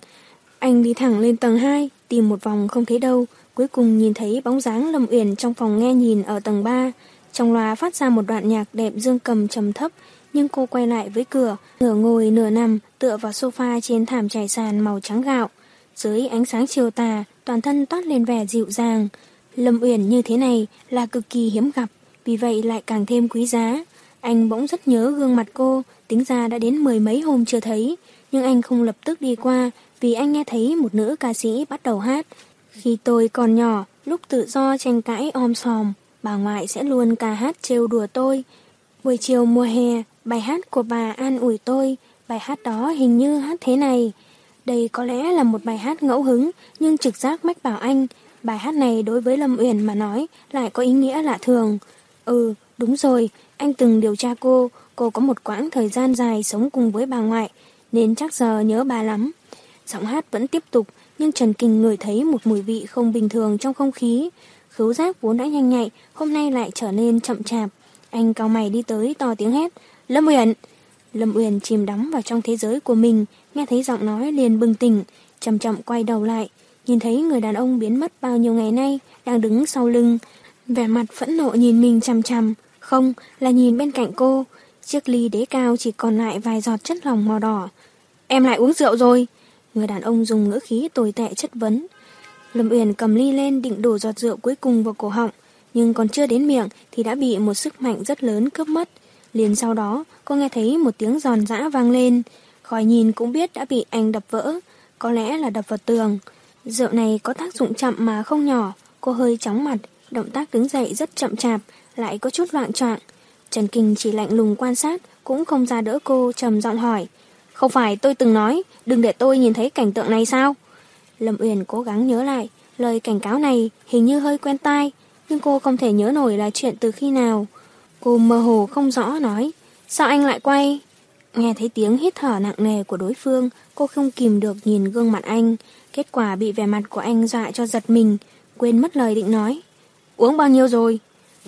[SPEAKER 2] Anh đi thẳng lên tầng 2, tìm một vòng không thấy đâu, cuối cùng nhìn thấy bóng dáng Lâm Uyển trong phòng nghe nhìn ở tầng 3. Trong loa phát ra một đoạn nhạc đẹp dương cầm trầm thấp, nhưng cô quay lại với cửa, nửa ngồi nửa nằm, tựa vào sofa trên thảm trải sàn màu trắng gạo. Dưới ánh sáng chiều tà, toàn thân toát lên vẻ dịu dàng. Lâm Uyển như thế này là cực kỳ hiếm gặp, vì vậy lại càng thêm quý giá. Anh bỗng rất nhớ gương mặt cô, tính ra đã đến mười mấy hôm chưa thấy, nhưng anh không lập tức đi qua vì anh nghe thấy một nữ ca sĩ bắt đầu hát. Khi tôi còn nhỏ, lúc tự do tranh cãi om sòm, bà ngoại sẽ luôn ca hát trêu đùa tôi. Buổi chiều mùa hè, bài hát của bà an ủi tôi, bài hát đó hình như hát thế này. Đây có lẽ là một bài hát ngẫu hứng, nhưng trực giác mách bảo anh, bài hát này đối với Lâm Uyển mà nói lại có ý nghĩa lạ thường. Ừ, đúng rồi, anh từng điều tra cô, cô có một quãng thời gian dài sống cùng với bà ngoại, nên chắc giờ nhớ bà lắm. Giọng hát vẫn tiếp tục, nhưng Trần Kinh ngửi thấy một mùi vị không bình thường trong không khí. Khứu giác vốn đã nhanh nhạy, hôm nay lại trở nên chậm chạp. Anh cao mày đi tới to tiếng hét, Lâm Uyển! Lâm Uyển chìm đắm vào trong thế giới của mình, nghe thấy giọng nói liền bừng tỉnh, chậm chậm quay đầu lại, nhìn thấy người đàn ông biến mất bao nhiêu ngày nay đang đứng sau lưng, vẻ mặt phẫn nộ nhìn mình chằm chằm, không, là nhìn bên cạnh cô. Chiếc ly đế cao chỉ còn lại vài giọt chất lỏng màu đỏ. Em lại uống rượu rồi. Người đàn ông dùng ngữ khí tồi tệ chất vấn. Lâm Uyển cầm ly lên định đổ giọt rượu cuối cùng vào cổ họng, nhưng còn chưa đến miệng thì đã bị một sức mạnh rất lớn cướp mất. Liền sau đó, cô nghe thấy một tiếng giòn giã vang lên. Khỏi nhìn cũng biết đã bị anh đập vỡ, có lẽ là đập vào tường. Rượu này có tác dụng chậm mà không nhỏ, cô hơi chóng mặt, động tác đứng dậy rất chậm chạp, lại có chút loạn trọng. Trần Kinh chỉ lạnh lùng quan sát, cũng không ra đỡ cô, trầm giọng hỏi. Không phải tôi từng nói, đừng để tôi nhìn thấy cảnh tượng này sao? Lâm Uyển cố gắng nhớ lại, lời cảnh cáo này hình như hơi quen tai, nhưng cô không thể nhớ nổi là chuyện từ khi nào. Cô mơ hồ không rõ nói, sao anh lại quay? Nghe thấy tiếng hít thở nặng nề của đối phương, cô không kìm được nhìn gương mặt anh. Kết quả bị vẻ mặt của anh dọa cho giật mình, quên mất lời định nói. Uống bao nhiêu rồi?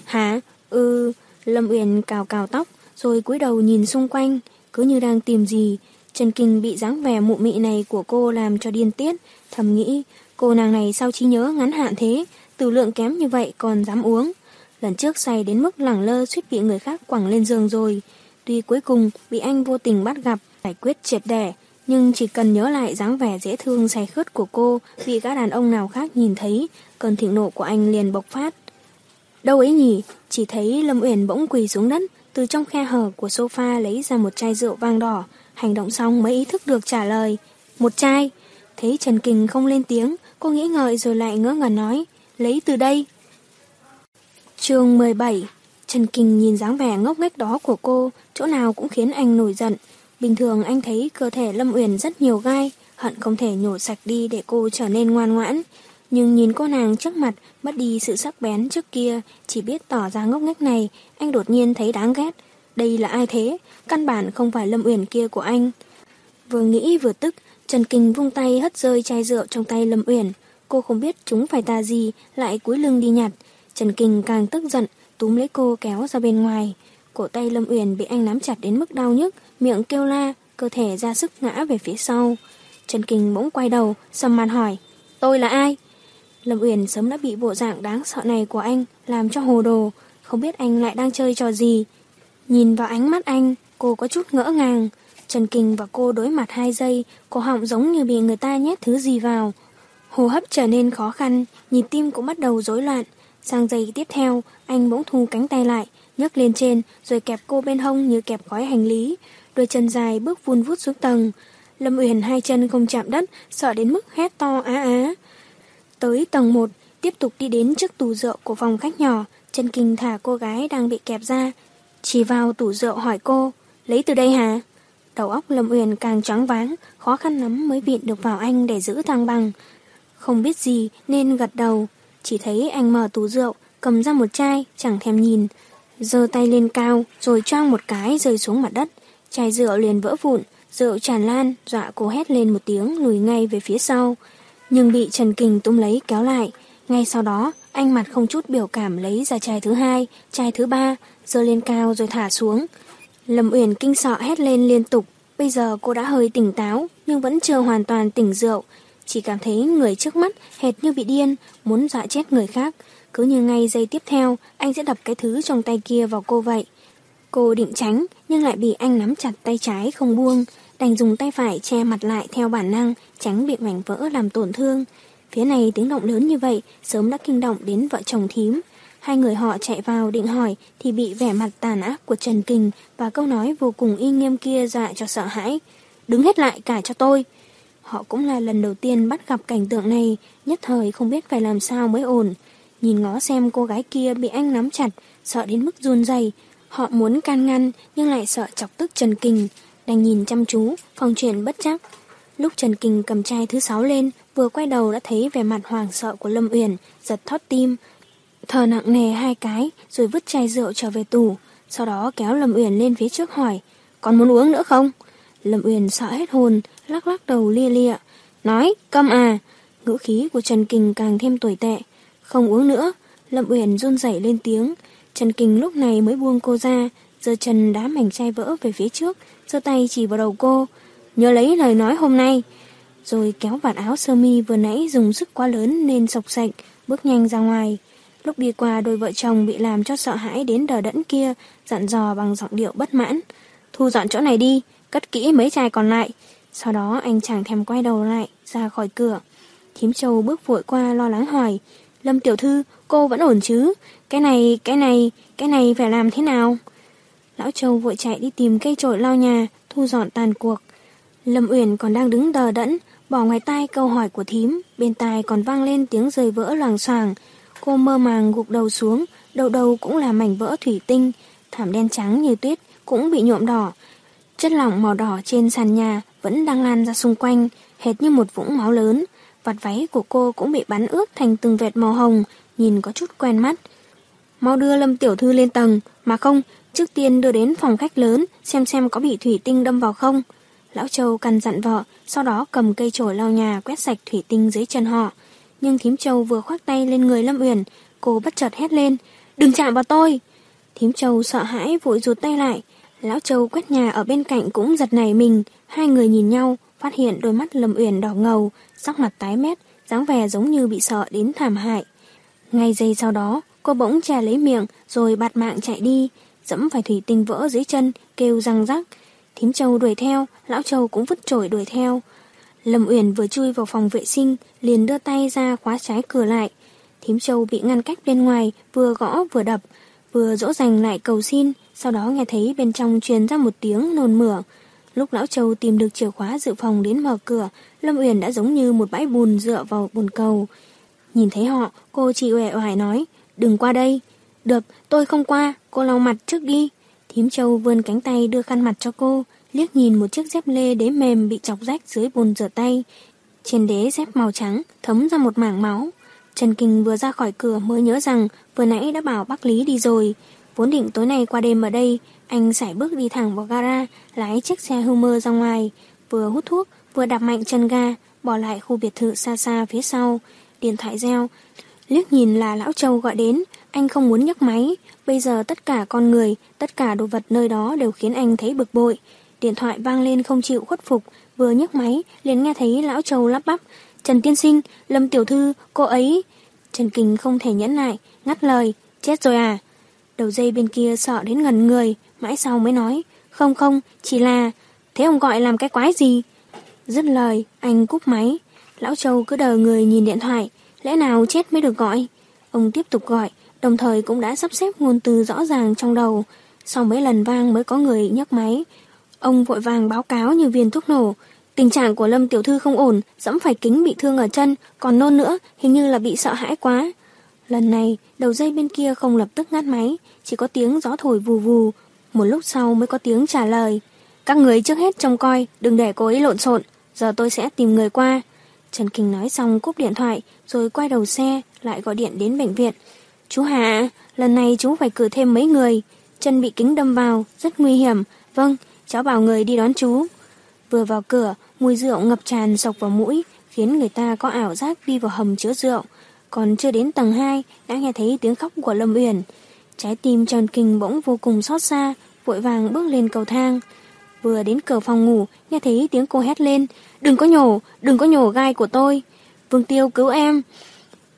[SPEAKER 2] Hả? Ừ, Lâm Uyển cào cào tóc, rồi cúi đầu nhìn xung quanh, cứ như đang tìm gì. Trần Kinh bị dáng vẻ mụ mị này của cô làm cho điên tiết, thầm nghĩ, cô nàng này sao trí nhớ ngắn hạn thế, từ lượng kém như vậy còn dám uống. Lần trước say đến mức lẳng lơ suýt bị người khác quẳng lên giường rồi. Tuy cuối cùng bị anh vô tình bắt gặp, giải quyết triệt đẻ, nhưng chỉ cần nhớ lại dáng vẻ dễ thương say khướt của cô bị các đàn ông nào khác nhìn thấy, cơn thịnh nộ của anh liền bộc phát. Đâu ấy nhỉ, chỉ thấy Lâm Uyển bỗng quỳ xuống đất, từ trong khe hở của sofa lấy ra một chai rượu vang đỏ, hành động xong mới ý thức được trả lời. Một chai. Thấy Trần Kình không lên tiếng, cô nghĩ ngợi rồi lại ngỡ ngẩn nói, lấy từ đây. chương 17 Trần Kình nhìn dáng vẻ ngốc nghếch đó của cô, chỗ nào cũng khiến anh nổi giận. Bình thường anh thấy cơ thể Lâm Uyển rất nhiều gai, hận không thể nhổ sạch đi để cô trở nên ngoan ngoãn. Nhưng nhìn cô nàng trước mặt, mất đi sự sắc bén trước kia, chỉ biết tỏ ra ngốc nghếch này, anh đột nhiên thấy đáng ghét. Đây là ai thế? Căn bản không phải Lâm Uyển kia của anh. Vừa nghĩ vừa tức, Trần Kinh vung tay hất rơi chai rượu trong tay Lâm Uyển. Cô không biết chúng phải tà gì, lại cúi lưng đi nhặt. Trần Kinh càng tức giận, túm lấy cô kéo ra bên ngoài. Cổ tay Lâm Uyển bị anh nắm chặt đến mức đau nhức, miệng kêu la, cơ thể ra sức ngã về phía sau. Trần Kinh bỗng quay đầu, sầm mặt hỏi, tôi là ai? Lâm Uyển sớm đã bị bộ dạng đáng sợ này của anh làm cho hồ đồ, không biết anh lại đang chơi trò gì. Nhìn vào ánh mắt anh, cô có chút ngỡ ngàng. Trần Kinh và cô đối mặt hai giây, cổ họng giống như bị người ta nhét thứ gì vào. Hô hấp trở nên khó khăn, nhịp tim cũng bắt đầu rối loạn. Sang giây tiếp theo, anh bỗng thu cánh tay lại, nhấc lên trên rồi kẹp cô bên hông như kẹp gói hành lý. Đôi chân dài bước vun vút xuống tầng. Lâm Uyển hai chân không chạm đất, sợ đến mức hét to á á. Tới tầng 1, tiếp tục đi đến trước tủ rượu của phòng khách nhỏ, chân Kinh thả cô gái đang bị kẹp ra. Chỉ vào tủ rượu hỏi cô, lấy từ đây hả? Đầu óc Lâm Uyển càng choáng váng, khó khăn lắm mới viện được vào anh để giữ thăng bằng. Không biết gì nên gật đầu, chỉ thấy anh mở tủ rượu, cầm ra một chai, chẳng thèm nhìn. giơ tay lên cao, rồi choang một cái rơi xuống mặt đất. Chai rượu liền vỡ vụn, rượu tràn lan, dọa cô hét lên một tiếng lùi ngay về phía sau. Nhưng bị Trần Kình túm lấy kéo lại. Ngay sau đó, anh mặt không chút biểu cảm lấy ra chai thứ hai, chai thứ ba, giơ lên cao rồi thả xuống. Lâm Uyển kinh sợ hét lên liên tục. Bây giờ cô đã hơi tỉnh táo, nhưng vẫn chưa hoàn toàn tỉnh rượu. Chỉ cảm thấy người trước mắt hệt như bị điên, muốn dọa chết người khác. Cứ như ngay giây tiếp theo, anh sẽ đập cái thứ trong tay kia vào cô vậy. Cô định tránh, nhưng lại bị anh nắm chặt tay trái không buông, đành dùng tay phải che mặt lại theo bản năng, tránh bị mảnh vỡ làm tổn thương. Phía này tiếng động lớn như vậy, sớm đã kinh động đến vợ chồng thím. Hai người họ chạy vào định hỏi thì bị vẻ mặt tàn ác của Trần Kình và câu nói vô cùng y nghiêm kia dọa cho sợ hãi. Đứng hết lại cả cho tôi. Họ cũng là lần đầu tiên bắt gặp cảnh tượng này, nhất thời không biết phải làm sao mới ổn. Nhìn ngó xem cô gái kia bị anh nắm chặt, sợ đến mức run rẩy. Họ muốn can ngăn nhưng lại sợ chọc tức Trần Kình, đang nhìn chăm chú, phòng chuyện bất chắc. Lúc Trần Kình cầm chai thứ sáu lên, vừa quay đầu đã thấy vẻ mặt hoàng sợ của Lâm Uyển, giật thót tim. Thở nặng nề hai cái, rồi vứt chai rượu trở về tủ. Sau đó kéo Lâm Uyển lên phía trước hỏi, còn muốn uống nữa không? Lâm Uyển sợ hết hồn, lắc lắc đầu lia lịa. Nói, câm à. Ngữ khí của Trần Kình càng thêm tồi tệ. Không uống nữa. Lâm Uyển run rẩy lên tiếng. Trần Kình lúc này mới buông cô ra, giơ chân đá mảnh chai vỡ về phía trước, giơ tay chỉ vào đầu cô. Nhớ lấy lời nói hôm nay. Rồi kéo vạt áo sơ mi vừa nãy dùng sức quá lớn nên sọc sạch, bước nhanh ra ngoài. Lúc đi qua đôi vợ chồng bị làm cho sợ hãi đến đờ đẫn kia, dặn dò bằng giọng điệu bất mãn. Thu dọn chỗ này đi, cất kỹ mấy chai còn lại. Sau đó anh chàng thèm quay đầu lại, ra khỏi cửa. Thím Châu bước vội qua lo lắng hỏi. Lâm tiểu thư, cô vẫn ổn chứ? Cái này, cái này, cái này phải làm thế nào? Lão Châu vội chạy đi tìm cây trội lau nhà, thu dọn tàn cuộc. Lâm Uyển còn đang đứng đờ đẫn, bỏ ngoài tai câu hỏi của thím, bên tai còn vang lên tiếng rơi vỡ loàng xoàng. Cô mơ màng gục đầu xuống, đầu đầu cũng là mảnh vỡ thủy tinh, thảm đen trắng như tuyết cũng bị nhuộm đỏ. Chất lỏng màu đỏ trên sàn nhà vẫn đang lan ra xung quanh, hệt như một vũng máu lớn. Vạt váy của cô cũng bị bắn ướt thành từng vệt màu hồng, nhìn có chút quen mắt. Mau đưa Lâm Tiểu Thư lên tầng, mà không, trước tiên đưa đến phòng khách lớn, xem xem có bị thủy tinh đâm vào không. Lão Châu cần dặn vợ, sau đó cầm cây chổi lau nhà quét sạch thủy tinh dưới chân họ. Nhưng thím Châu vừa khoác tay lên người Lâm Uyển, cô bất chợt hét lên, đừng chạm vào tôi. Thím Châu sợ hãi vội rụt tay lại, Lão Châu quét nhà ở bên cạnh cũng giật nảy mình, hai người nhìn nhau, phát hiện đôi mắt Lâm Uyển đỏ ngầu, sắc mặt tái mét, dáng vẻ giống như bị sợ đến thảm hại. Ngay giây sau đó, cô bỗng chà lấy miệng rồi bạt mạng chạy đi, dẫm phải thủy tinh vỡ dưới chân, kêu răng rắc. Thím Châu đuổi theo, Lão Châu cũng vứt chổi đuổi theo. Lâm Uyển vừa chui vào phòng vệ sinh, liền đưa tay ra khóa trái cửa lại. Thím Châu bị ngăn cách bên ngoài, vừa gõ vừa đập, vừa dỗ dành lại cầu xin, sau đó nghe thấy bên trong truyền ra một tiếng nôn mửa. Lúc Lão Châu tìm được chìa khóa dự phòng đến mở cửa, Lâm Uyển đã giống như một bãi bùn dựa vào bồn cầu. Nhìn thấy họ, cô chỉ uể oải nói, đừng qua đây. Được, tôi không qua, cô lau mặt trước đi. Thím Châu vươn cánh tay đưa khăn mặt cho cô, liếc nhìn một chiếc dép lê đế mềm bị chọc rách dưới bồn rửa tay. Trên đế dép màu trắng, thấm ra một mảng máu. Trần Kinh vừa ra khỏi cửa mới nhớ rằng vừa nãy đã bảo bác Lý đi rồi. Vốn định tối nay qua đêm ở đây, anh sải bước đi thẳng vào gara, lái chiếc xe Hummer ra ngoài, vừa hút thuốc, vừa đạp mạnh chân ga, bỏ lại khu biệt thự xa xa phía sau. Điện thoại reo, liếc nhìn là Lão Châu gọi đến, anh không muốn nhấc máy. Bây giờ tất cả con người, tất cả đồ vật nơi đó đều khiến anh thấy bực bội. Điện thoại vang lên không chịu khuất phục, vừa nhấc máy, liền nghe thấy Lão Châu lắp bắp. Trần Tiên Sinh, Lâm Tiểu Thư, cô ấy... Trần Kình không thể nhẫn lại, ngắt lời, chết rồi à? Đầu dây bên kia sợ đến ngần người, mãi sau mới nói, không không, chỉ là... thế ông gọi làm cái quái gì? Dứt lời, anh cúp máy. Lão Châu cứ đờ người nhìn điện thoại, lẽ nào chết mới được gọi? Ông tiếp tục gọi, đồng thời cũng đã sắp xếp ngôn từ rõ ràng trong đầu. Sau mấy lần vang mới có người nhấc máy. Ông vội vàng báo cáo như viên thuốc nổ. Tình trạng của Lâm Tiểu Thư không ổn, dẫm phải kính bị thương ở chân, còn nôn nữa, hình như là bị sợ hãi quá. Lần này, đầu dây bên kia không lập tức ngắt máy, chỉ có tiếng gió thổi vù vù. Một lúc sau mới có tiếng trả lời. Các người trước hết trông coi, đừng để cô ấy lộn xộn, giờ tôi sẽ tìm người qua. Trần Kinh nói xong cúp điện thoại, rồi quay đầu xe, lại gọi điện đến bệnh viện. Chú Hạ, lần này chú phải cử thêm mấy người. Chân bị kính đâm vào, rất nguy hiểm. Vâng, cháu bảo người đi đón chú. Vừa vào cửa, mùi rượu ngập tràn sộc vào mũi, khiến người ta có ảo giác đi vào hầm chứa rượu. Còn chưa đến tầng 2, đã nghe thấy tiếng khóc của Lâm Uyển. Trái tim Trần Kinh bỗng vô cùng xót xa, vội vàng bước lên cầu thang. Vừa đến cửa phòng ngủ, nghe thấy tiếng cô hét lên, đừng có nhổ, đừng có nhổ gai của tôi. Vương Tiêu cứu em.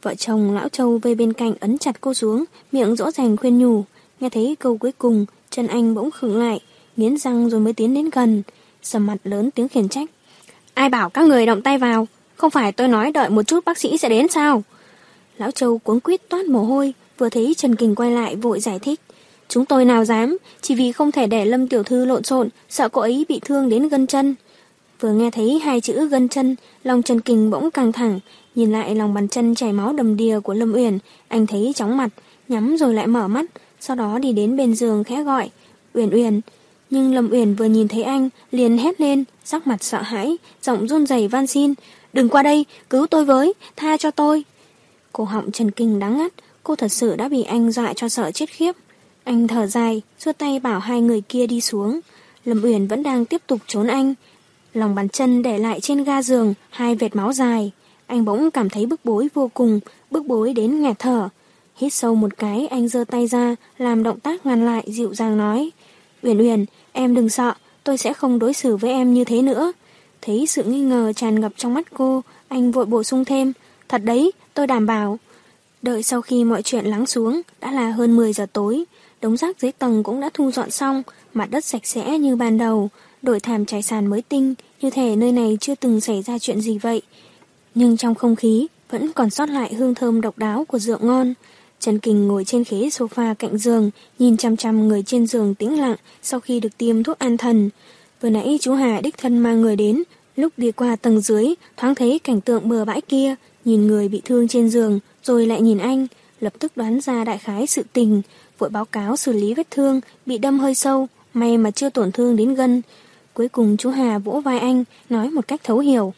[SPEAKER 2] Vợ chồng Lão Châu về bên cạnh ấn chặt cô xuống, miệng rõ ràng khuyên nhủ. Nghe thấy câu cuối cùng, chân anh bỗng khựng lại, nghiến răng rồi mới tiến đến gần. Sầm mặt lớn tiếng khiển trách. Ai bảo các người động tay vào? Không phải tôi nói đợi một chút bác sĩ sẽ đến sao? Lão Châu cuống quýt toát mồ hôi, vừa thấy Trần Kình quay lại vội giải thích. Chúng tôi nào dám, chỉ vì không thể để Lâm Tiểu Thư lộn xộn, sợ cô ấy bị thương đến gân chân. Vừa nghe thấy hai chữ gân chân, lòng Trần Kình bỗng căng thẳng, nhìn lại lòng bàn chân chảy máu đầm đìa của Lâm Uyển, anh thấy chóng mặt, nhắm rồi lại mở mắt, sau đó đi đến bên giường khẽ gọi, "Uyển Uyển." Nhưng Lâm Uyển vừa nhìn thấy anh, liền hét lên, sắc mặt sợ hãi, giọng run rẩy van xin, "Đừng qua đây, cứu tôi với, tha cho tôi." Cổ họng Trần Kinh đáng ngắt, cô thật sự đã bị anh dọa cho sợ chết khiếp. Anh thở dài, xua tay bảo hai người kia đi xuống. Lâm Uyển vẫn đang tiếp tục trốn anh. Lòng bàn chân để lại trên ga giường, hai vệt máu dài. Anh bỗng cảm thấy bức bối vô cùng, bức bối đến nghẹt thở. Hít sâu một cái, anh giơ tay ra, làm động tác ngăn lại, dịu dàng nói. Uyển Uyển, em đừng sợ, tôi sẽ không đối xử với em như thế nữa. Thấy sự nghi ngờ tràn ngập trong mắt cô, anh vội bổ sung thêm. Thật đấy, tôi đảm bảo. Đợi sau khi mọi chuyện lắng xuống, đã là hơn 10 giờ tối. Đống rác dưới tầng cũng đã thu dọn xong, mặt đất sạch sẽ như ban đầu, đổi thảm trải sàn mới tinh, như thể nơi này chưa từng xảy ra chuyện gì vậy. Nhưng trong không khí, vẫn còn sót lại hương thơm độc đáo của rượu ngon. Trần Kình ngồi trên ghế sofa cạnh giường, nhìn chăm chăm người trên giường tĩnh lặng sau khi được tiêm thuốc an thần. Vừa nãy chú Hà đích thân mang người đến, lúc đi qua tầng dưới, thoáng thấy cảnh tượng bờ bãi kia, nhìn người bị thương trên giường, rồi lại nhìn anh, lập tức đoán ra đại khái sự tình, vội báo cáo xử lý vết thương, bị đâm hơi sâu, may mà chưa tổn thương đến gân. Cuối cùng chú Hà vỗ vai anh, nói một cách thấu hiểu.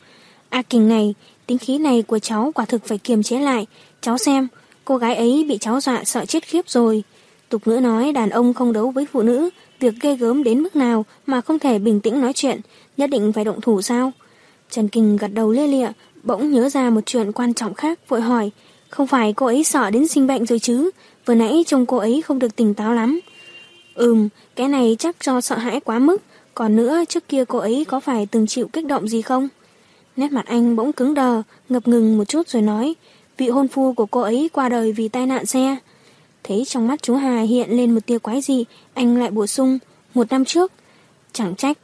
[SPEAKER 2] A kình này, tính khí này của cháu quả thực phải kiềm chế lại. Cháu xem, cô gái ấy bị cháu dọa sợ chết khiếp rồi. Tục ngữ nói đàn ông không đấu với phụ nữ, việc ghê gớm đến mức nào mà không thể bình tĩnh nói chuyện, nhất định phải động thủ sao? Trần Kinh gật đầu lê lịa, bỗng nhớ ra một chuyện quan trọng khác, vội hỏi, không phải cô ấy sợ đến sinh bệnh rồi chứ, vừa nãy trông cô ấy không được tỉnh táo lắm. Ừm, cái này chắc do sợ hãi quá mức, còn nữa trước kia cô ấy có phải từng chịu kích động gì không? Nét mặt anh bỗng cứng đờ, ngập ngừng một chút rồi nói, vị hôn phu của cô ấy qua đời vì tai nạn xe. Thấy trong mắt chú Hà hiện lên một tia quái dị anh lại bổ sung, một năm trước. Chẳng trách.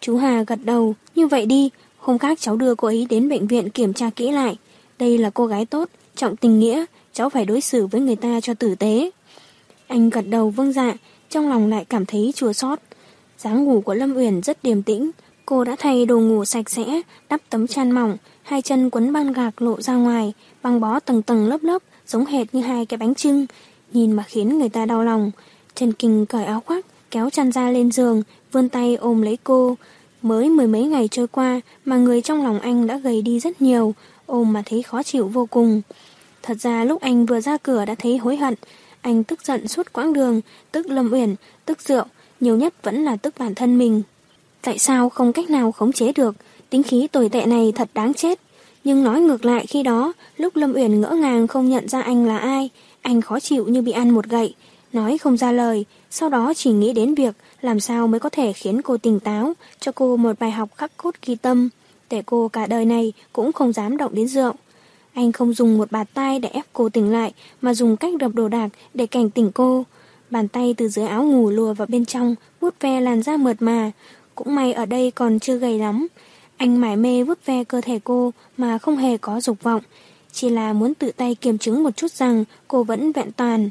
[SPEAKER 2] Chú Hà gật đầu, như vậy đi, hôm khác cháu đưa cô ấy đến bệnh viện kiểm tra kỹ lại. Đây là cô gái tốt, trọng tình nghĩa, cháu phải đối xử với người ta cho tử tế. Anh gật đầu vâng dạ, trong lòng lại cảm thấy chua xót. dáng ngủ của Lâm Uyển rất điềm tĩnh, cô đã thay đồ ngủ sạch sẽ, đắp tấm chăn mỏng, hai chân quấn băng gạc lộ ra ngoài, băng bó tầng tầng lớp lớp, giống hệt như hai cái bánh trưng, nhìn mà khiến người ta đau lòng. Trần Kinh cởi áo khoác, kéo chăn ra lên giường, vươn tay ôm lấy cô. Mới mười mấy ngày trôi qua mà người trong lòng anh đã gầy đi rất nhiều, ôm mà thấy khó chịu vô cùng. Thật ra lúc anh vừa ra cửa đã thấy hối hận, anh tức giận suốt quãng đường, tức Lâm Uyển, tức rượu, nhiều nhất vẫn là tức bản thân mình. Tại sao không cách nào khống chế được, tính khí tồi tệ này thật đáng chết. Nhưng nói ngược lại khi đó, lúc Lâm Uyển ngỡ ngàng không nhận ra anh là ai, anh khó chịu như bị ăn một gậy, nói không ra lời, sau đó chỉ nghĩ đến việc làm sao mới có thể khiến cô tỉnh táo, cho cô một bài học khắc cốt ghi tâm, để cô cả đời này cũng không dám động đến rượu. Anh không dùng một bàn tay để ép cô tỉnh lại, mà dùng cách đập đồ đạc để cảnh tỉnh cô. Bàn tay từ dưới áo ngủ lùa vào bên trong, vuốt ve làn da mượt mà. cũng may ở đây còn chưa gầy lắm. Anh mải mê vuốt ve cơ thể cô mà không hề có dục vọng, chỉ là muốn tự tay kiểm chứng một chút rằng cô vẫn vẹn toàn,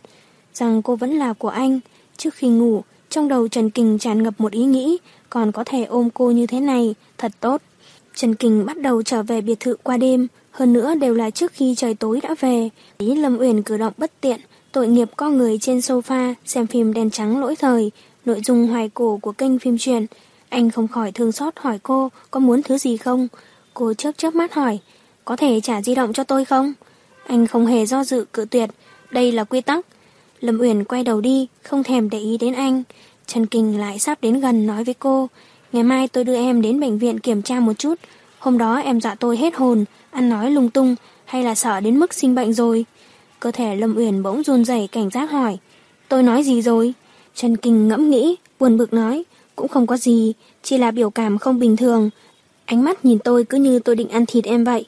[SPEAKER 2] rằng cô vẫn là của anh. Trước khi ngủ, trong đầu Trần Kình tràn ngập một ý nghĩ, còn có thể ôm cô như thế này, thật tốt. Trần Kình bắt đầu trở về biệt thự qua đêm, hơn nữa đều là trước khi trời tối đã về. Ý Lâm Uyển cử động bất tiện, tội nghiệp con người trên sofa xem phim đen trắng lỗi thời, nội dung hoài cổ của kênh phim truyền. Anh không khỏi thương xót hỏi cô có muốn thứ gì không? Cô chớp chớp mắt hỏi, có thể trả di động cho tôi không? Anh không hề do dự cự tuyệt, đây là quy tắc. Lâm Uyển quay đầu đi, không thèm để ý đến anh. Trần Kinh lại sắp đến gần nói với cô, ngày mai tôi đưa em đến bệnh viện kiểm tra một chút. Hôm đó em dọa tôi hết hồn, ăn nói lung tung, hay là sợ đến mức sinh bệnh rồi? Cơ thể Lâm Uyển bỗng run rẩy cảnh giác hỏi, tôi nói gì rồi? Trần Kinh ngẫm nghĩ, buồn bực nói, cũng không có gì, chỉ là biểu cảm không bình thường. Ánh mắt nhìn tôi cứ như tôi định ăn thịt em vậy.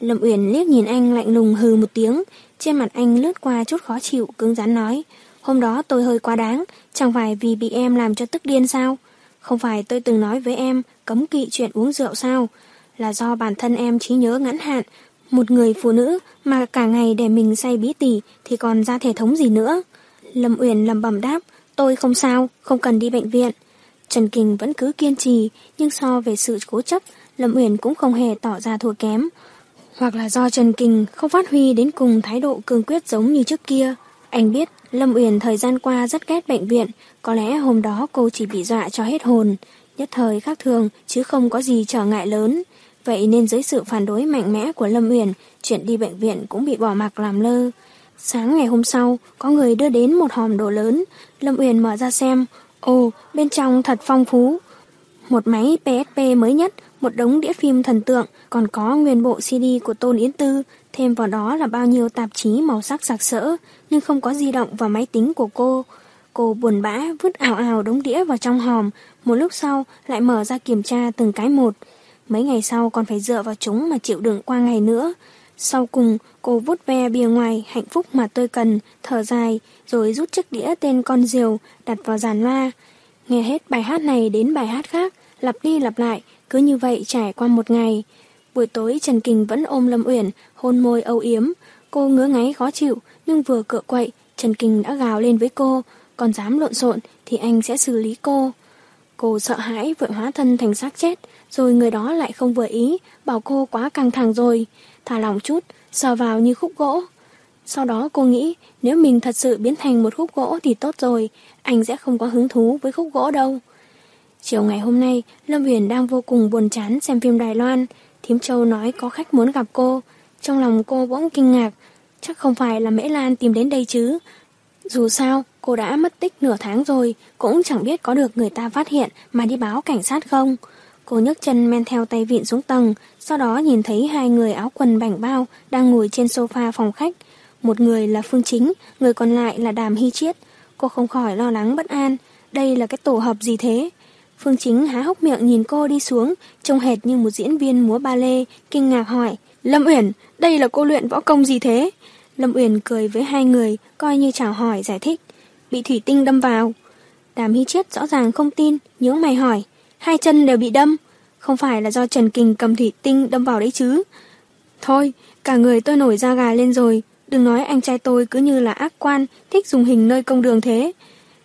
[SPEAKER 2] Lâm Uyển liếc nhìn anh lạnh lùng hừ một tiếng, trên mặt anh lướt qua chút khó chịu, cứng rắn nói, hôm đó tôi hơi quá đáng, chẳng phải vì bị em làm cho tức điên sao? Không phải tôi từng nói với em cấm kỵ chuyện uống rượu sao? Là do bản thân em trí nhớ ngắn hạn, một người phụ nữ mà cả ngày để mình say bí tỉ thì còn ra thể thống gì nữa. Lâm Uyển lầm bẩm đáp, tôi không sao, không cần đi bệnh viện. Trần Kình vẫn cứ kiên trì, nhưng so về sự cố chấp, Lâm Uyển cũng không hề tỏ ra thua kém. Hoặc là do Trần Kình không phát huy đến cùng thái độ cương quyết giống như trước kia. Anh biết Lâm Uyển thời gian qua rất ghét bệnh viện, có lẽ hôm đó cô chỉ bị dọa cho hết hồn, nhất thời khác thường chứ không có gì trở ngại lớn. Vậy nên dưới sự phản đối mạnh mẽ của Lâm Uyển, chuyện đi bệnh viện cũng bị bỏ mặc làm lơ. Sáng ngày hôm sau, có người đưa đến một hòm đồ lớn. Lâm Uyển mở ra xem. Ồ, bên trong thật phong phú. Một máy PSP mới nhất, một đống đĩa phim thần tượng, còn có nguyên bộ CD của Tôn Yến Tư, thêm vào đó là bao nhiêu tạp chí màu sắc sặc sỡ, nhưng không có di động và máy tính của cô. Cô buồn bã vứt ảo ảo đống đĩa vào trong hòm, một lúc sau lại mở ra kiểm tra từng cái một. Mấy ngày sau còn phải dựa vào chúng mà chịu đựng qua ngày nữa. Sau cùng, cô vút ve bìa ngoài hạnh phúc mà tôi cần, thở dài, rồi rút chiếc đĩa tên con diều, đặt vào giàn loa. Nghe hết bài hát này đến bài hát khác, lặp đi lặp lại, cứ như vậy trải qua một ngày. Buổi tối Trần Kình vẫn ôm Lâm Uyển, hôn môi âu yếm. Cô ngứa ngáy khó chịu, nhưng vừa cựa quậy, Trần Kình đã gào lên với cô, còn dám lộn xộn thì anh sẽ xử lý cô. Cô sợ hãi vội hóa thân thành xác chết, rồi người đó lại không vừa ý, bảo cô quá căng thẳng rồi, thả lỏng chút, sờ vào như khúc gỗ. Sau đó cô nghĩ, nếu mình thật sự biến thành một khúc gỗ thì tốt rồi, anh sẽ không có hứng thú với khúc gỗ đâu. Chiều ngày hôm nay, Lâm Huyền đang vô cùng buồn chán xem phim Đài Loan. Thiếm Châu nói có khách muốn gặp cô. Trong lòng cô bỗng kinh ngạc, chắc không phải là Mễ Lan tìm đến đây chứ. Dù sao, cô đã mất tích nửa tháng rồi, cũng chẳng biết có được người ta phát hiện mà đi báo cảnh sát không. Cô nhấc chân men theo tay vịn xuống tầng, sau đó nhìn thấy hai người áo quần bảnh bao đang ngồi trên sofa phòng khách. Một người là Phương Chính, người còn lại là Đàm Hy Chiết. Cô không khỏi lo lắng bất an. Đây là cái tổ hợp gì thế? Phương Chính há hốc miệng nhìn cô đi xuống, trông hệt như một diễn viên múa ba lê, kinh ngạc hỏi. Lâm Uyển, đây là cô luyện võ công gì thế? Lâm Uyển cười với hai người, coi như chào hỏi giải thích. Bị thủy tinh đâm vào. Đàm Hy Chiết rõ ràng không tin, nhớ mày hỏi hai chân đều bị đâm. Không phải là do Trần Kình cầm thủy tinh đâm vào đấy chứ. Thôi, cả người tôi nổi da gà lên rồi. Đừng nói anh trai tôi cứ như là ác quan, thích dùng hình nơi công đường thế.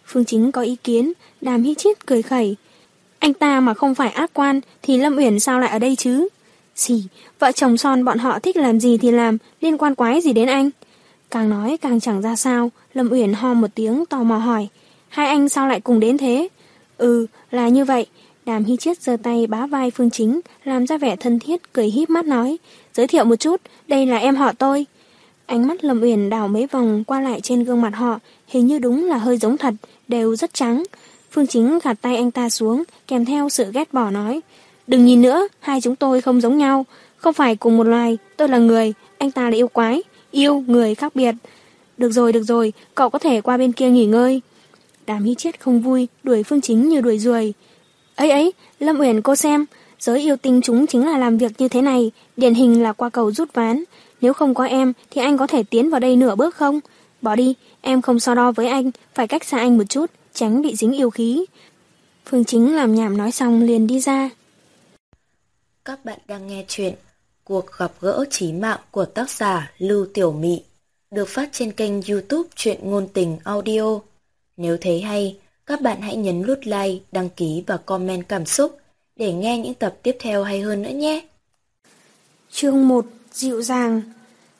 [SPEAKER 2] Phương Chính có ý kiến, đàm hy chiết cười khẩy. Anh ta mà không phải ác quan thì Lâm Uyển sao lại ở đây chứ? Xì, vợ chồng son bọn họ thích làm gì thì làm, liên quan quái gì đến anh? Càng nói càng chẳng ra sao, Lâm Uyển ho một tiếng tò mò hỏi. Hai anh sao lại cùng đến thế? Ừ, là như vậy, Đàm Hy Chiết giơ tay bá vai Phương Chính, làm ra vẻ thân thiết, cười híp mắt nói, giới thiệu một chút, đây là em họ tôi. Ánh mắt Lâm Uyển đảo mấy vòng qua lại trên gương mặt họ, hình như đúng là hơi giống thật, đều rất trắng. Phương Chính gạt tay anh ta xuống, kèm theo sự ghét bỏ nói, đừng nhìn nữa, hai chúng tôi không giống nhau, không phải cùng một loài, tôi là người, anh ta là yêu quái, yêu người khác biệt. Được rồi, được rồi, cậu có thể qua bên kia nghỉ ngơi. Đàm Hy chết không vui, đuổi Phương Chính như đuổi ruồi. Ấy ấy, Lâm Uyển cô xem, giới yêu tinh chúng chính là làm việc như thế này, điển hình là qua cầu rút ván. Nếu không có em thì anh có thể tiến vào đây nửa bước không? Bỏ đi, em không so đo với anh, phải cách xa anh một chút, tránh bị dính yêu khí. Phương Chính làm nhảm nói xong liền đi ra.
[SPEAKER 1] Các bạn đang nghe chuyện Cuộc gặp gỡ trí mạng của tác giả Lưu Tiểu Mị được phát trên kênh youtube Chuyện Ngôn Tình Audio. Nếu thấy hay, các bạn hãy nhấn nút like, đăng ký và comment cảm xúc để nghe những tập tiếp theo hay hơn nữa nhé.
[SPEAKER 2] Chương 1 Dịu dàng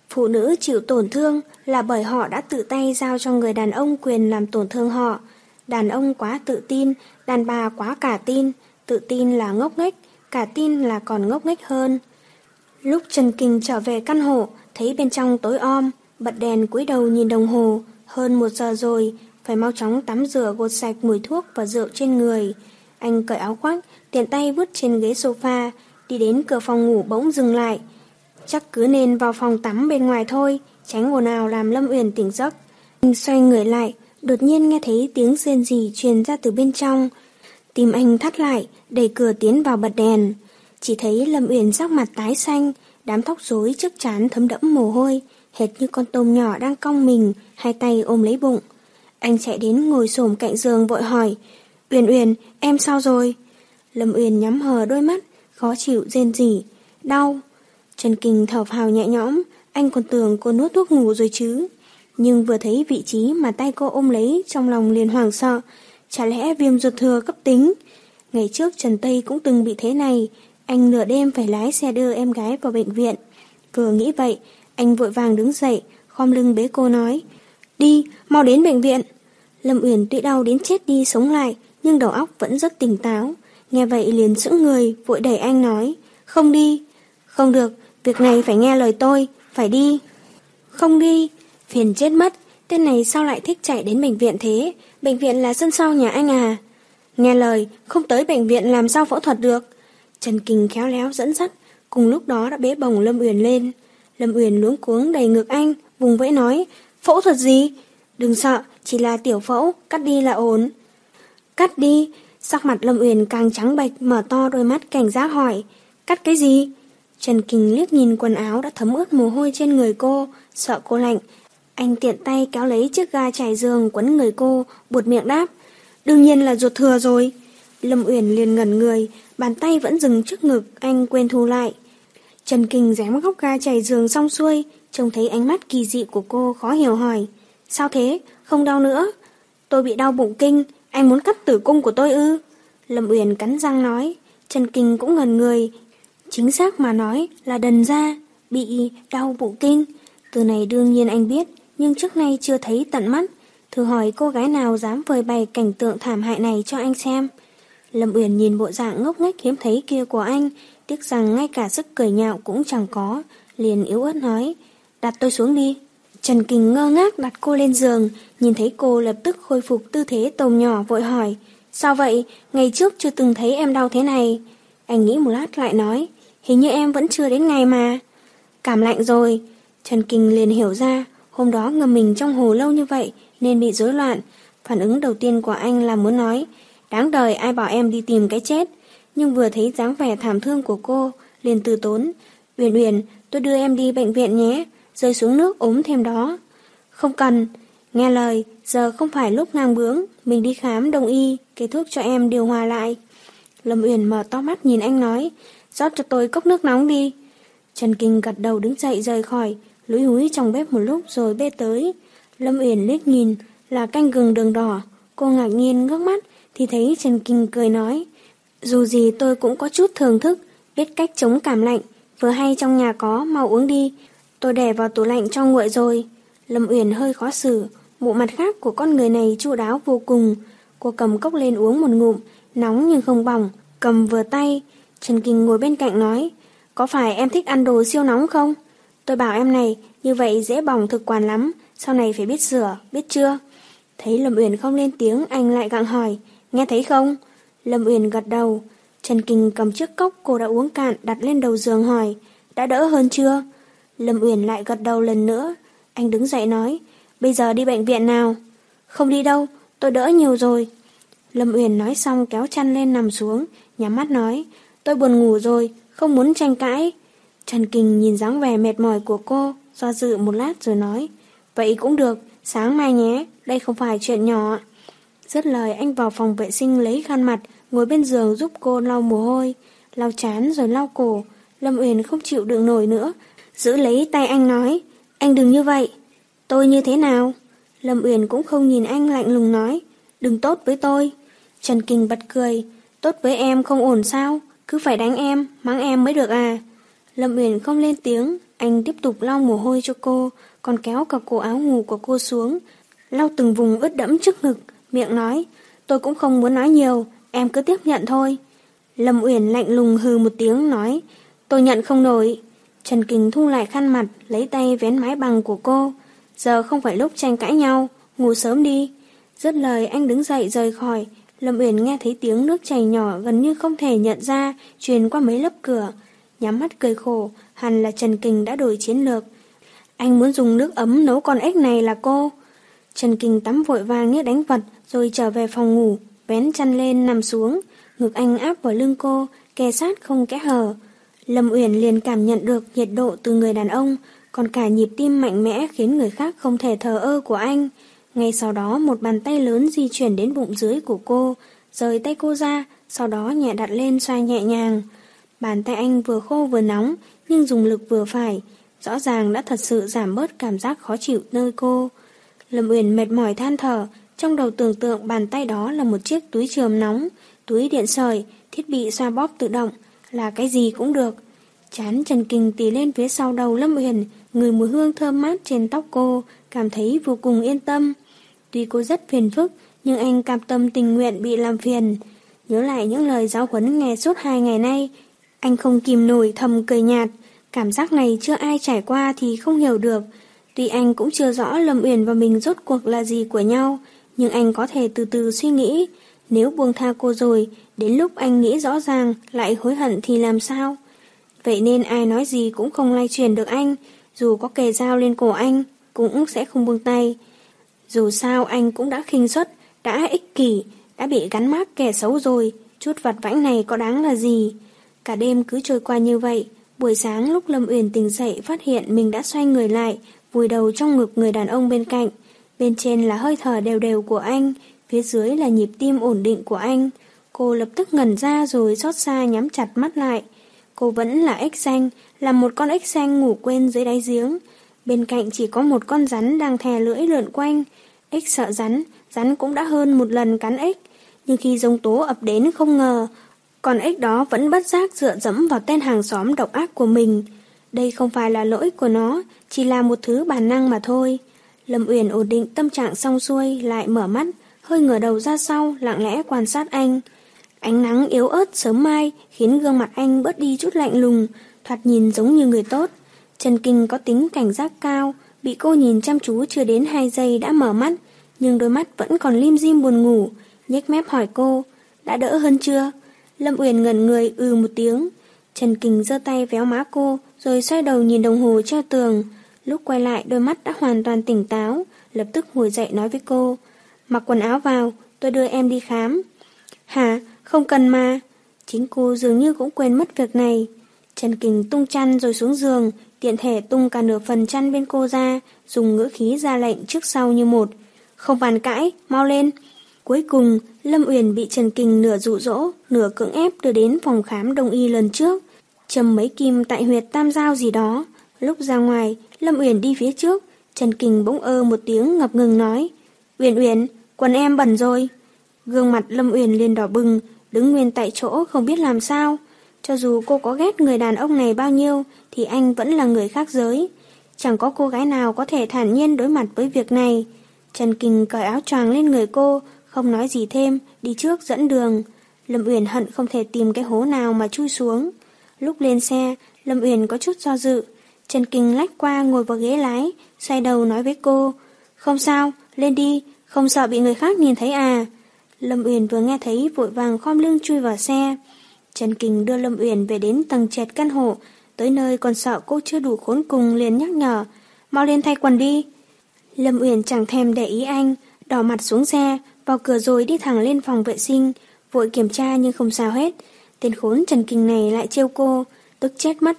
[SPEAKER 2] Phụ nữ chịu tổn thương là bởi họ đã tự tay giao cho người đàn ông quyền làm tổn thương họ. Đàn ông quá tự tin, đàn bà quá cả tin, tự tin là ngốc nghếch, cả tin là còn ngốc nghếch hơn. Lúc Trần Kinh trở về căn hộ, thấy bên trong tối om, bật đèn cúi đầu nhìn đồng hồ, hơn một giờ rồi, phải mau chóng tắm rửa gột sạch mùi thuốc và rượu trên người. Anh cởi áo khoác, tiện tay vứt trên ghế sofa, đi đến cửa phòng ngủ bỗng dừng lại. Chắc cứ nên vào phòng tắm bên ngoài thôi, tránh ồn ào làm Lâm Uyển tỉnh giấc. Anh xoay người lại, đột nhiên nghe thấy tiếng rên rỉ truyền ra từ bên trong. Tim anh thắt lại, đẩy cửa tiến vào bật đèn. Chỉ thấy Lâm Uyển sắc mặt tái xanh, đám tóc rối trước chán thấm đẫm mồ hôi, hệt như con tôm nhỏ đang cong mình, hai tay ôm lấy bụng. Anh chạy đến ngồi xổm cạnh giường vội hỏi, Uyển Uyển, em sao rồi? Lâm Uyển nhắm hờ đôi mắt, khó chịu rên rỉ, đau. Trần Kinh thở phào nhẹ nhõm, anh còn tưởng cô nuốt thuốc ngủ rồi chứ. Nhưng vừa thấy vị trí mà tay cô ôm lấy trong lòng liền hoảng sợ, chả lẽ viêm ruột thừa cấp tính. Ngày trước Trần Tây cũng từng bị thế này, anh nửa đêm phải lái xe đưa em gái vào bệnh viện. Vừa nghĩ vậy, anh vội vàng đứng dậy, khom lưng bế cô nói, đi, mau đến bệnh viện. Lâm Uyển tuy đau đến chết đi sống lại, nhưng đầu óc vẫn rất tỉnh táo. Nghe vậy liền sững người, vội đẩy anh nói, không đi. Không được, việc này phải nghe lời tôi, phải đi. Không đi, phiền chết mất, tên này sao lại thích chạy đến bệnh viện thế? Bệnh viện là sân sau nhà anh à? Nghe lời, không tới bệnh viện làm sao phẫu thuật được? Trần Kinh khéo léo dẫn dắt, cùng lúc đó đã bế bồng Lâm Uyển lên. Lâm Uyển luống cuống đầy ngực anh, vùng vẫy nói, phẫu thuật gì? Đừng sợ, chỉ là tiểu phẫu, cắt đi là ổn. Cắt đi, sắc mặt Lâm Uyển càng trắng bệch, mở to đôi mắt cảnh giác hỏi, cắt cái gì? Trần Kinh liếc nhìn quần áo đã thấm ướt mồ hôi trên người cô, sợ cô lạnh. Anh tiện tay kéo lấy chiếc ga trải giường quấn người cô, buột miệng đáp. Đương nhiên là ruột thừa rồi. Lâm Uyển liền ngẩn người, bàn tay vẫn dừng trước ngực, anh quên thu lại. Trần Kinh dám góc ga trải giường xong xuôi, trông thấy ánh mắt kỳ dị của cô khó hiểu hỏi. Sao thế? Không đau nữa? Tôi bị đau bụng kinh, anh muốn cắt tử cung của tôi ư? Lâm Uyển cắn răng nói. Trần Kinh cũng ngẩn người. Chính xác mà nói là đần ra, bị đau bụng kinh. Từ này đương nhiên anh biết, nhưng trước nay chưa thấy tận mắt. Thử hỏi cô gái nào dám vời bày cảnh tượng thảm hại này cho anh xem. Lâm Uyển nhìn bộ dạng ngốc nghếch hiếm thấy kia của anh, tiếc rằng ngay cả sức cười nhạo cũng chẳng có, liền yếu ớt nói, đặt tôi xuống đi. Trần Kình ngơ ngác đặt cô lên giường, nhìn thấy cô lập tức khôi phục tư thế tôm nhỏ vội hỏi, sao vậy, ngày trước chưa từng thấy em đau thế này. Anh nghĩ một lát lại nói, hình như em vẫn chưa đến ngày mà. Cảm lạnh rồi, Trần Kình liền hiểu ra, hôm đó ngâm mình trong hồ lâu như vậy nên bị rối loạn. Phản ứng đầu tiên của anh là muốn nói, đáng đời ai bảo em đi tìm cái chết. Nhưng vừa thấy dáng vẻ thảm thương của cô, liền từ tốn, Uyển Uyển, tôi đưa em đi bệnh viện nhé, rơi xuống nước ốm thêm đó. Không cần, nghe lời, giờ không phải lúc ngang bướng, mình đi khám đồng y, kê thuốc cho em điều hòa lại. Lâm Uyển mở to mắt nhìn anh nói, rót cho tôi cốc nước nóng đi. Trần Kinh gật đầu đứng dậy rời khỏi, lúi húi trong bếp một lúc rồi bê tới. Lâm Uyển liếc nhìn, là canh gừng đường đỏ. Cô ngạc nhiên ngước mắt, thì thấy Trần Kinh cười nói, dù gì tôi cũng có chút thưởng thức, biết cách chống cảm lạnh, vừa hay trong nhà có, mau uống đi. Tôi để vào tủ lạnh cho nguội rồi. Lâm Uyển hơi khó xử, bộ mặt khác của con người này chu đáo vô cùng. Cô cầm cốc lên uống một ngụm, nóng nhưng không bỏng, cầm vừa tay. Trần Kinh ngồi bên cạnh nói, có phải em thích ăn đồ siêu nóng không? Tôi bảo em này, như vậy dễ bỏng thực quản lắm, sau này phải biết sửa, biết chưa? Thấy Lâm Uyển không lên tiếng, anh lại gặng hỏi, nghe thấy không? Lâm Uyển gật đầu. Trần Kinh cầm chiếc cốc cô đã uống cạn đặt lên đầu giường hỏi, đã đỡ hơn chưa? Lâm Uyển lại gật đầu lần nữa. Anh đứng dậy nói, bây giờ đi bệnh viện nào? Không đi đâu, tôi đỡ nhiều rồi. Lâm Uyển nói xong kéo chăn lên nằm xuống, nhắm mắt nói, tôi buồn ngủ rồi, không muốn tranh cãi. Trần Kinh nhìn dáng vẻ mệt mỏi của cô, do dự một lát rồi nói, vậy cũng được, sáng mai nhé, đây không phải chuyện nhỏ. Dứt lời anh vào phòng vệ sinh lấy khăn mặt, ngồi bên giường giúp cô lau mồ hôi, lau chán rồi lau cổ. Lâm Uyển không chịu đựng nổi nữa, giữ lấy tay anh nói, anh đừng như vậy. Tôi như thế nào? Lâm Uyển cũng không nhìn anh lạnh lùng nói, đừng tốt với tôi. Trần Kinh bật cười, tốt với em không ổn sao, cứ phải đánh em, mắng em mới được à. Lâm Uyển không lên tiếng, anh tiếp tục lau mồ hôi cho cô, còn kéo cả cổ áo ngủ của cô xuống, lau từng vùng ướt đẫm trước ngực, miệng nói, tôi cũng không muốn nói nhiều, em cứ tiếp nhận thôi. Lâm Uyển lạnh lùng hừ một tiếng nói, tôi nhận không nổi. Trần Kình thu lại khăn mặt, lấy tay vén mái bằng của cô. Giờ không phải lúc tranh cãi nhau, ngủ sớm đi. Dứt lời anh đứng dậy rời khỏi. Lâm Uyển nghe thấy tiếng nước chảy nhỏ gần như không thể nhận ra, truyền qua mấy lớp cửa. Nhắm mắt cười khổ, hẳn là Trần Kình đã đổi chiến lược. Anh muốn dùng nước ấm nấu con ếch này là cô. Trần Kình tắm vội vàng như đánh vật, rồi trở về phòng ngủ, vén chăn lên nằm xuống. Ngực anh áp vào lưng cô, kề sát không kẽ hở. Lâm Uyển liền cảm nhận được nhiệt độ từ người đàn ông, còn cả nhịp tim mạnh mẽ khiến người khác không thể thờ ơ của anh. Ngay sau đó một bàn tay lớn di chuyển đến bụng dưới của cô, rời tay cô ra, sau đó nhẹ đặt lên xoa nhẹ nhàng. Bàn tay anh vừa khô vừa nóng, nhưng dùng lực vừa phải, rõ ràng đã thật sự giảm bớt cảm giác khó chịu nơi cô. Lâm Uyển mệt mỏi than thở, trong đầu tưởng tượng bàn tay đó là một chiếc túi trường nóng, túi điện sợi, thiết bị xoa bóp tự động, là cái gì cũng được. Chán Trần Kinh tì lên phía sau đầu Lâm Uyển, người mùi hương thơm mát trên tóc cô, cảm thấy vô cùng yên tâm. Tuy cô rất phiền phức, nhưng anh cam tâm tình nguyện bị làm phiền. Nhớ lại những lời giáo huấn nghe suốt hai ngày nay, anh không kìm nổi thầm cười nhạt. Cảm giác này chưa ai trải qua thì không hiểu được. Tuy anh cũng chưa rõ Lâm Uyển và mình rốt cuộc là gì của nhau, nhưng anh có thể từ từ suy nghĩ. Nếu buông tha cô rồi, đến lúc anh nghĩ rõ ràng lại hối hận thì làm sao? Vậy nên ai nói gì cũng không lay truyền được anh, dù có kề dao lên cổ anh, cũng sẽ không buông tay. Dù sao anh cũng đã khinh suất, đã ích kỷ, đã bị gắn mác kẻ xấu rồi, chút vặt vãnh này có đáng là gì. Cả đêm cứ trôi qua như vậy, buổi sáng lúc Lâm Uyển tỉnh dậy phát hiện mình đã xoay người lại, vùi đầu trong ngực người đàn ông bên cạnh. Bên trên là hơi thở đều đều của anh, phía dưới là nhịp tim ổn định của anh. Cô lập tức ngẩn ra rồi xót xa nhắm chặt mắt lại. Cô vẫn là ếch xanh, là một con ếch xanh ngủ quên dưới đáy giếng. Bên cạnh chỉ có một con rắn đang thè lưỡi lượn quanh. Ếch sợ rắn, rắn cũng đã hơn một lần cắn ếch. Nhưng khi giống tố ập đến không ngờ, con ếch đó vẫn bất giác dựa dẫm vào tên hàng xóm độc ác của mình. Đây không phải là lỗi của nó, chỉ là một thứ bản năng mà thôi. Lâm Uyển ổn định tâm trạng xong xuôi, lại mở mắt, hơi ngửa đầu ra sau, lặng lẽ quan sát anh. Ánh nắng yếu ớt sớm mai khiến gương mặt anh bớt đi chút lạnh lùng, thoạt nhìn giống như người tốt. Trần Kinh có tính cảnh giác cao, bị cô nhìn chăm chú chưa đến 2 giây đã mở mắt, nhưng đôi mắt vẫn còn lim dim buồn ngủ, nhếch mép hỏi cô, đã đỡ hơn chưa? Lâm Uyển ngẩn người ừ một tiếng. Trần kình giơ tay véo má cô, rồi xoay đầu nhìn đồng hồ treo tường. Lúc quay lại đôi mắt đã hoàn toàn tỉnh táo, lập tức ngồi dậy nói với cô, mặc quần áo vào, tôi đưa em đi khám. Hả, không cần mà. Chính cô dường như cũng quên mất việc này. Trần Kình tung chăn rồi xuống giường, tiện thể tung cả nửa phần chăn bên cô ra, dùng ngữ khí ra lệnh trước sau như một. Không bàn cãi, mau lên. Cuối cùng, Lâm Uyển bị Trần Kình nửa dụ dỗ, nửa cưỡng ép đưa đến phòng khám đông y lần trước. châm mấy kim tại huyệt tam giao gì đó. Lúc ra ngoài, Lâm Uyển đi phía trước, Trần Kình bỗng ơ một tiếng ngập ngừng nói. Uyển Uyển, quần em bẩn rồi. Gương mặt Lâm Uyển liền đỏ bừng, đứng nguyên tại chỗ không biết làm sao. Cho dù cô có ghét người đàn ông này bao nhiêu, thì anh vẫn là người khác giới. Chẳng có cô gái nào có thể thản nhiên đối mặt với việc này. Trần Kình cởi áo choàng lên người cô, không nói gì thêm, đi trước dẫn đường. Lâm Uyển hận không thể tìm cái hố nào mà chui xuống. Lúc lên xe, Lâm Uyển có chút do dự. Trần Kinh lách qua ngồi vào ghế lái, xoay đầu nói với cô. Không sao, lên đi, không sợ bị người khác nhìn thấy à. Lâm Uyển vừa nghe thấy vội vàng khom lưng chui vào xe. Trần Kình đưa Lâm Uyển về đến tầng trệt căn hộ, tới nơi còn sợ cô chưa đủ khốn cùng liền nhắc nhở, mau lên thay quần đi. Lâm Uyển chẳng thèm để ý anh, đỏ mặt xuống xe, vào cửa rồi đi thẳng lên phòng vệ sinh, vội kiểm tra nhưng không sao hết. Tên khốn Trần Kình này lại trêu cô, tức chết mất.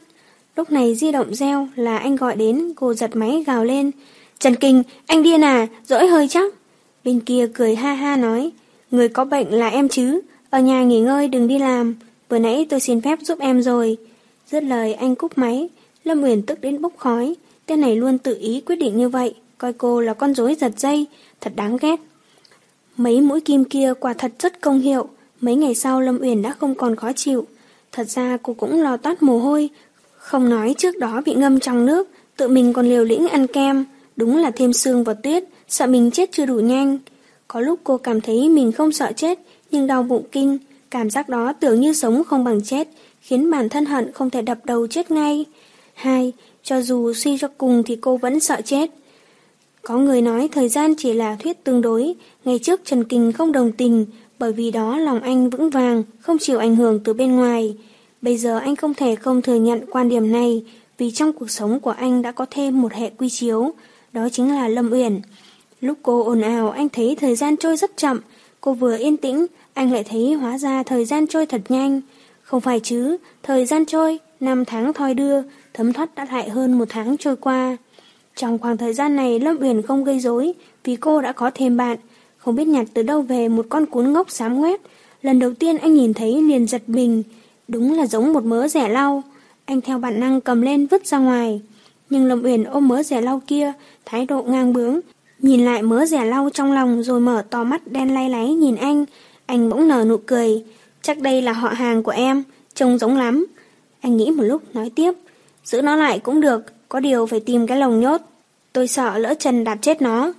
[SPEAKER 2] Lúc này di động reo là anh gọi đến, cô giật máy gào lên. Trần Kình, anh điên à, dỗi hơi chắc. Bên kia cười ha ha nói, người có bệnh là em chứ, ở nhà nghỉ ngơi đừng đi làm, vừa nãy tôi xin phép giúp em rồi. Dứt lời anh cúp máy, Lâm Uyển tức đến bốc khói, tên này luôn tự ý quyết định như vậy, coi cô là con rối giật dây, thật đáng ghét. Mấy mũi kim kia quả thật rất công hiệu, mấy ngày sau Lâm Uyển đã không còn khó chịu. Thật ra cô cũng lo toát mồ hôi, không nói trước đó bị ngâm trong nước, tự mình còn liều lĩnh ăn kem, đúng là thêm xương vào tuyết, sợ mình chết chưa đủ nhanh. Có lúc cô cảm thấy mình không sợ chết, nhưng đau bụng kinh, cảm giác đó tưởng như sống không bằng chết, khiến bản thân hận không thể đập đầu chết ngay. Hai, cho dù suy cho cùng thì cô vẫn sợ chết. Có người nói thời gian chỉ là thuyết tương đối, ngày trước Trần Kình không đồng tình, bởi vì đó lòng anh vững vàng, không chịu ảnh hưởng từ bên ngoài. Bây giờ anh không thể không thừa nhận quan điểm này, vì trong cuộc sống của anh đã có thêm một hệ quy chiếu, đó chính là Lâm Uyển. Lúc cô ồn ào anh thấy thời gian trôi rất chậm, cô vừa yên tĩnh, anh lại thấy hóa ra thời gian trôi thật nhanh. Không phải chứ, thời gian trôi, năm tháng thoi đưa, thấm thoát đã lại hơn một tháng trôi qua. Trong khoảng thời gian này Lâm Uyển không gây rối vì cô đã có thêm bạn, không biết nhặt từ đâu về một con cún ngốc xám ngoét. Lần đầu tiên anh nhìn thấy liền giật mình, đúng là giống một mớ rẻ lau. Anh theo bản năng cầm lên vứt ra ngoài. Nhưng Lâm Uyển ôm mớ rẻ lau kia, thái độ ngang bướng, nhìn lại mớ rẻ lau trong lòng rồi mở to mắt đen lay láy nhìn anh. Anh bỗng nở nụ cười, chắc đây là họ hàng của em, trông giống lắm. Anh nghĩ một lúc nói tiếp, giữ nó lại cũng được, có điều phải tìm cái lồng nhốt. Tôi sợ lỡ chân đạp chết nó.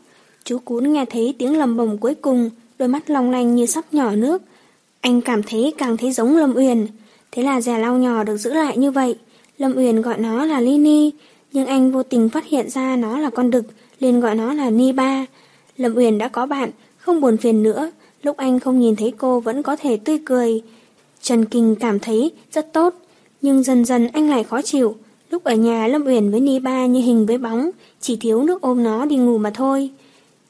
[SPEAKER 2] Chú cún nghe thấy tiếng lầm bầm cuối cùng, đôi mắt long lanh như sắp nhỏ nước. Anh cảm thấy càng thấy giống Lâm Uyển. Thế là già lau nhỏ được giữ lại như vậy. Lâm Uyển gọi nó là Lini, nhưng anh vô tình phát hiện ra nó là con đực, liền gọi nó là Ni Ba. Lâm Uyển đã có bạn, không buồn phiền nữa. Lúc anh không nhìn thấy cô vẫn có thể tươi cười. Trần Kinh cảm thấy rất tốt, nhưng dần dần anh lại khó chịu. Lúc ở nhà Lâm Uyển với Ni Ba như hình với bóng, chỉ thiếu nước ôm nó đi ngủ mà thôi.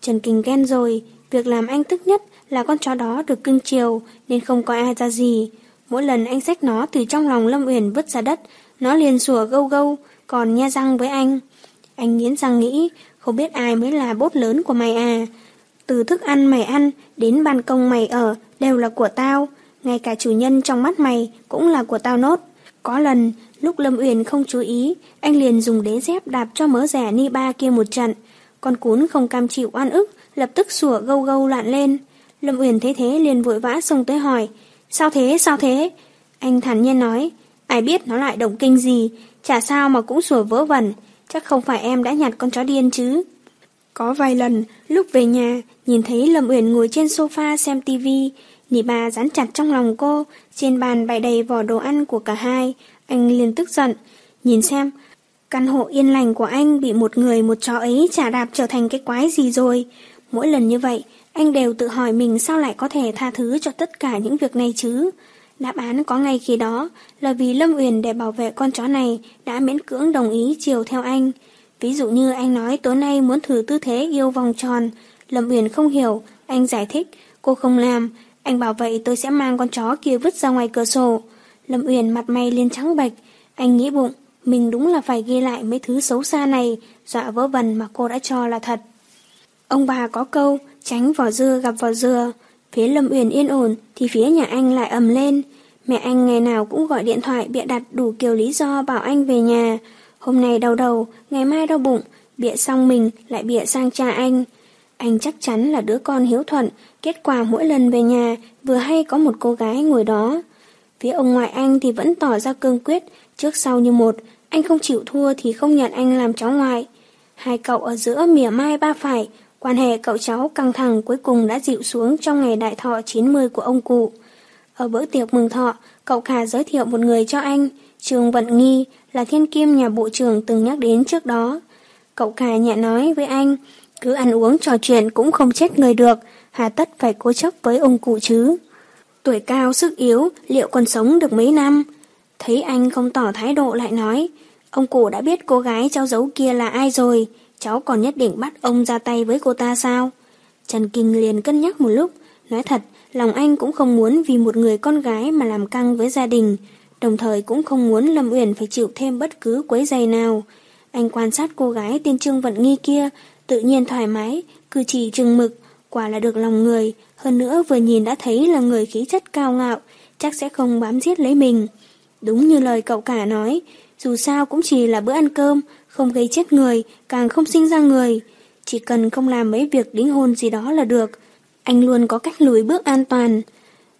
[SPEAKER 2] Trần Kinh ghen rồi, việc làm anh tức nhất là con chó đó được cưng chiều nên không có ai ra gì. Mỗi lần anh xách nó từ trong lòng Lâm Uyển vứt ra đất, nó liền sủa gâu gâu, còn nhe răng với anh. Anh nghiến răng nghĩ, không biết ai mới là bốt lớn của mày à. Từ thức ăn mày ăn đến ban công mày ở đều là của tao, ngay cả chủ nhân trong mắt mày cũng là của tao nốt. Có lần, lúc Lâm Uyển không chú ý, anh liền dùng đế dép đạp cho mớ rẻ ni ba kia một trận. Con cún không cam chịu oan ức, lập tức sủa gâu gâu loạn lên. Lâm Uyển thấy thế liền vội vã xông tới hỏi, sao thế, sao thế? Anh thản nhiên nói, ai biết nó lại động kinh gì, chả sao mà cũng sủa vớ vẩn, chắc không phải em đã nhặt con chó điên chứ. Có vài lần, lúc về nhà, nhìn thấy Lâm Uyển ngồi trên sofa xem tivi, Nị bà dán chặt trong lòng cô, trên bàn bày đầy vỏ đồ ăn của cả hai, anh liền tức giận. Nhìn xem, căn hộ yên lành của anh bị một người một chó ấy trả đạp trở thành cái quái gì rồi. Mỗi lần như vậy, anh đều tự hỏi mình sao lại có thể tha thứ cho tất cả những việc này chứ. Đáp án có ngay khi đó là vì Lâm Uyển để bảo vệ con chó này đã miễn cưỡng đồng ý chiều theo anh. Ví dụ như anh nói tối nay muốn thử tư thế yêu vòng tròn. Lâm Uyển không hiểu, anh giải thích, cô không làm. Anh bảo vậy tôi sẽ mang con chó kia vứt ra ngoài cửa sổ. Lâm Uyển mặt mày liền trắng bạch. Anh nghĩ bụng, mình đúng là phải ghi lại mấy thứ xấu xa này, dọa vỡ vần mà cô đã cho là thật. Ông bà có câu, tránh vỏ dưa gặp vỏ dừa. Phía Lâm Uyển yên ổn thì phía nhà anh lại ầm lên. Mẹ anh ngày nào cũng gọi điện thoại bịa đặt đủ kiểu lý do bảo anh về nhà. Hôm nay đau đầu, ngày mai đau bụng, bịa xong mình lại bịa sang cha anh. Anh chắc chắn là đứa con hiếu thuận, kết quả mỗi lần về nhà vừa hay có một cô gái ngồi đó. Phía ông ngoại anh thì vẫn tỏ ra cương quyết, trước sau như một, anh không chịu thua thì không nhận anh làm cháu ngoại. Hai cậu ở giữa mỉa mai ba phải, quan hệ cậu cháu căng thẳng cuối cùng đã dịu xuống trong ngày đại thọ 90 của ông cụ. Ở bữa tiệc mừng thọ, cậu cả giới thiệu một người cho anh, Trường Vận Nghi là thiên kim nhà bộ trưởng từng nhắc đến trước đó. Cậu cả nhẹ nói với anh, cứ ăn uống trò chuyện cũng không chết người được, hà tất phải cố chấp với ông cụ chứ. Tuổi cao sức yếu, liệu còn sống được mấy năm? Thấy anh không tỏ thái độ lại nói, ông cụ đã biết cô gái cháu giấu kia là ai rồi, cháu còn nhất định bắt ông ra tay với cô ta sao? Trần Kinh liền cân nhắc một lúc, nói thật, lòng anh cũng không muốn vì một người con gái mà làm căng với gia đình, đồng thời cũng không muốn Lâm Uyển phải chịu thêm bất cứ quấy giày nào. Anh quan sát cô gái tên Trương Vận Nghi kia, tự nhiên thoải mái, cử chỉ trừng mực, quả là được lòng người, hơn nữa vừa nhìn đã thấy là người khí chất cao ngạo, chắc sẽ không bám giết lấy mình. Đúng như lời cậu cả nói, dù sao cũng chỉ là bữa ăn cơm, không gây chết người, càng không sinh ra người. Chỉ cần không làm mấy việc đính hôn gì đó là được. Anh luôn có cách lùi bước an toàn.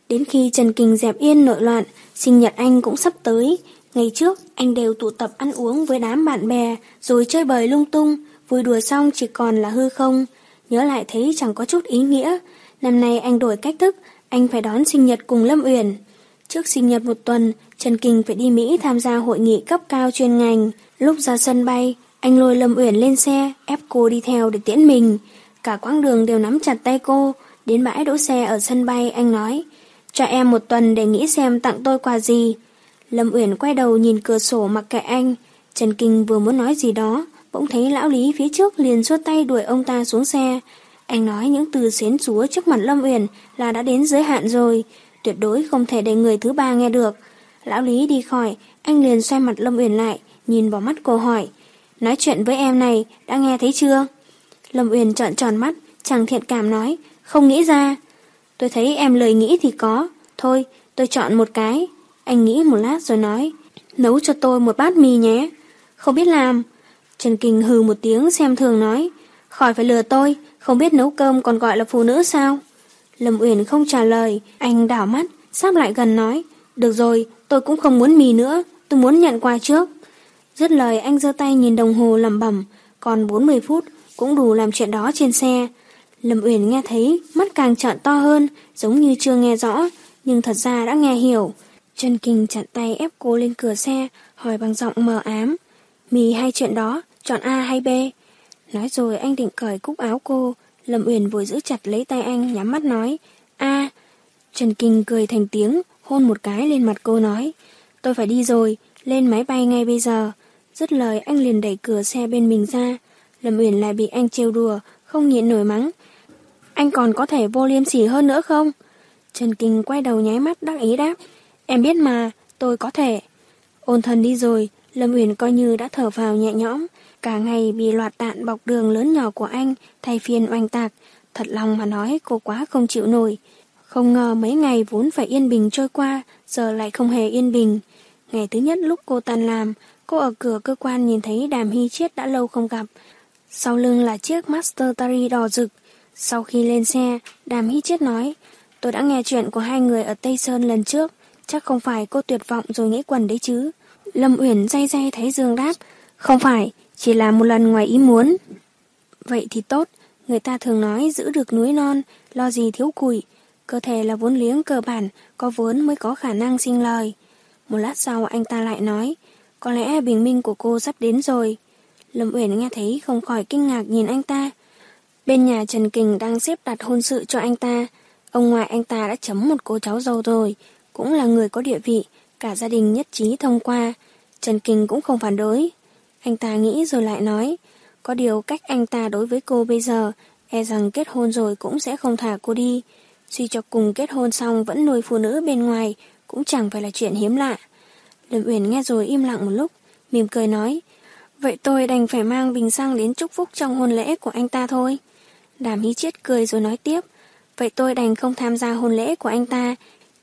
[SPEAKER 2] Đến khi Trần Kình dẹp yên nội loạn, sinh nhật anh cũng sắp tới. Ngày trước, anh đều tụ tập ăn uống với đám bạn bè, rồi chơi bời lung tung, vui đùa xong chỉ còn là hư không. Nhớ lại thấy chẳng có chút ý nghĩa. Năm nay anh đổi cách thức, anh phải đón sinh nhật cùng Lâm Uyển. Trước sinh nhật một tuần, Trần Kinh phải đi Mỹ tham gia hội nghị cấp cao chuyên ngành. Lúc ra sân bay, anh lôi Lâm Uyển lên xe, ép cô đi theo để tiễn mình. Cả quãng đường đều nắm chặt tay cô. Đến bãi đỗ xe ở sân bay, anh nói, cho em một tuần để nghĩ xem tặng tôi quà gì. Lâm Uyển quay đầu nhìn cửa sổ mặc kệ anh. Trần Kinh vừa muốn nói gì đó, bỗng thấy lão lý phía trước liền xuốt tay đuổi ông ta xuống xe. Anh nói những từ xến xúa trước mặt Lâm Uyển là đã đến giới hạn rồi, tuyệt đối không thể để người thứ ba nghe được. Lão Lý đi khỏi, anh liền xoay mặt Lâm Uyển lại, nhìn vào mắt cô hỏi, nói chuyện với em này, đã nghe thấy chưa? Lâm Uyển trợn tròn mắt, chẳng thiện cảm nói, không nghĩ ra. Tôi thấy em lời nghĩ thì có, thôi, tôi chọn một cái. Anh nghĩ một lát rồi nói, nấu cho tôi một bát mì nhé. Không biết làm. Trần Kinh hừ một tiếng xem thường nói, khỏi phải lừa tôi, không biết nấu cơm còn gọi là phụ nữ sao? Lâm Uyển không trả lời, anh đảo mắt, sắp lại gần nói, được rồi, tôi cũng không muốn mì nữa, tôi muốn nhận quà trước. Dứt lời anh giơ tay nhìn đồng hồ lẩm bẩm, còn 40 phút cũng đủ làm chuyện đó trên xe. Lâm Uyển nghe thấy, mắt càng trợn to hơn, giống như chưa nghe rõ, nhưng thật ra đã nghe hiểu. Trần Kinh chặn tay ép cô lên cửa xe, hỏi bằng giọng mờ ám. Mì hay chuyện đó, chọn A hay B? Nói rồi anh định cởi cúc áo cô, Lâm Uyển vội giữ chặt lấy tay anh, nhắm mắt nói, A. Trần Kinh cười thành tiếng, hôn một cái lên mặt cô nói, tôi phải đi rồi, lên máy bay ngay bây giờ. Dứt lời anh liền đẩy cửa xe bên mình ra. Lâm Uyển lại bị anh trêu đùa, không nhịn nổi mắng. Anh còn có thể vô liêm sỉ hơn nữa không? Trần Kinh quay đầu nháy mắt đắc ý đáp. Em biết mà, tôi có thể. Ôn thần đi rồi, Lâm Uyển coi như đã thở vào nhẹ nhõm. Cả ngày bị loạt đạn bọc đường lớn nhỏ của anh thay phiên oanh tạc. Thật lòng mà nói cô quá không chịu nổi. Không ngờ mấy ngày vốn phải yên bình trôi qua, giờ lại không hề yên bình. Ngày thứ nhất lúc cô tan làm, cô ở cửa cơ quan nhìn thấy đàm hy chiết đã lâu không gặp. Sau lưng là chiếc Master Tari đỏ rực. Sau khi lên xe, đàm hy chiết nói, tôi đã nghe chuyện của hai người ở Tây Sơn lần trước, chắc không phải cô tuyệt vọng rồi nghĩ quần đấy chứ. Lâm Uyển day day thấy Dương đáp, không phải, chỉ là một lần ngoài ý muốn. Vậy thì tốt, người ta thường nói giữ được núi non, lo gì thiếu củi. Cơ thể là vốn liếng cơ bản, có vốn mới có khả năng sinh lời. Một lát sau anh ta lại nói, có lẽ bình minh của cô sắp đến rồi. Lâm Uyển nghe thấy không khỏi kinh ngạc nhìn anh ta. Bên nhà Trần Kình đang xếp đặt hôn sự cho anh ta. Ông ngoại anh ta đã chấm một cô cháu dâu rồi, cũng là người có địa vị, cả gia đình nhất trí thông qua. Trần Kình cũng không phản đối. Anh ta nghĩ rồi lại nói, có điều cách anh ta đối với cô bây giờ, e rằng kết hôn rồi cũng sẽ không thả cô đi. Suy cho cùng kết hôn xong vẫn nuôi phụ nữ bên ngoài, cũng chẳng phải là chuyện hiếm lạ. Lâm Uyển nghe rồi im lặng một lúc, mỉm cười nói, vậy tôi đành phải mang bình xăng đến chúc phúc trong hôn lễ của anh ta thôi. Đàm hí chết cười rồi nói tiếp, vậy tôi đành không tham gia hôn lễ của anh ta,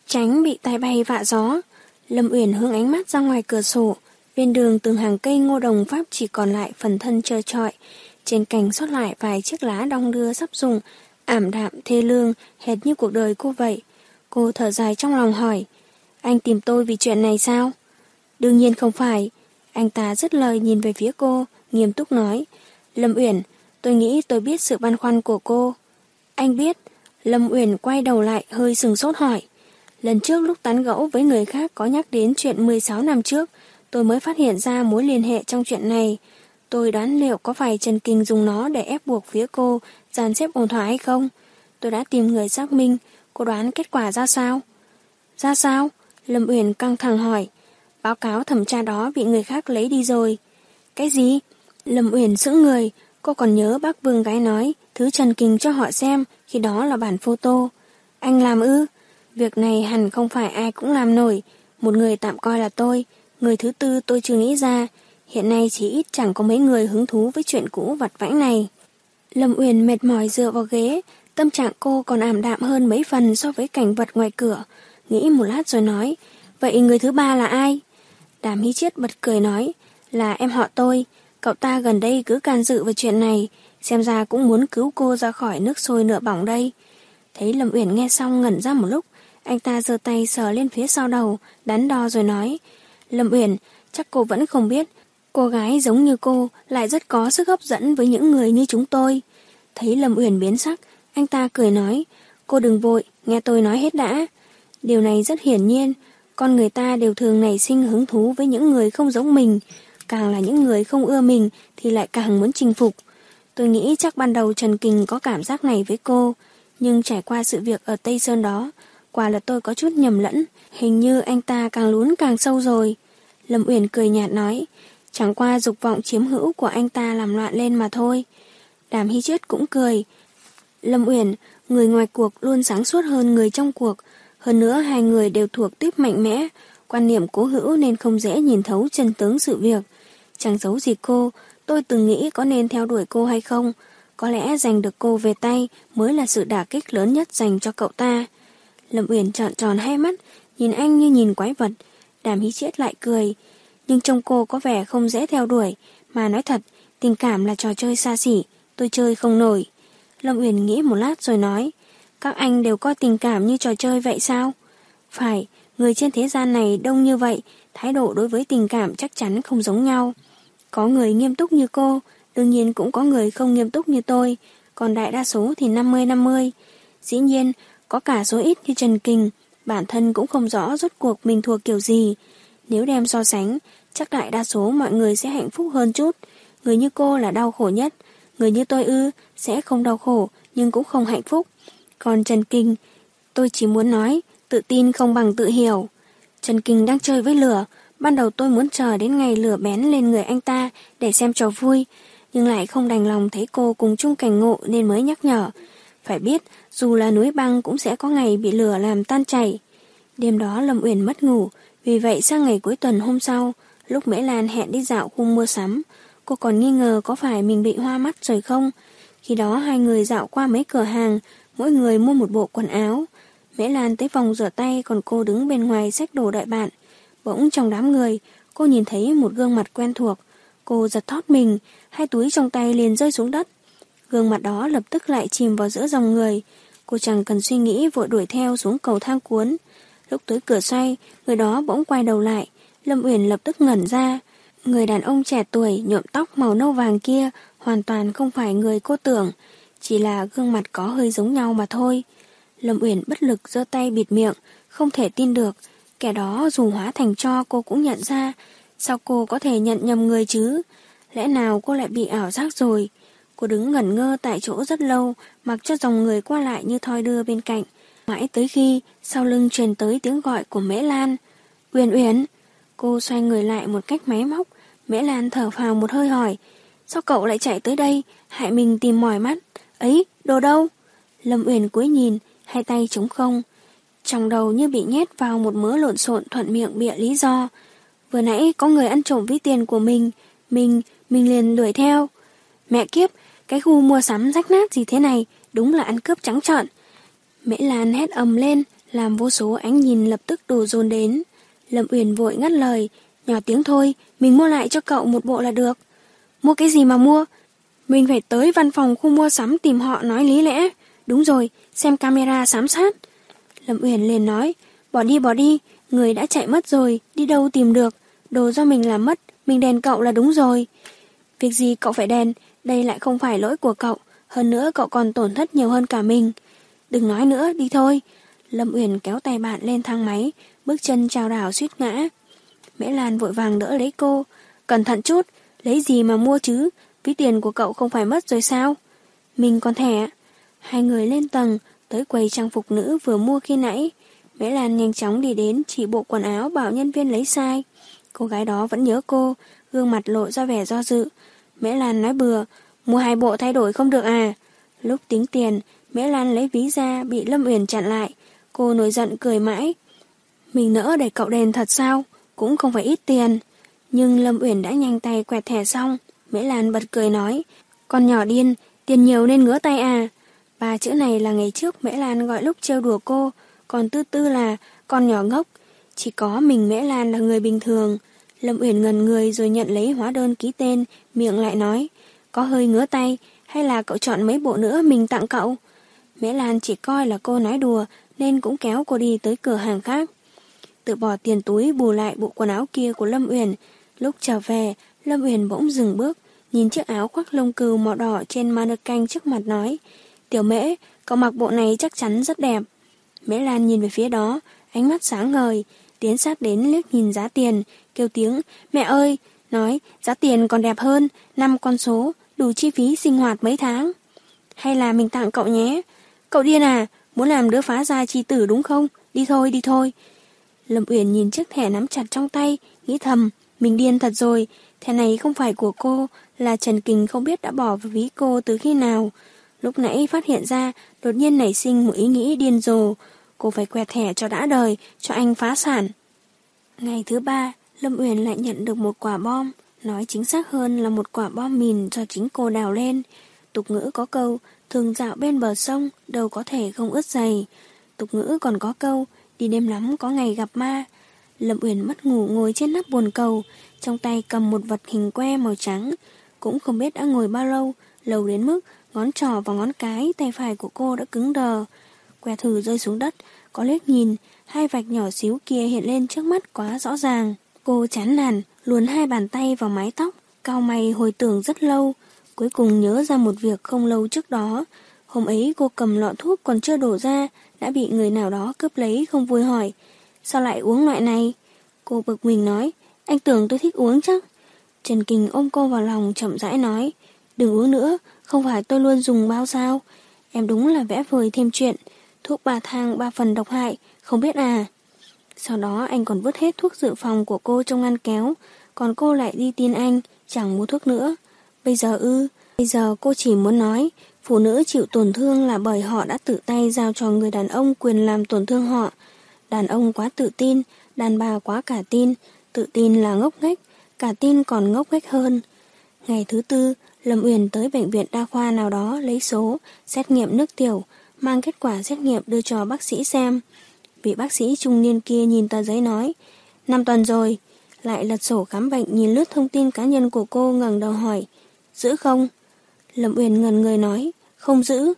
[SPEAKER 2] tránh bị tai bay vạ gió. Lâm Uyển hướng ánh mắt ra ngoài cửa sổ, Bên đường từng hàng cây ngô đồng pháp chỉ còn lại phần thân trơ trọi, trên cành sót lại vài chiếc lá đong đưa sắp dùng, ảm đạm thê lương, hệt như cuộc đời cô vậy. Cô thở dài trong lòng hỏi, anh tìm tôi vì chuyện này sao? Đương nhiên không phải. Anh ta dứt lời nhìn về phía cô, nghiêm túc nói, Lâm Uyển, tôi nghĩ tôi biết sự băn khoăn của cô. Anh biết, Lâm Uyển quay đầu lại hơi sừng sốt hỏi. Lần trước lúc tán gẫu với người khác có nhắc đến chuyện 16 năm trước, tôi mới phát hiện ra mối liên hệ trong chuyện này. Tôi đoán liệu có phải Trần Kinh dùng nó để ép buộc phía cô dàn xếp ổn thỏa hay không? Tôi đã tìm người xác minh, cô đoán kết quả ra sao? Ra sao? Lâm Uyển căng thẳng hỏi. Báo cáo thẩm tra đó bị người khác lấy đi rồi. Cái gì? Lâm Uyển sững người, cô còn nhớ bác Vương gái nói thứ Trần Kinh cho họ xem khi đó là bản photo. Anh làm ư? Việc này hẳn không phải ai cũng làm nổi, một người tạm coi là tôi, Người thứ tư tôi chưa nghĩ ra, hiện nay chỉ ít chẳng có mấy người hứng thú với chuyện cũ vặt vãnh này. Lâm Uyển mệt mỏi dựa vào ghế, Tâm trạng cô còn ảm đạm hơn mấy phần so với cảnh vật ngoài cửa. Nghĩ một lát rồi nói, vậy người thứ ba là ai? Đàm Hí Chiết bật cười nói, là em họ tôi. Cậu ta gần đây cứ can dự vào chuyện này, xem ra cũng muốn cứu cô ra khỏi nước sôi nửa bỏng đây. Thấy Lâm Uyển nghe xong ngẩn ra một lúc, anh ta giơ tay sờ lên phía sau đầu, đắn đo rồi nói, Lâm Uyển, chắc cô vẫn không biết, cô gái giống như cô lại rất có sức hấp dẫn với những người như chúng tôi. Thấy Lâm Uyển biến sắc, anh ta cười nói, cô đừng vội, nghe tôi nói hết đã. Điều này rất hiển nhiên, con người ta đều thường nảy sinh hứng thú với những người không giống mình, càng là những người không ưa mình thì lại càng muốn chinh phục. Tôi nghĩ chắc ban đầu Trần Kình có cảm giác này với cô, nhưng trải qua sự việc ở Tây Sơn đó, quả là tôi có chút nhầm lẫn, hình như anh ta càng lún càng sâu rồi. Lâm Uyển cười nhạt nói, chẳng qua dục vọng chiếm hữu của anh ta làm loạn lên mà thôi. Đàm Hy Chết cũng cười. Lâm Uyển, người ngoài cuộc luôn sáng suốt hơn người trong cuộc, hơn nữa hai người đều thuộc tiếp mạnh mẽ, quan niệm cố hữu nên không dễ nhìn thấu chân tướng sự việc. Chẳng giấu gì cô, tôi từng nghĩ có nên theo đuổi cô hay không, có lẽ giành được cô về tay mới là sự đả kích lớn nhất dành cho cậu ta. Lâm Uyển trọn tròn hai mắt, nhìn anh như nhìn quái vật. Đàm hí chết lại cười. Nhưng trông cô có vẻ không dễ theo đuổi. Mà nói thật, tình cảm là trò chơi xa xỉ. Tôi chơi không nổi. Lâm Uyển nghĩ một lát rồi nói. Các anh đều coi tình cảm như trò chơi vậy sao? Phải, người trên thế gian này đông như vậy, thái độ đối với tình cảm chắc chắn không giống nhau. Có người nghiêm túc như cô, đương nhiên cũng có người không nghiêm túc như tôi, còn đại đa số thì 50-50. Dĩ nhiên, có cả số ít như Trần Kình, bản thân cũng không rõ rốt cuộc mình thuộc kiểu gì. Nếu đem so sánh, chắc đại đa số mọi người sẽ hạnh phúc hơn chút. Người như cô là đau khổ nhất, người như tôi ư, sẽ không đau khổ, nhưng cũng không hạnh phúc. Còn Trần Kinh, tôi chỉ muốn nói, tự tin không bằng tự hiểu. Trần Kinh đang chơi với lửa, ban đầu tôi muốn chờ đến ngày lửa bén lên người anh ta để xem trò vui, nhưng lại không đành lòng thấy cô cùng chung cảnh ngộ nên mới nhắc nhở. Phải biết, dù là núi băng cũng sẽ có ngày bị lửa làm tan chảy. Đêm đó Lâm Uyển mất ngủ, vì vậy sang ngày cuối tuần hôm sau, lúc Mễ Lan hẹn đi dạo khu mua sắm, cô còn nghi ngờ có phải mình bị hoa mắt rồi không. Khi đó hai người dạo qua mấy cửa hàng, mỗi người mua một bộ quần áo. Mễ Lan tới phòng rửa tay còn cô đứng bên ngoài xách đồ đợi bạn. Bỗng trong đám người, cô nhìn thấy một gương mặt quen thuộc. Cô giật thót mình, hai túi trong tay liền rơi xuống đất. Gương mặt đó lập tức lại chìm vào giữa dòng người. Cô chẳng cần suy nghĩ vội đuổi theo xuống cầu thang cuốn. Lúc tới cửa xoay, người đó bỗng quay đầu lại. Lâm Uyển lập tức ngẩn ra. Người đàn ông trẻ tuổi nhuộm tóc màu nâu vàng kia hoàn toàn không phải người cô tưởng, chỉ là gương mặt có hơi giống nhau mà thôi. Lâm Uyển bất lực giơ tay bịt miệng, không thể tin được. Kẻ đó dù hóa thành cho cô cũng nhận ra. Sao cô có thể nhận nhầm người chứ? Lẽ nào cô lại bị ảo giác rồi? Cô đứng ngẩn ngơ tại chỗ rất lâu, mặc cho dòng người qua lại như thoi đưa bên cạnh. Mãi tới khi, sau lưng truyền tới tiếng gọi của Mễ Lan. Uyển Uyển! Cô xoay người lại một cách máy móc. Mễ Lan thở phào một hơi hỏi. Sao cậu lại chạy tới đây, hại mình tìm mỏi mắt? Ấy, đồ đâu? Lâm Uyển cúi nhìn, hai tay trống không. Trong đầu như bị nhét vào một mớ lộn xộn thuận miệng bịa lý do. Vừa nãy có người ăn trộm ví tiền của mình, mình, mình liền đuổi theo. Mẹ kiếp, cái khu mua sắm rách nát gì thế này, đúng là ăn cướp trắng trọn. Mễ Lan hét ầm lên, làm vô số ánh nhìn lập tức đổ dồn đến. Lâm Uyển vội ngắt lời, nhỏ tiếng thôi, mình mua lại cho cậu một bộ là được. Mua cái gì mà mua? Mình phải tới văn phòng khu mua sắm tìm họ nói lý lẽ. Đúng rồi, xem camera giám sát. Lâm Uyển liền nói, bỏ đi bỏ đi, người đã chạy mất rồi, đi đâu tìm được. Đồ do mình làm mất, mình đèn cậu là đúng rồi. Việc gì cậu phải đèn, đây lại không phải lỗi của cậu, hơn nữa cậu còn tổn thất nhiều hơn cả mình. Đừng nói nữa, đi thôi. Lâm Uyển kéo tay bạn lên thang máy, bước chân trao đảo suýt ngã. Mễ Lan vội vàng đỡ lấy cô. Cẩn thận chút, lấy gì mà mua chứ, ví tiền của cậu không phải mất rồi sao? Mình còn thẻ. Hai người lên tầng, tới quầy trang phục nữ vừa mua khi nãy. Mễ Lan nhanh chóng đi đến chỉ bộ quần áo bảo nhân viên lấy sai. Cô gái đó vẫn nhớ cô, gương mặt lộ ra vẻ do dự. Mễ Lan nói bừa, mua hai bộ thay đổi không được à. Lúc tính tiền, Mễ Lan lấy ví ra bị Lâm Uyển chặn lại. Cô nổi giận cười mãi. Mình nỡ để cậu đền thật sao? Cũng không phải ít tiền. Nhưng Lâm Uyển đã nhanh tay quẹt thẻ xong. Mễ Lan bật cười nói. Con nhỏ điên, tiền nhiều nên ngứa tay à. Ba chữ này là ngày trước Mễ Lan gọi lúc trêu đùa cô, còn tư tư là con nhỏ ngốc. Chỉ có mình Mễ Lan là người bình thường. Lâm Uyển ngần người rồi nhận lấy hóa đơn ký tên, miệng lại nói, có hơi ngứa tay, hay là cậu chọn mấy bộ nữa mình tặng cậu? Mễ Lan chỉ coi là cô nói đùa, nên cũng kéo cô đi tới cửa hàng khác. Tự bỏ tiền túi bù lại bộ quần áo kia của Lâm Uyển. Lúc trở về, Lâm Uyển bỗng dừng bước, nhìn chiếc áo khoác lông cừu màu đỏ trên mannequin trước mặt nói, Tiểu Mễ, cậu mặc bộ này chắc chắn rất đẹp. Mễ Lan nhìn về phía đó, ánh mắt sáng ngời, tiến sát đến liếc nhìn giá tiền, kêu tiếng, mẹ ơi, nói, giá tiền còn đẹp hơn, năm con số, đủ chi phí sinh hoạt mấy tháng. Hay là mình tặng cậu nhé? Cậu điên à, muốn làm đứa phá gia chi tử đúng không? Đi thôi, đi thôi. Lâm Uyển nhìn chiếc thẻ nắm chặt trong tay, nghĩ thầm, mình điên thật rồi, thẻ này không phải của cô, là Trần Kình không biết đã bỏ vào ví cô từ khi nào. Lúc nãy phát hiện ra, đột nhiên nảy sinh một ý nghĩ điên rồ. Cô phải quẹt thẻ cho đã đời, cho anh phá sản. Ngày thứ ba, Lâm Uyển lại nhận được một quả bom. Nói chính xác hơn là một quả bom mìn do chính cô đào lên. Tục ngữ có câu, thường dạo bên bờ sông, đâu có thể không ướt giày. Tục ngữ còn có câu, đi đêm lắm có ngày gặp ma. Lâm Uyển mất ngủ ngồi trên nắp buồn cầu, trong tay cầm một vật hình que màu trắng. Cũng không biết đã ngồi bao lâu, lâu đến mức ngón trỏ và ngón cái tay phải của cô đã cứng đờ. Que thử rơi xuống đất, có liếc nhìn, hai vạch nhỏ xíu kia hiện lên trước mắt quá rõ ràng. Cô chán nản, luồn hai bàn tay vào mái tóc, cao mày hồi tưởng rất lâu. Cuối cùng nhớ ra một việc không lâu trước đó. Hôm ấy cô cầm lọ thuốc còn chưa đổ ra, đã bị người nào đó cướp lấy không vui hỏi. Sao lại uống loại này? Cô bực mình nói, anh tưởng tôi thích uống chắc. Trần Kình ôm cô vào lòng chậm rãi nói, đừng uống nữa, không phải tôi luôn dùng bao sao. Em đúng là vẽ vời thêm chuyện, thuốc ba thang ba phần độc hại, không biết à. Sau đó anh còn vứt hết thuốc dự phòng của cô trong ngăn kéo, còn cô lại đi tin anh, chẳng mua thuốc nữa. Bây giờ ư, bây giờ cô chỉ muốn nói, phụ nữ chịu tổn thương là bởi họ đã tự tay giao cho người đàn ông quyền làm tổn thương họ. Đàn ông quá tự tin, đàn bà quá cả tin, tự tin là ngốc nghếch, cả tin còn ngốc nghếch hơn. Ngày thứ tư, Lâm Uyển tới bệnh viện đa khoa nào đó lấy số, xét nghiệm nước tiểu, mang kết quả xét nghiệm đưa cho bác sĩ xem. Vị bác sĩ trung niên kia nhìn tờ giấy nói, năm tuần rồi, lại lật sổ khám bệnh nhìn lướt thông tin cá nhân của cô ngẩng đầu hỏi, giữ không? Lâm Uyển ngần người nói, không giữ.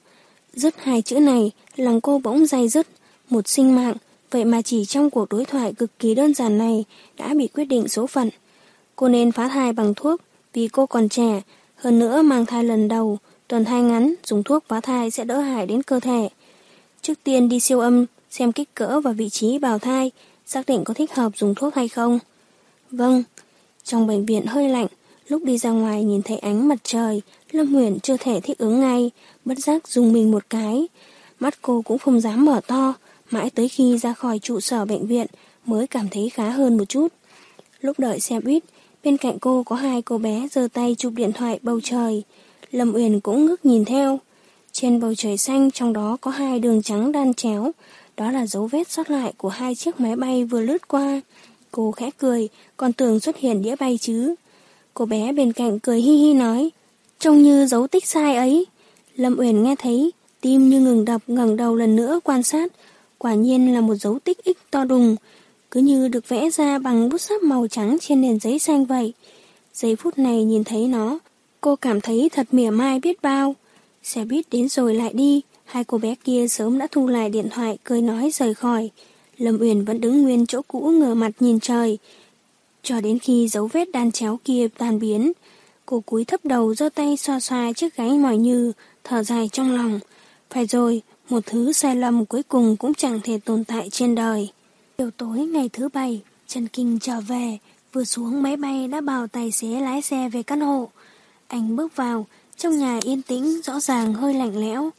[SPEAKER 2] Dứt hai chữ này, lòng cô bỗng dày dứt, một sinh mạng, vậy mà chỉ trong cuộc đối thoại cực kỳ đơn giản này đã bị quyết định số phận. Cô nên phá thai bằng thuốc, vì cô còn trẻ, hơn nữa mang thai lần đầu, tuần thai ngắn, dùng thuốc phá thai sẽ đỡ hại đến cơ thể. Trước tiên đi siêu âm, xem kích cỡ và vị trí bào thai, xác định có thích hợp dùng thuốc hay không. Vâng, trong bệnh viện hơi lạnh, lúc đi ra ngoài nhìn thấy ánh mặt trời, Lâm Huyền chưa thể thích ứng ngay, bất giác dùng mình một cái. Mắt cô cũng không dám mở to, mãi tới khi ra khỏi trụ sở bệnh viện mới cảm thấy khá hơn một chút. Lúc đợi xe buýt, bên cạnh cô có hai cô bé giơ tay chụp điện thoại bầu trời. Lâm Uyển cũng ngước nhìn theo. Trên bầu trời xanh trong đó có hai đường trắng đan chéo, đó là dấu vết sót lại của hai chiếc máy bay vừa lướt qua. Cô khẽ cười, còn tưởng xuất hiện đĩa bay chứ. Cô bé bên cạnh cười hi hi nói, trông như dấu tích sai ấy. Lâm Uyển nghe thấy, tim như ngừng đập ngẩng đầu lần nữa quan sát, quả nhiên là một dấu tích ích to đùng, cứ như được vẽ ra bằng bút sáp màu trắng trên nền giấy xanh vậy. Giây phút này nhìn thấy nó, cô cảm thấy thật mỉa mai biết bao. Xe buýt đến rồi lại đi, hai cô bé kia sớm đã thu lại điện thoại cười nói rời khỏi. Lâm Uyển vẫn đứng nguyên chỗ cũ ngửa mặt nhìn trời. Cho đến khi dấu vết đan chéo kia tan biến, cô cúi thấp đầu giơ tay xoa xoa chiếc gáy mỏi như, thở dài trong lòng. Phải rồi, một thứ sai lầm cuối cùng cũng chẳng thể tồn tại trên đời. Chiều tối ngày thứ bảy, Trần Kinh trở về, vừa xuống máy bay đã bảo tài xế lái xe về căn hộ. Anh bước vào, trong nhà yên tĩnh rõ ràng hơi lạnh lẽo.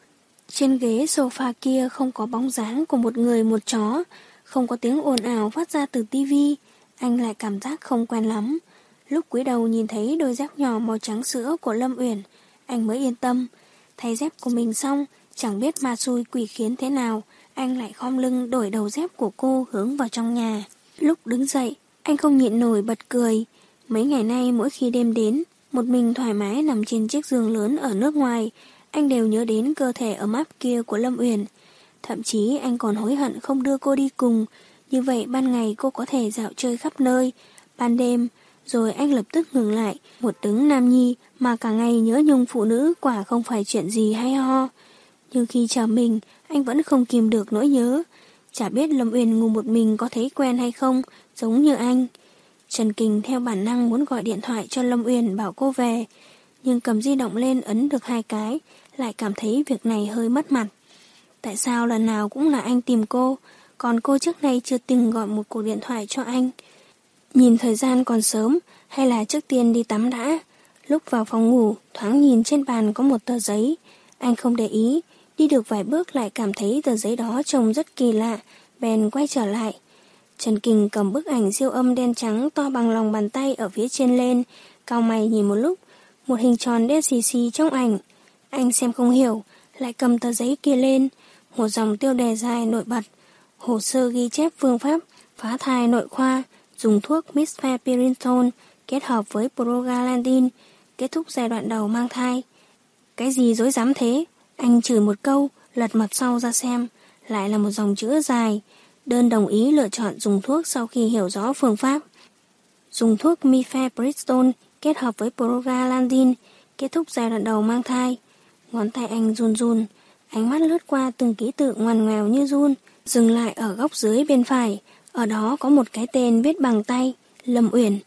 [SPEAKER 2] Trên ghế sofa kia không có bóng dáng của một người một chó, không có tiếng ồn ào phát ra từ tivi. Anh lại cảm giác không quen lắm. Lúc cúi đầu nhìn thấy đôi dép nhỏ màu trắng sữa của Lâm Uyển, anh mới yên tâm. Thay dép của mình xong, chẳng biết ma xui quỷ khiến thế nào, anh lại khom lưng đổi đầu dép của cô hướng vào trong nhà. Lúc đứng dậy, anh không nhịn nổi bật cười. Mấy ngày nay mỗi khi đêm đến, một mình thoải mái nằm trên chiếc giường lớn ở nước ngoài, anh đều nhớ đến cơ thể ấm áp kia của Lâm Uyển. Thậm chí anh còn hối hận không đưa cô đi cùng, như vậy ban ngày cô có thể dạo chơi khắp nơi, ban đêm, rồi anh lập tức ngừng lại, một đứng nam nhi mà cả ngày nhớ nhung phụ nữ quả không phải chuyện gì hay ho. Nhưng khi chờ mình, anh vẫn không kìm được nỗi nhớ. Chả biết Lâm Uyển ngủ một mình có thấy quen hay không, giống như anh. Trần Kình theo bản năng muốn gọi điện thoại cho Lâm Uyển bảo cô về, nhưng cầm di động lên ấn được hai cái, lại cảm thấy việc này hơi mất mặt. Tại sao lần nào cũng là anh tìm cô, còn cô trước nay chưa từng gọi một cuộc điện thoại cho anh? Nhìn thời gian còn sớm, hay là trước tiên đi tắm đã? Lúc vào phòng ngủ, thoáng nhìn trên bàn có một tờ giấy. Anh không để ý, đi được vài bước lại cảm thấy tờ giấy đó trông rất kỳ lạ, bèn quay trở lại. Trần Kình cầm bức ảnh siêu âm đen trắng to bằng lòng bàn tay ở phía trên lên, cao mày nhìn một lúc, một hình tròn đen xì xì trong ảnh. Anh xem không hiểu, lại cầm tờ giấy kia lên, một dòng tiêu đề dài nổi bật, hồ sơ ghi chép phương pháp phá thai nội khoa, dùng thuốc misfepirintone kết hợp với progalandin, kết thúc giai đoạn đầu mang thai. Cái gì dối dám thế? Anh chửi một câu, lật mặt sau ra xem, lại là một dòng chữ dài, đơn đồng ý lựa chọn dùng thuốc sau khi hiểu rõ phương pháp. Dùng thuốc mifepristone kết hợp với progalandin, kết thúc giai đoạn đầu mang thai. Ngón tay anh run run, ánh mắt lướt qua từng ký tự ngoằn ngoèo như run, dừng lại ở góc dưới bên phải, ở đó có một cái tên viết bằng tay, Lâm Uyển.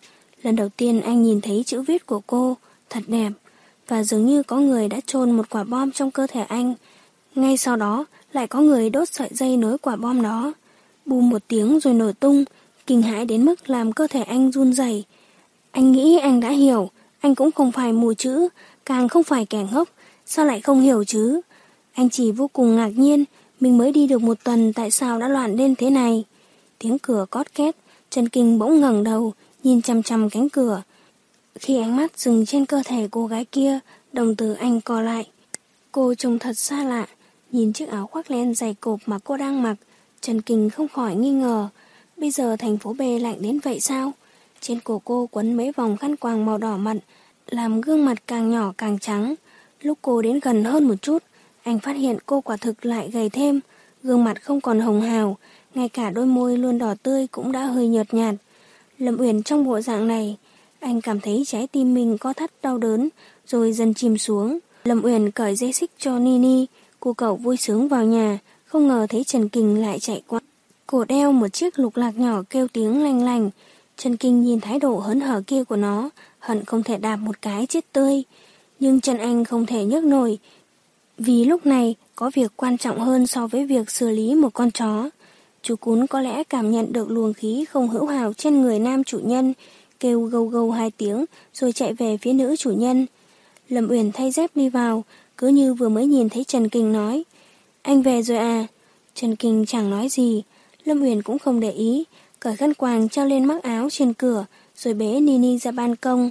[SPEAKER 2] Lần đầu tiên anh nhìn thấy chữ viết của cô, thật đẹp, và dường như có người đã chôn một quả bom trong cơ thể anh. Ngay sau đó, lại có người đốt sợi dây nối quả bom đó. Bùm một tiếng rồi nổ tung, kinh hãi đến mức làm cơ thể anh run rẩy. Anh nghĩ anh đã hiểu, anh cũng không phải mù chữ, càng không phải kẻ ngốc, sao lại không hiểu chứ? Anh chỉ vô cùng ngạc nhiên, mình mới đi được một tuần tại sao đã loạn lên thế này. Tiếng cửa cót két, Trần Kinh bỗng ngẩng đầu, nhìn chăm chăm cánh cửa. Khi ánh mắt dừng trên cơ thể cô gái kia, đồng tử anh co lại. Cô trông thật xa lạ, nhìn chiếc áo khoác len dày cộp mà cô đang mặc, Trần Kinh không khỏi nghi ngờ. Bây giờ thành phố B lạnh đến vậy sao? Trên cổ cô quấn mấy vòng khăn quàng màu đỏ mận, làm gương mặt càng nhỏ càng trắng. Lúc cô đến gần hơn một chút, anh phát hiện cô quả thực lại gầy thêm, gương mặt không còn hồng hào, ngay cả đôi môi luôn đỏ tươi cũng đã hơi nhợt nhạt. Lâm Uyển trong bộ dạng này, anh cảm thấy trái tim mình có thắt đau đớn, rồi dần chìm xuống. Lâm Uyển cởi dây xích cho Nini, cô cậu vui sướng vào nhà, không ngờ thấy Trần Kình lại chạy qua. Cổ đeo một chiếc lục lạc nhỏ kêu tiếng lanh lành. Trần Kinh nhìn thái độ hớn hở kia của nó, hận không thể đạp một cái chết tươi. Nhưng Trần Anh không thể nhấc nổi, vì lúc này có việc quan trọng hơn so với việc xử lý một con chó. Chú cún có lẽ cảm nhận được luồng khí không hữu hào trên người nam chủ nhân, kêu gâu gâu hai tiếng rồi chạy về phía nữ chủ nhân. Lâm Uyển thay dép đi vào, cứ như vừa mới nhìn thấy Trần Kinh nói. Anh về rồi à? Trần Kinh chẳng nói gì, Lâm Uyển cũng không để ý, cởi khăn quàng treo lên mắc áo trên cửa, rồi bế Nini ra ban công.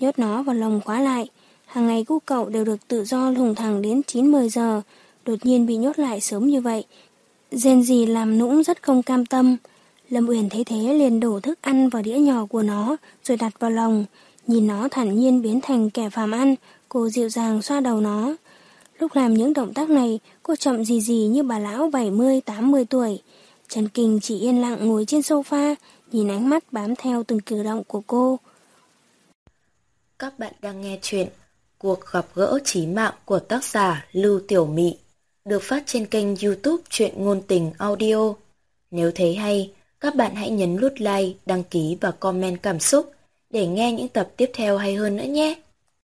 [SPEAKER 2] Nhốt nó vào lòng khóa lại. Hàng ngày cu cậu đều được tự do lùng thẳng đến 9-10 giờ, đột nhiên bị nhốt lại sớm như vậy. Dên gì làm nũng rất không cam tâm. Lâm Uyển thấy thế liền đổ thức ăn vào đĩa nhỏ của nó, rồi đặt vào lòng. Nhìn nó thản nhiên biến thành kẻ phàm ăn, cô dịu dàng xoa đầu nó. Lúc làm những động tác này, cô chậm gì gì như bà lão 70-80 tuổi. Trần Kinh chỉ yên lặng ngồi trên sofa, nhìn ánh mắt bám theo từng cử động của cô.
[SPEAKER 1] Các bạn đang nghe chuyện Cuộc gặp gỡ trí mạng của tác giả Lưu Tiểu Mị được phát trên kênh youtube Chuyện Ngôn Tình Audio. Nếu thấy hay, các bạn hãy nhấn nút like, đăng ký và comment cảm xúc để nghe những tập tiếp theo hay hơn nữa nhé.